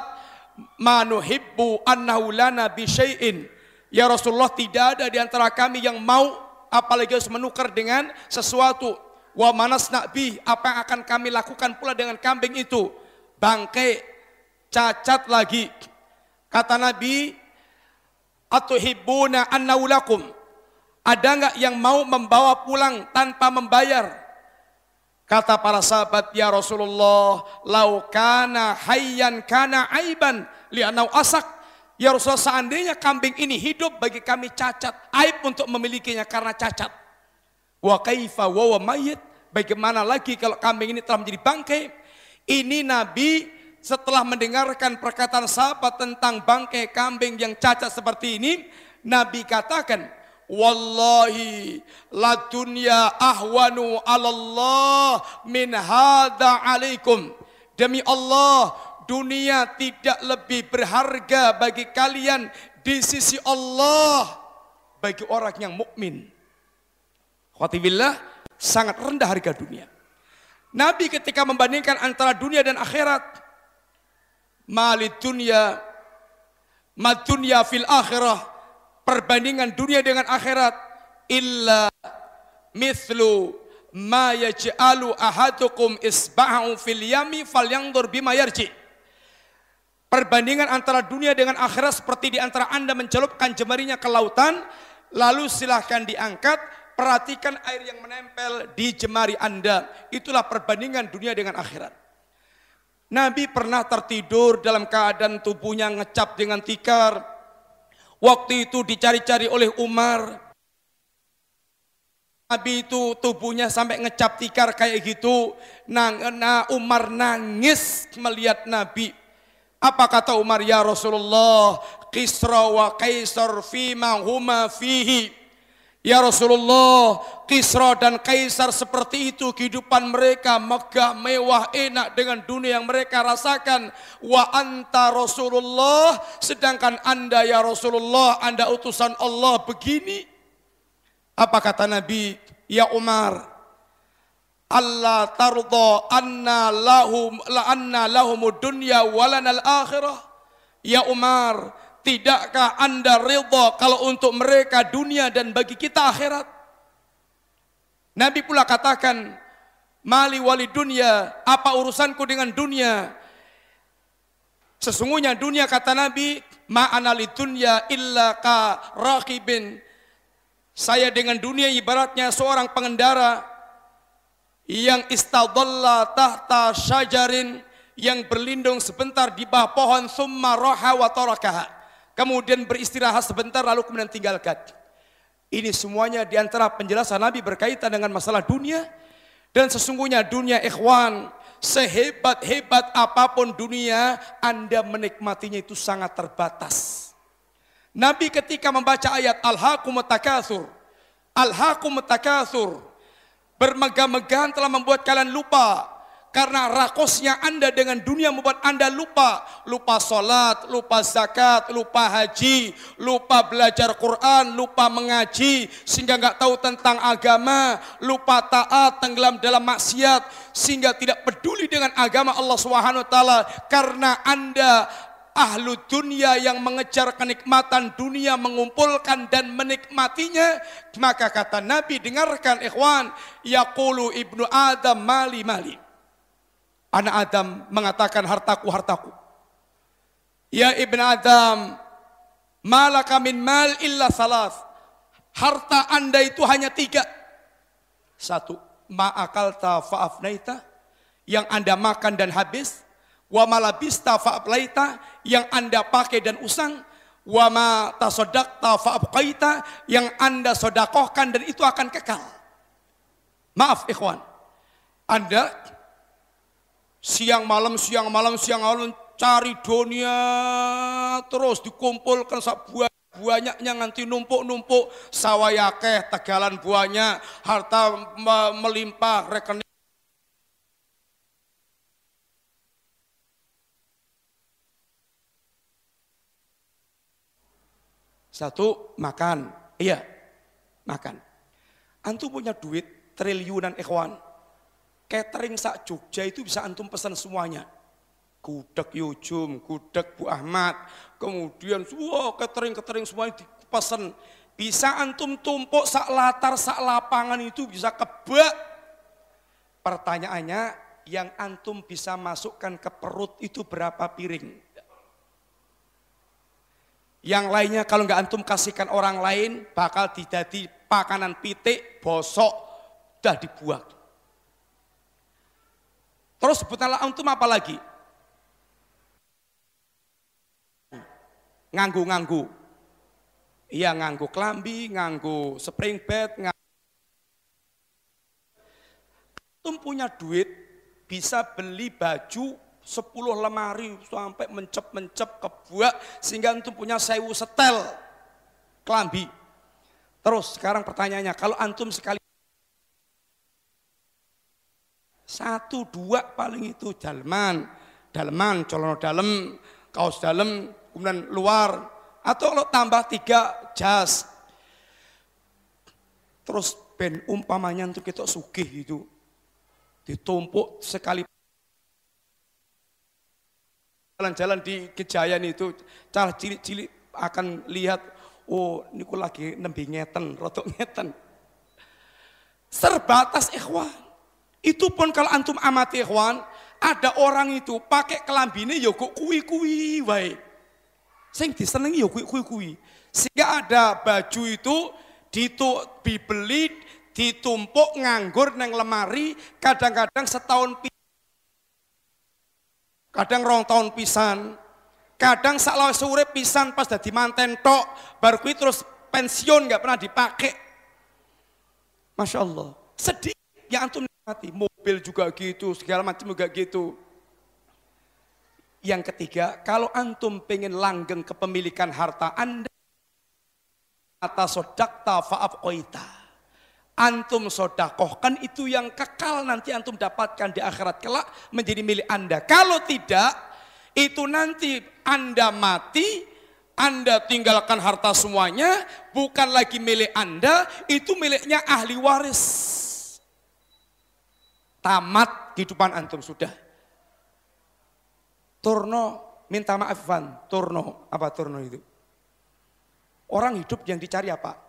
manuhibbu annahu lana bisyai'in. Ya Rasulullah tidak ada di antara kami yang mau apalagi harus menukar dengan sesuatu. Wa manas nabi, apa yang akan kami lakukan pula dengan kambing itu? Bangkai, cacat lagi. Kata Nabi, atuhibbuna annaulakum. Ada nggak yang mau membawa pulang tanpa membayar? Kata para sahabat, ya Rasulullah, lau kana hayyan kana aiban li'anau asak. Ya Rasulullah, seandainya kambing ini hidup bagi kami cacat, aib untuk memilikinya karena cacat. Wa kaifa wa mayit. Bagaimana lagi kalau kambing ini telah menjadi bangkai? Ini Nabi setelah mendengarkan perkataan sahabat tentang bangkai kambing yang cacat seperti ini, Nabi katakan, Wallahi la dunya ahwanu Allah min hadha alaikum. Demi Allah, dunia tidak lebih berharga bagi kalian di sisi Allah bagi orang yang mukmin. Khatibillah sangat rendah harga dunia. Nabi ketika membandingkan antara dunia dan akhirat, malid dunia, dunya fil akhirah, perbandingan dunia dengan akhirat, illa mithlu ma yaj'alu ahadukum isba'u fil yami falyanzur bima yarji. Perbandingan antara dunia dengan akhirat seperti di antara Anda mencelupkan jemarinya ke lautan, lalu silahkan diangkat, perhatikan air yang menempel di jemari Anda. Itulah perbandingan dunia dengan akhirat. Nabi pernah tertidur dalam keadaan tubuhnya ngecap dengan tikar. Waktu itu dicari-cari oleh Umar. Nabi itu tubuhnya sampai ngecap tikar kayak gitu. Nah, nah Umar nangis melihat Nabi. Apa kata Umar ya Rasulullah? Kisra wa kaisar fima huma fihi Ya Rasulullah, Kisra dan Kaisar seperti itu kehidupan mereka megah, mewah, enak dengan dunia yang mereka rasakan. Wa anta Rasulullah, sedangkan anda ya Rasulullah, anda utusan Allah begini. Apa kata Nabi? Ya Umar, Allah tardo anna lahum la anna lahum dunya walanal akhirah. Ya Umar, Tidakkah anda ridha kalau untuk mereka dunia dan bagi kita akhirat? Nabi pula katakan, Mali wali dunia, apa urusanku dengan dunia? Sesungguhnya dunia kata Nabi, ma'ana li dunya illa ka rakibin. Saya dengan dunia ibaratnya seorang pengendara yang istadalla tahta syajarin yang berlindung sebentar di bawah pohon summa roha wa tarakaha kemudian beristirahat sebentar lalu kemudian tinggalkan. Ini semuanya di antara penjelasan Nabi berkaitan dengan masalah dunia. Dan sesungguhnya dunia ikhwan, sehebat-hebat apa pun dunia, Anda menikmatinya itu sangat terbatas. Nabi ketika membaca ayat Al-Hakum Takathur, Al-Hakum Takathur, bermegah-megahan telah membuat kalian lupa karena rakosnya Anda dengan dunia membuat Anda lupa. Lupa sholat, lupa zakat, lupa haji, lupa belajar Quran, lupa mengaji. Sehingga nggak tahu tentang agama, lupa taat, tenggelam dalam maksiat. Sehingga tidak peduli dengan agama Allah SWT. Karena Anda ahlu dunia yang mengejar kenikmatan dunia mengumpulkan dan menikmatinya maka kata Nabi dengarkan ikhwan yaqulu ibnu adam mali mali Anak Adam mengatakan hartaku, hartaku. Ya Ibn Adam, malaka min mal illa salas. Harta anda itu hanya tiga. Satu, ma'akalta fa'afnaita. Yang anda makan dan habis. Wa malabista fa'aflaita. Yang anda pakai dan usang. Wa ma tasodakta fa'afqaita. Yang anda sodakohkan dan itu akan kekal. Maaf ikhwan. Anda Siang malam, siang malam, siang malam cari dunia terus dikumpulkan sebuah buahnya nanti numpuk-numpuk sawayakeh tegalan buahnya harta melimpah rekening Satu, makan. Iya, makan. Antum punya duit triliunan ikhwan. Catering sak Jogja itu bisa antum pesan semuanya. Gudeg Yujum, gudeg Bu Ahmad, kemudian wow, catering-catering semuanya dipesan. Bisa antum tumpuk sak latar, sak lapangan itu bisa kebak. Pertanyaannya, yang antum bisa masukkan ke perut itu berapa piring? Yang lainnya kalau nggak antum kasihkan orang lain, bakal didadi pakanan pitik, bosok, udah dibuat. Terus sebutanlah antum apa lagi? Nganggu-nganggu. Iya nganggu kelambi, nganggu spring bed, nganggu. Antum punya duit, bisa beli baju 10 lemari sampai mencep-mencep kebuak sehingga antum punya sewu setel kelambi. Terus sekarang pertanyaannya, kalau antum sekali satu dua paling itu dalman, dalman, colono dalam, kaos dalam, kemudian luar, atau kalau tambah tiga jas. Terus ben umpamanya untuk kita sugih itu ditumpuk sekali jalan-jalan di Kejayan itu cara cilik-cilik akan lihat oh niku lagi nembe ngeten, rotok ngeten. Serbatas ikhwan. Itu pun kalau antum amati ikhwan, ada orang itu pakai kelambine ya kok kuwi-kuwi wae. Sing disenengi ya kuwi-kuwi. Sehingga ada baju itu ditu dibeli ditumpuk nganggur neng lemari kadang-kadang setahun kadang rong tahun pisan kadang salah sore pisan pas dadi manten tok baru kuwi terus pensiun nggak pernah dipakai Masya Allah sedih yang antum nikmati mobil juga gitu segala macam juga gitu yang ketiga kalau antum pengen langgeng kepemilikan harta anda atas sodakta faaf oita antum sodakohkan itu yang kekal nanti antum dapatkan di akhirat kelak menjadi milik anda. Kalau tidak, itu nanti anda mati, anda tinggalkan harta semuanya, bukan lagi milik anda, itu miliknya ahli waris. Tamat kehidupan antum sudah. Turno, minta maaf Van, turno, apa turno itu? Orang hidup yang dicari apa?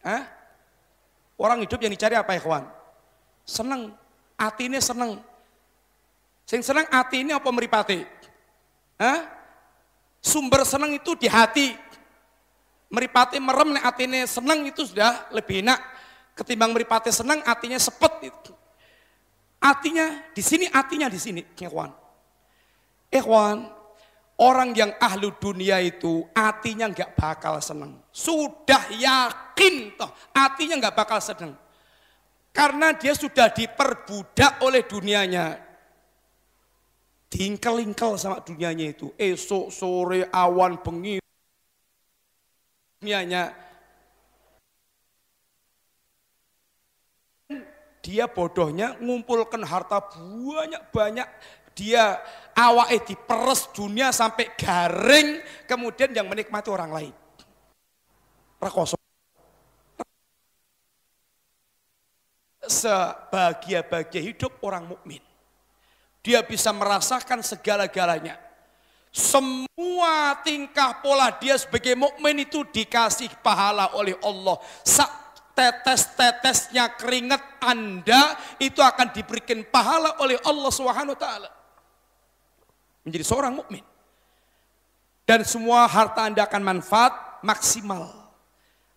Hah? Orang hidup yang dicari apa ya kawan? Seneng, hati ini seneng. Sing seneng hati ini apa meripati? Hah? Sumber seneng itu di hati. Meripati merem nih hati ini seneng itu sudah lebih enak. Ketimbang meripati seneng hatinya sepet itu. Hatinya di sini, hatinya di sini, kawan. Eh kawan, Orang yang ahlu dunia itu hatinya nggak bakal seneng. Sudah yakin toh hatinya nggak bakal seneng. Karena dia sudah diperbudak oleh dunianya. Tingkel-ingkel sama dunianya itu. Esok, sore, awan, bengi. Dunianya. Dia bodohnya ngumpulkan harta banyak-banyak dia awake diperes dunia sampai garing, kemudian yang menikmati orang lain. Rekoso. Sebahagia-bahagia hidup orang mukmin. Dia bisa merasakan segala-galanya. Semua tingkah pola dia sebagai mukmin itu dikasih pahala oleh Allah. Sak tetes-tetesnya keringat Anda itu akan diberikan pahala oleh Allah Subhanahu wa taala menjadi seorang mukmin. Dan semua harta Anda akan manfaat maksimal.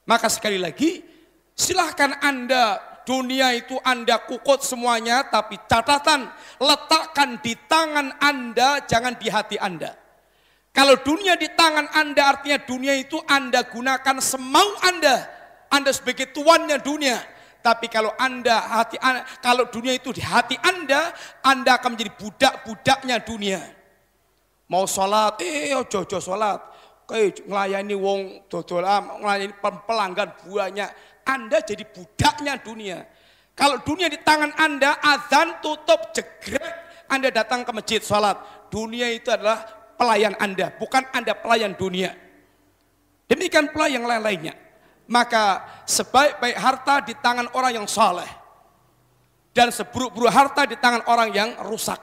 Maka sekali lagi, silahkan Anda dunia itu Anda kukut semuanya, tapi catatan letakkan di tangan Anda, jangan di hati Anda. Kalau dunia di tangan Anda artinya dunia itu Anda gunakan semau Anda. Anda sebagai tuannya dunia. Tapi kalau Anda hati kalau dunia itu di hati Anda, Anda akan menjadi budak-budaknya dunia. Mau sholat, eh ojo ojo sholat. Kayak ngelayani wong dodol, ngelayani pelanggan buahnya. Anda jadi budaknya dunia. Kalau dunia di tangan Anda, azan tutup jegrek, Anda datang ke masjid sholat. Dunia itu adalah pelayan Anda, bukan Anda pelayan dunia. Demikian pula yang lain-lainnya. Maka sebaik-baik harta di tangan orang yang saleh dan seburuk-buruk harta di tangan orang yang rusak.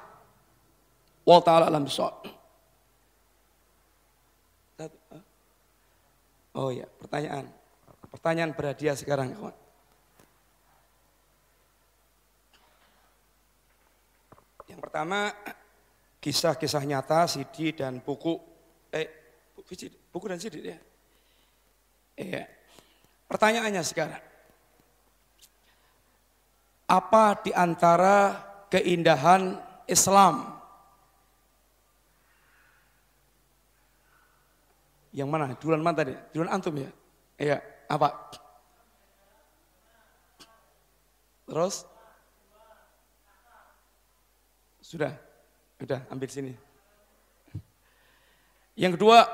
Wa ta'ala alam Oh ya, pertanyaan. Pertanyaan berhadiah sekarang, kawan. Yang pertama, kisah-kisah nyata, CD dan buku. Eh, buku dan CD ya. Iya. Pertanyaannya sekarang. Apa di antara keindahan Islam Yang mana? Duluan mana tadi? Duluan antum ya? Iya, apa? Terus? Sudah, sudah ambil sini. Yang kedua,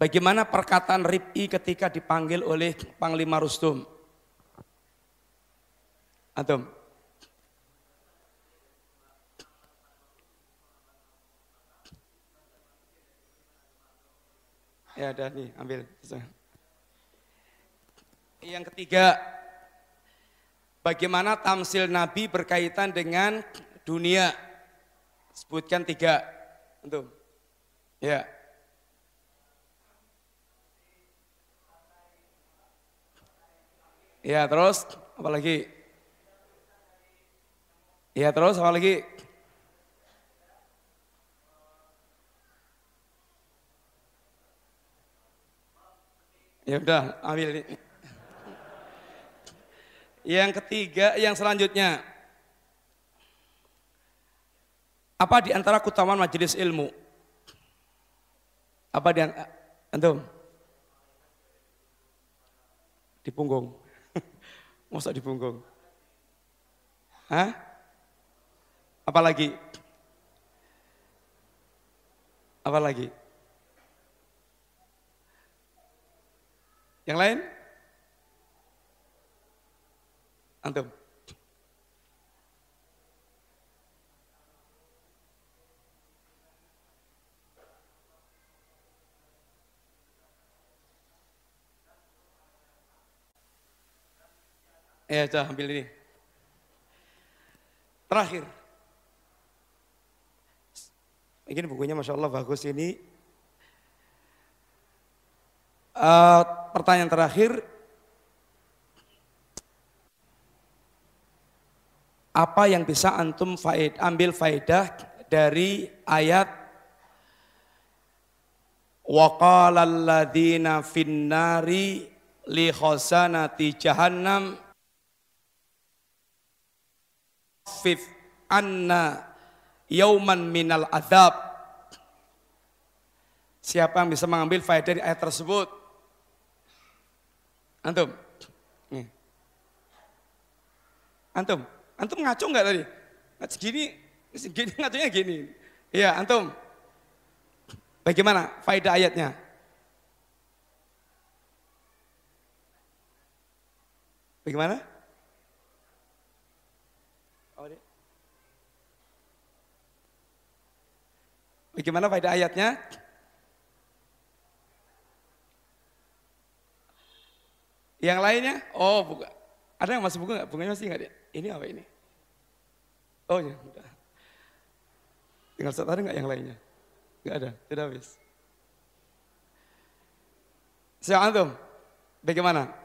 bagaimana perkataan Rib'i ketika dipanggil oleh Panglima Rustum? Antum? Ya ada nih, ambil. Yang ketiga, bagaimana tamsil Nabi berkaitan dengan dunia? Sebutkan tiga. Untuk. Ya. Ya terus, apa lagi? Ya terus, apa lagi? Ya udah, ambil ini. Yang ketiga, yang selanjutnya. Apa di antara kutaman majelis ilmu? Apa di antum? Di punggung. Masa di punggung? Hah? Apa lagi? Apa lagi? Yang lain? Antum. Ya, coba ambil ini. Terakhir. Ini bukunya Masya Allah bagus ini. Uh, pertanyaan terakhir. Apa yang bisa antum faid, ambil faedah dari ayat finnari li khazanati jahannam Fif anna yauman minal adab. Siapa yang bisa mengambil faedah dari ayat tersebut? Antum? Antum? Antum ngaco nggak tadi? Segini, segini ngaconya gini. Iya, antum. Bagaimana faedah ayatnya? Bagaimana? Bagaimana faedah ayatnya? Yang lainnya? Oh, buka. Ada yang masih buka nggak? Bunganya masih nggak dia? Ini apa ini? Oh ya, udah. Tinggal satu ada nggak yang lainnya? Nggak ada, tidak habis. Siapa antum? Bagaimana?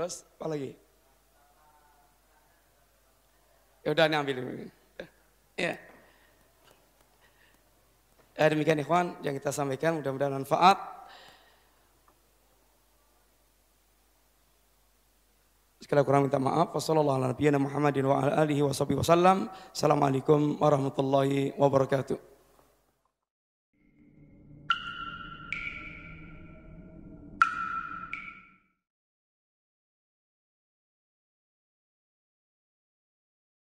Terus apa lagi? Ya udah ambil ini. Ya. Ya demikian ikhwan yang kita sampaikan mudah-mudahan manfaat. Sekali kurang minta maaf. Wassalamualaikum warahmatullahi wabarakatuh.